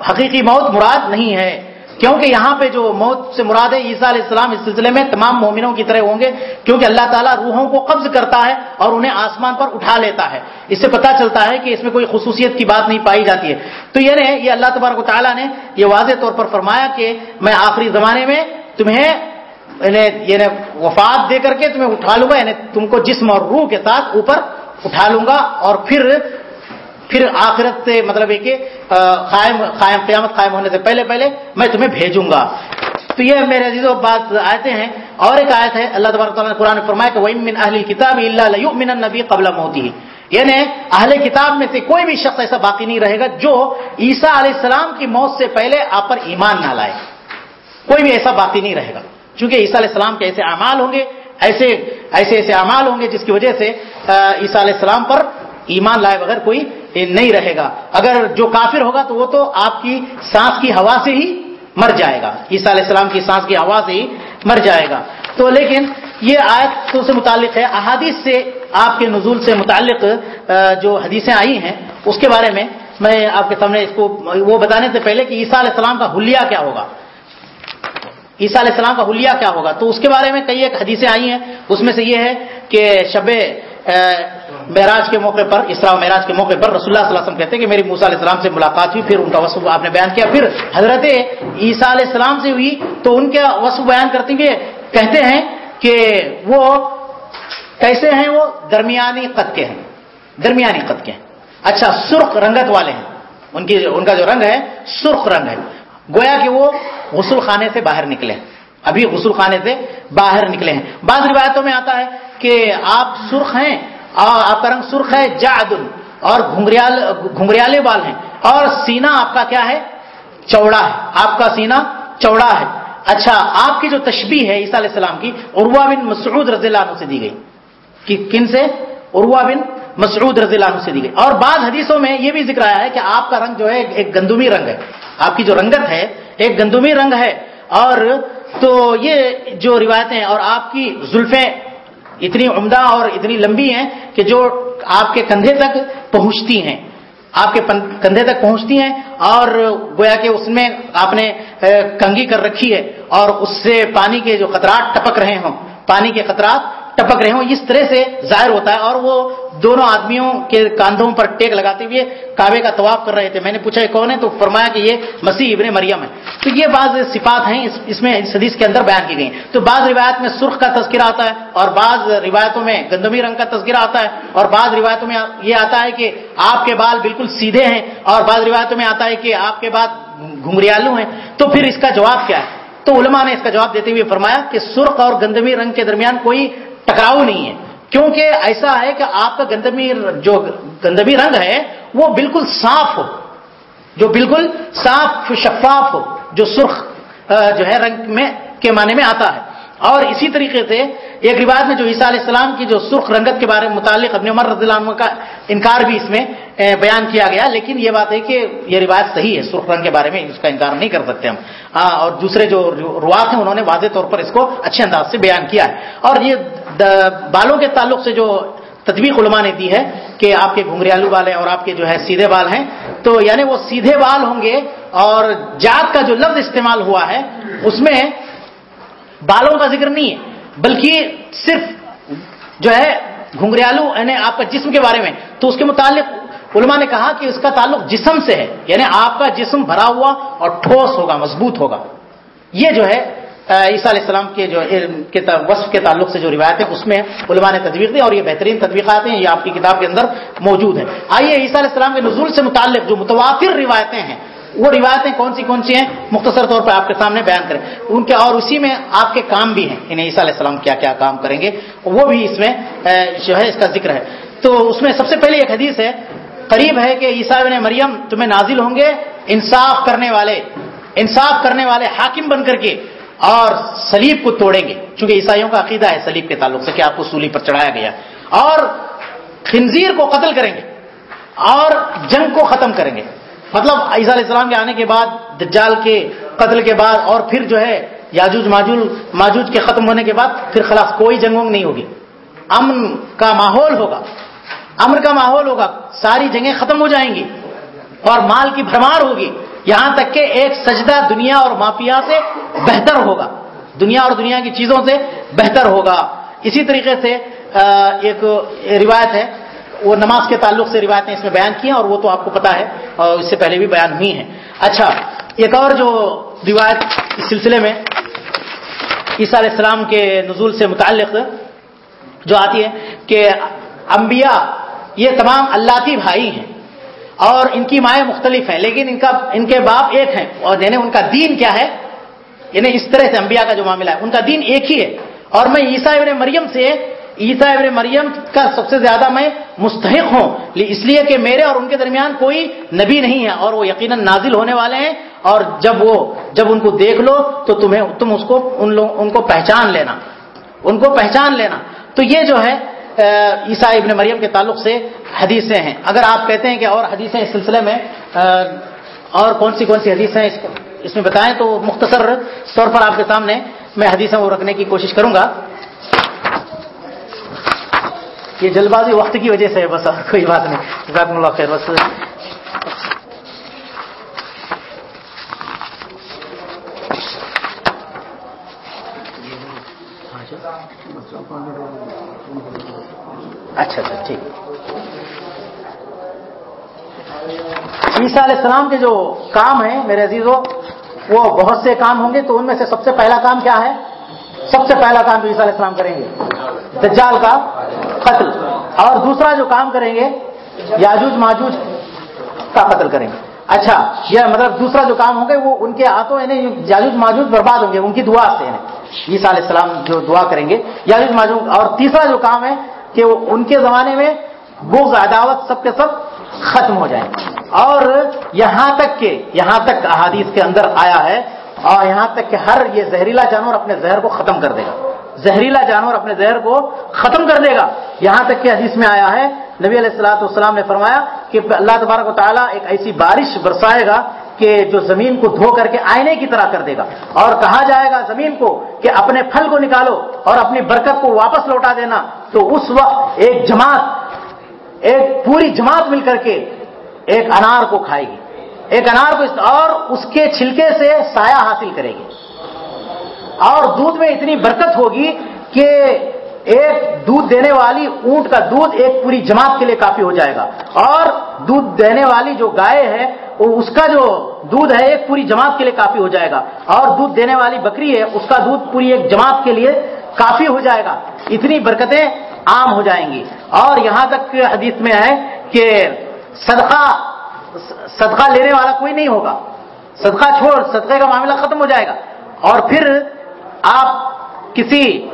S1: حقیقی موت مراد نہیں ہے۔ کیونکہ یہاں پہ جو موت سے مراد ہے عیسیٰ علیہ السلام اس سلسلے میں تمام مومنوں کی طرح ہوں گے، کیونکہ اللہ تعالیٰ روحوں کو قبض کرتا ہے اور انہیں آسمان پر اٹھا لیتا ہے۔ اس سے پتا چلتا ہے کہ اس میں کوئی خصوصیت کی بات نہیں پائی جاتی ہے۔ تو یہ نہیں یہ اللہ تبارک و تعالیٰ نے یہ واضح طور پر فرمایا کہ میں آخری زمانے میں تمہیں یعنی،, یعنی وفات دے کر کے تمہیں اٹھا لوں گا یعنی تم کو جسم اور روح کے ساتھ اوپر اٹھا لوں گا اور پھر پھر آخرت سے مطلب ہے کہ قائم قائم قیامت قائم ہونے سے پہلے پہلے میں تمہیں بھیجوں گا۔ تو یہ میرے عزیز و بات آیتیں ہیں۔ اور ایک آیت ہے، اللہ تبارک تعالیٰ نے قرآن فرمایا کہ وہ من اہل کتاب اللہ من نبی قبل موتی یعنی اہل کتاب میں سے کوئی بھی شخص ایسا باقی نہیں رہے گا جو عیسیٰ علیہ السلام کی موت سے پہلے آپ پر ایمان نہ لائے۔ کوئی بھی ایسا باقی نہیں رہے گا۔ چونکہ عیسیٰ علیہ السلام کے ایسے اعمال ہوں گے، ایسے ایسے ایسے اعمال ہوں گے جس کی وجہ سے عیسیٰ علیہ السلام پر ایمان لائے بغیر کوئی نہیں رہے گا۔ اگر جو کافر ہوگا تو وہ تو آپ کی سانس کی ہوا سے ہی مر جائے گا۔ عیسیٰ علیہ السلام کی سانس کی ہوا سے ہی مر جائے گا۔ تو لیکن یہ آیت سے متعلق ہے۔ احادیث سے آپ کے نزول سے متعلق جو حدیثیں آئی ہیں، اس کے بارے میں میں آپ کے سامنے اس کو وہ بتانے سے پہلے کہ عیسیٰ علیہ السلام کا حلیہ کیا ہوگا۔ عیسیٰ علیہ السلام کا حلیہ کیا ہوگا؟ تو اس کے بارے میں کئی ایک حدیثیں آئی ہیں۔ اس میں سے یہ ہے کہ شب معراج کے موقع پر، اسراء معراج کے موقع پر رسول اللہ صلی اللہ علیہ وسلم کہتے ہیں کہ میری موسیٰ علیہ السلام سے ملاقات ہوئی، پھر ان کا وصف آپ نے بیان کیا۔ پھر حضرت عیسیٰ علیہ السلام سے ہوئی تو ان کے وصف بیان کرتے ہوئے کہتے ہیں کہ وہ کیسے ہیں؟ وہ درمیانی قد کے ہیں۔ درمیانی قد کے ہیں۔ اچھا سرخ رنگت والے ہیں۔ ان کی ان کا جو رنگ ہے، سرخ رنگ ہے۔ گویا کہ وہ غسل خانے سے باہر نکلے ابھی غسل خانے سے باہر نکلے ہیں۔ بعض روایتوں میں آتا ہے کہ آپ سرخ ہیں اور آپ کا رنگ سرخ ہے جاد اور گھنگریال، گھنگریالے بال ہیں۔ اور سینا آپ کا کیا ہے؟ چوڑا ہے۔ آپ کا سینا چوڑا ہے۔ اچھا آپ کی جو تشبیح ہے عیسیٰ علیہ السلام کی عروا بن مسعود رضی اللہ عنہ سے دی گئی۔ کہ کن سے؟ عروا بن مسعود رضی اللہ عنہ سے دی گئی۔ اور بعض حدیثوں میں یہ بھی ذکر آیا ہے کہ آپ کا رنگ جو ہے ایک گندمی رنگ ہے۔ آپ کی جو رنگت ہے ایک گندمی رنگ ہے۔ اور تو یہ جو روایتیں اور آپ کی زلفیں اتنی عمدہ اور اتنی لمبی ہیں کہ جو آپ کے کندھے تک پہنچتی ہیں، آپ کے کندھے تک پہنچتی ہیں اور گویا کہ اس میں آپ نے کنگھی کر رکھی ہے اور اس سے پانی کے جو قطرات ٹپک رہے ہوں، پانی کے قطرات ٹپک رہے ہوں، اس طرح سے ظاہر ہوتا ہے اور وہ دونوں آدمیوں کے کاندھوں پر ٹیک لگاتے ہوئے کعبے کا طواف کر رہے تھے۔ میں نے پوچھا، یہ کون ہے؟ تو فرمایا کہ یہ مسیح ابن مریم ہے۔ تو یہ بعض صفات ہیں، اس اس میں اس حدیث کے اندر بیان کی گئی تو بعض روایت میں سرخ کا تذکرہ آتا ہے اور بعض روایتوں میں گندمی رنگ کا تذکرہ آتا ہے اور بعض روایتوں میں یہ آتا ہے کہ آپ کے بال بالکل سیدھے ہیں اور بعض روایتوں میں آتا ہے کہ آپ کے بال گھنگریالو ہیں۔ تو پھر اس کا جواب کیا ہے؟ تو علماء نے اس کا جواب دیتے ہوئے فرمایا کہ سرخ اور گندمی رنگ کے درمیان کوئی ٹکراؤ نہیں ہے۔ کیونکہ ایسا ہے کہ آپ کا گندمی جو گندمی رنگ ہے، وہ بالکل صاف ہو۔ جو بالکل صاف، شفاف ہو۔ جو سرخ جو ہے رنگ میں، کے معنی میں آتا ہے۔ اور اسی طریقے سے ایک روایت میں جو عیسیٰ علیہ السلام کی جو سرخ رنگت کے بارے میں متعلق ابن عمر رضی اللہ عنہ کا انکار بھی اس میں بیان کیا گیا، لیکن یہ بات ہے کہ یہ روایت صحیح ہے، سرخ رنگ کے بارے میں اس کا انکار نہیں کر سکتے ہم۔ ہاں اور دوسرے جو روات ہیں انہوں نے واضح طور پر اس کو اچھے انداز سے بیان کیا ہے۔ اور یہ بالوں کے تعلق سے جو تجویق علماء نے دی ہے کہ آپ کے گھنگریالو بال ہیں اور آپ کے جو ہے سیدھے بال ہیں، تو یعنی وہ سیدھے بال ہوں گے اور جات کا جو لفظ استعمال ہوا ہے، اس میں بالوں کا ذکر نہیں ہے، بلکہ صرف جو ہے گھنگریالو یعنی آپ کا جسم کے بارے میں۔ تو اس کے متعلق علماء نے کہا کہ اس کا تعلق جسم سے ہے یعنی آپ کا جسم بھرا ہوا اور ٹھوس ہوگا، مضبوط ہوگا۔ یہ جو ہے عیسیٰ علیہ السلام کے جو علم کے وصف کے تعلق سے جو روایت ہے اس میں علماء نے تجویز دی اور یہ بہترین تجویقات ہیں، یہ آپ کی کتاب کے اندر موجود ہیں۔ آئیے عیسیٰ علیہ السلام کے نزول سے متعلق جو متواتر روایتیں ہیں وہ روایتیں کون سی کون سی ہیں؟ مختصر طور پر آپ کے سامنے بیان کریں۔ ان کے اور اسی میں آپ کے کام بھی ہیں۔ انہیں عیسیٰ علیہ السلام کیا کیا کام کریں گے؟ وہ بھی اس میں جو ہے اس کا ذکر ہے۔ تو اس میں سب سے پہلے ایک حدیث ہے، قریب ہے کہ عیسیٰ ابن مریم تمہیں نازل ہوں گے انصاف کرنے والے، انصاف کرنے والے حاکم بن کر کے اور سلیب کو توڑیں گے۔ چونکہ عیسائیوں کا عقیدہ ہے سلیب کے تعلق سے کہ آپ کو سولی پر چڑھایا گیا۔ اور خنزیر کو قتل کریں گے اور جنگ کو ختم کریں گے۔ مطلب عیسیٰ علیہ السلام کے آنے کے بعد، دجال کے قتل کے بعد، اور پھر جو ہے، یاجوج ماجوج ماجوج کے ختم ہونے کے بعد، پھر خلاص کوئی جنگ ونگ نہیں ہوگی۔ امن کا ماحول ہوگا۔ امن کا ماحول ہوگا۔ ساری جنگیں ختم ہو جائیں گی۔ اور مال کی بھرمار ہوگی۔ یہاں تک کہ ایک سجدہ دنیا اور مافیا سے بہتر ہوگا۔ دنیا اور دنیا کی چیزوں سے بہتر ہوگا۔ اسی طریقے سے ایک روایت ہے۔ وہ نماز کے تعلق سے روایتیں اس میں بیان کی ہیں اور وہ تو آپ کو پتا ہے اور اس سے پہلے بھی بیان ہوئی ہیں۔ اچھا ایک اور جو روایت اس سلسلے میں عیسیٰ علیہ السلام کے نزول سے متعلق جو آتی ہے کہ انبیاء یہ تمام اللہ کی بھائی ہیں اور ان کی مائیں مختلف ہیں، لیکن ان کا، ان کے باپ ایک ہیں اور یعنی ان کا دین کیا ہے؟ یعنی اس طرح سے انبیاء کا جو معاملہ ہے، ان کا دین ایک ہی ہے۔ اور میں عیسیٰ ابن مریم سے عیسیٰ ابن مریم کا سب سے زیادہ میں مستحق ہوں۔ اس لیے کہ میرے اور ان کے درمیان کوئی نبی نہیں ہے اور وہ یقیناً نازل ہونے والے ہیں اور جب وہ جب ان کو دیکھ لو تو تمہیں تم اس کو ان لوگ ان کو پہچان لینا۔ ان کو پہچان لینا۔ تو یہ جو ہے عیسیٰ ابن مریم کے تعلق سے حدیثیں ہیں۔ اگر آپ کہتے ہیں کہ اور حدیثیں اس سلسلے میں اور کون سی کون سی حدیثیں اس اس میں بتائیں تو مختصر طور پر آپ کے سامنے میں حدیثیں وہ رکھنے کی کوشش کروں گا۔ یہ جلد بازی وقت کی وجہ سے ہے، بس اور کوئی بات نہیں۔ جزاکم اللہ خیر، بس۔ اچھا اچھا ٹھیک۔ عیسیٰ علیہ السلام کے جو کام ہیں میرے عزیزوں وہ بہت سے کام ہوں گے، تو ان میں سے سب سے پہلا کام کیا ہے؟ سب سے پہلا کام جو عیسیٰ علیہ السلام کریں گے۔ دجال کا قتل۔ اور دوسرا جو کام کریں گے، یاجوج ماجوج کا قتل کریں گے۔ اچھا یہ مطلب دوسرا جو کام ہوں گے، وہ ان کے ہاتھوں یعنی یاجوج ماجوج برباد ہوں گے، ان کی دعا سے یعنی عیسیٰ علیہ السلام جو دعا کریں گے، یاجوج ماجوج۔ اور تیسرا جو کام ہے کہ وہ ان کے زمانے میں بغض، عداوت سب کے سب ختم ہو جائیں۔ اور یہاں تک کہ، یہاں تک احادیث کے اندر آیا ہے، اور یہاں تک کہ ہر یہ زہریلا جانور اپنے زہر کو ختم کر دے گا۔ زہریلا جانور اپنے زہر کو ختم کر دے گا۔ یہاں تک کہ حدیث میں آیا ہے، نبی علیہ السلاۃ والسلام نے فرمایا کہ اللہ تبارک و تعالیٰ ایک ایسی بارش برسائے گا کہ جو زمین کو دھو کر کے آئینے کی طرح کر دے گا۔ اور کہا جائے گا زمین کو کہ اپنے پھل کو نکالو اور اپنی برکت کو واپس لوٹا دینا۔ تو اس وقت ایک جماعت، ایک پوری جماعت مل کر کے ایک انار کو کھائے گی۔ ایک انار کو اور اس کے چھلکے سے سایہ حاصل کرے گی۔ اور دودھ میں اتنی برکت ہوگی کہ ایک دودھ دینے والی اونٹ کا دودھ ایک پوری جماعت کے لیے کافی ہو جائے گا۔ اور دودھ دینے والی جو گائے ہے اس کا جو دودھ ہے، ایک پوری جماعت کے لیے کافی ہو جائے گا۔ اور دودھ دینے والی بکری ہے، اس کا دودھ پوری ایک جماعت کے لیے کافی ہو جائے گا۔ اتنی برکتیں عام ہو جائیں گی۔ اور یہاں تک حدیث میں ہے کہ صدقہ صدقہ لینے والا کوئی نہیں ہوگا۔ صدقہ چھوڑ، صدقے کا معاملہ ختم ہو جائے گا۔ اور پھر آپ کسی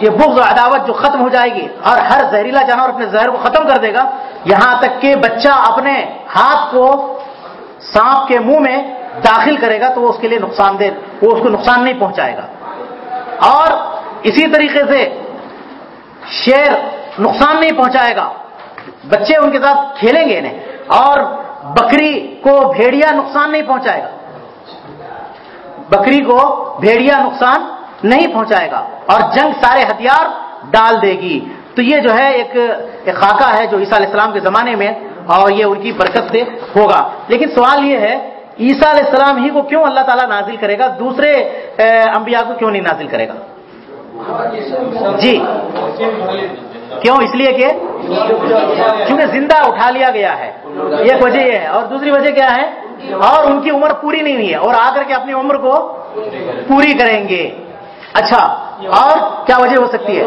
S1: یہ بغض و عداوت جو ختم ہو جائے گی اور ہر زہریلا جانور اپنے زہر کو ختم کر دے گا، یہاں تک کہ بچہ اپنے ہاتھ کو سانپ کے منہ میں داخل کرے گا تو وہ اس کے لیے نقصان دہ، وہ اس کو نقصان نہیں پہنچائے گا۔ اور اسی طریقے سے شیر نقصان نہیں پہنچائے گا۔ بچے ان کے ساتھ کھیلیں گے انہیں اور بکری کو بھیڑیا نقصان نہیں پہنچائے گا۔ بکری کو بھیڑیا نقصان نہیں پہنچائے گا اور جنگ سارے ہتھیار ڈال دے گی۔ تو یہ جو ہے ایک خاکہ ہے جو عیسیٰ علیہ السلام کے زمانے میں اور یہ ان کی برکت سے ہوگا۔ لیکن سوال یہ ہے، عیسیٰ علیہ السلام ہی کو کیوں اللہ تعالیٰ نازل کرے گا؟ دوسرے انبیاء کو کیوں نہیں نازل کرے گا؟ جی۔ کیوں؟ اس لیے کہ کیونکہ زندہ اٹھا لیا گیا ہے۔ ایک وجہ یہ ہے۔ اور دوسری وجہ کیا ہے؟ اور ان کی عمر پوری نہیں ہوئی ہے اور آ کر کے اپنی عمر کو پوری کریں گے۔ اچھا اور کیا وجہ ہو سکتی ہے؟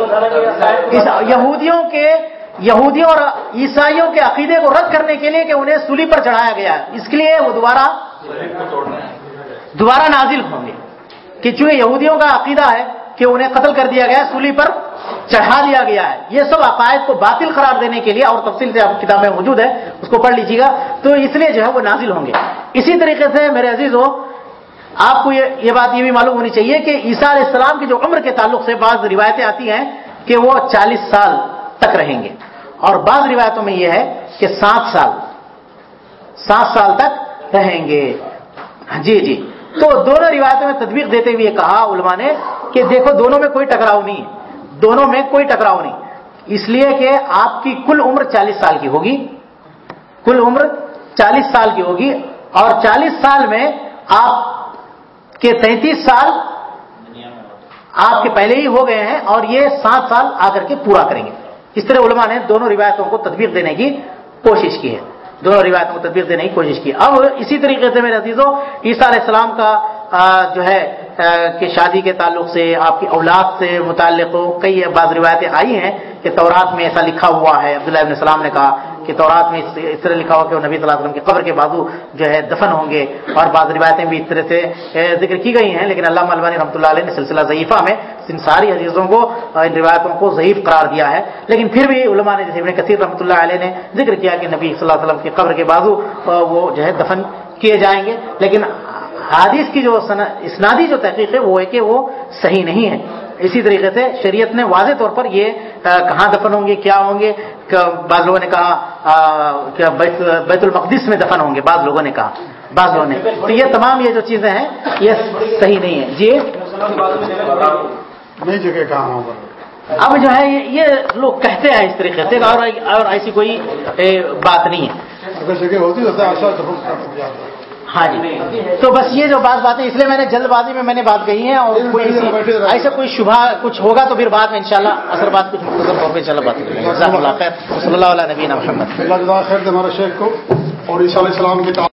S1: یہودیوں کے، یہودیوں اور عیسائیوں کے عقیدے کو رد کرنے کے لیے کہ انہیں سولی پر چڑھایا گیا۔ اس کے لیے وہ دوبارہ دوبارہ نازل ہوں گے۔ کہ چونکہ یہودیوں کا عقیدہ ہے کہ انہیں قتل کر دیا گیا سولی پر چڑھا دیا گیا ہے۔ یہ سب عقائد کو باطل قرار دینے کے لیے اور تفصیل سے کتابیں موجود ہے اس کو پڑھ لیجیے گا۔ تو اس لیے جو ہے وہ نازل ہوں گے۔ اسی طریقے سے میرے عزیز ہو، آپ کو یہ بات یہ بھی معلوم ہونی چاہیے کہ عیسیٰ علیہ السلام کی جو عمر کے تعلق سے بعض روایتیں آتی ہیں کہ وہ چالیس سال تک رہیں گے۔ اور بعض روایتوں میں یہ ہے کہ سات سال سات سال تک رہیں گے۔ جی جی۔ تو دونوں روایتوں میں تدبیق دیتے ہوئے کہا علماء نے کہ دیکھو دونوں میں کوئی ٹکراؤ نہیں ہے۔ دونوں میں کوئی ٹکراؤ نہیں۔ اس لیے کہ آپ کی کل عمر چالیس سال کی ہوگی۔ کل عمر چالیس سال کی ہوگی۔ اور چالیس سال میں آپ کے تینتیس سال آپ کے پہلے ہی ہو گئے ہیں اور یہ سات سال آ کر کے پورا کریں گے۔ اس طرح علماء نے دونوں روایتوں کو تدبیر دینے کی کوشش کی ہے۔ دونوں روایتوں کو تدبیر دینے کی کوشش کی۔ اب اسی طریقے سے میرے عزیزوں عیسیٰ علیہ السلام کا جو ہے کہ شادی کے تعلق سے آپ کی اولاد سے متعلق کئی بعض روایتیں آئی ہیں کہ تورات میں ایسا لکھا ہوا ہے۔ عبداللہ ابن السلام نے کہا کہ تورات میں اس طرح لکھا ہوا کہ وہ نبی صلی اللہ علیہ وسلم کے قبر کے بازو جو ہے دفن ہوں گے اور بعض روایتیں بھی اس طرح سے ذکر کی گئی ہیں۔ لیکن اللہ ملوانی رحمۃ اللہ علیہ نے سلسلہ ضعیفہ میں ان ساری عزیزوں کو، ان روایتوں کو ضعیف قرار دیا ہے۔ لیکن پھر بھی علماء نے جیسے ابن کثیر رحمۃ اللہ علیہ نے ذکر کیا کہ نبی صلی اللہ علیہ وسلم کے قبر کے بازو وہ جو ہے دفن کیے جائیں گے۔ لیکن حادث کی جو اسنادی جو تحقیق ہے وہ ہے کہ وہ صحیح نہیں ہے۔ اسی طریقے سے شریعت نے واضح طور پر یہ کہاں دفن ہوں گے کیا ہوں گے؟ بعض لوگوں نے کہا کہ بیت المقدس میں دفن ہوں گے بعض لوگوں نے کہا۔ بعض لوگوں نے۔ تو یہ تمام یہ جو چیزیں ہیں یہ صحیح نہیں ہے جی؟
S2: جگہ کہاں ہوگا
S1: اب جو ہے یہ لوگ کہتے ہیں اس طریقے سے اور ایسی کوئی بات نہیں ہے۔ ہاں جی۔ تو بس یہ جو بات بات ہے اس لیے میں نے جلد بازی میں میں نے بات کہی ہے اور کوئی ایسا کوئی شبہ کچھ ہوگا تو پھر بعد میں انشاءاللہ اثر بات کچھ مختصر طور پہ چلو بات کریں گے۔ صلی اللہ علیہ نبی محمد۔
S2: اللہ خیر ہمارے شیخ کو اور عیسیٰ علیہ السلام کی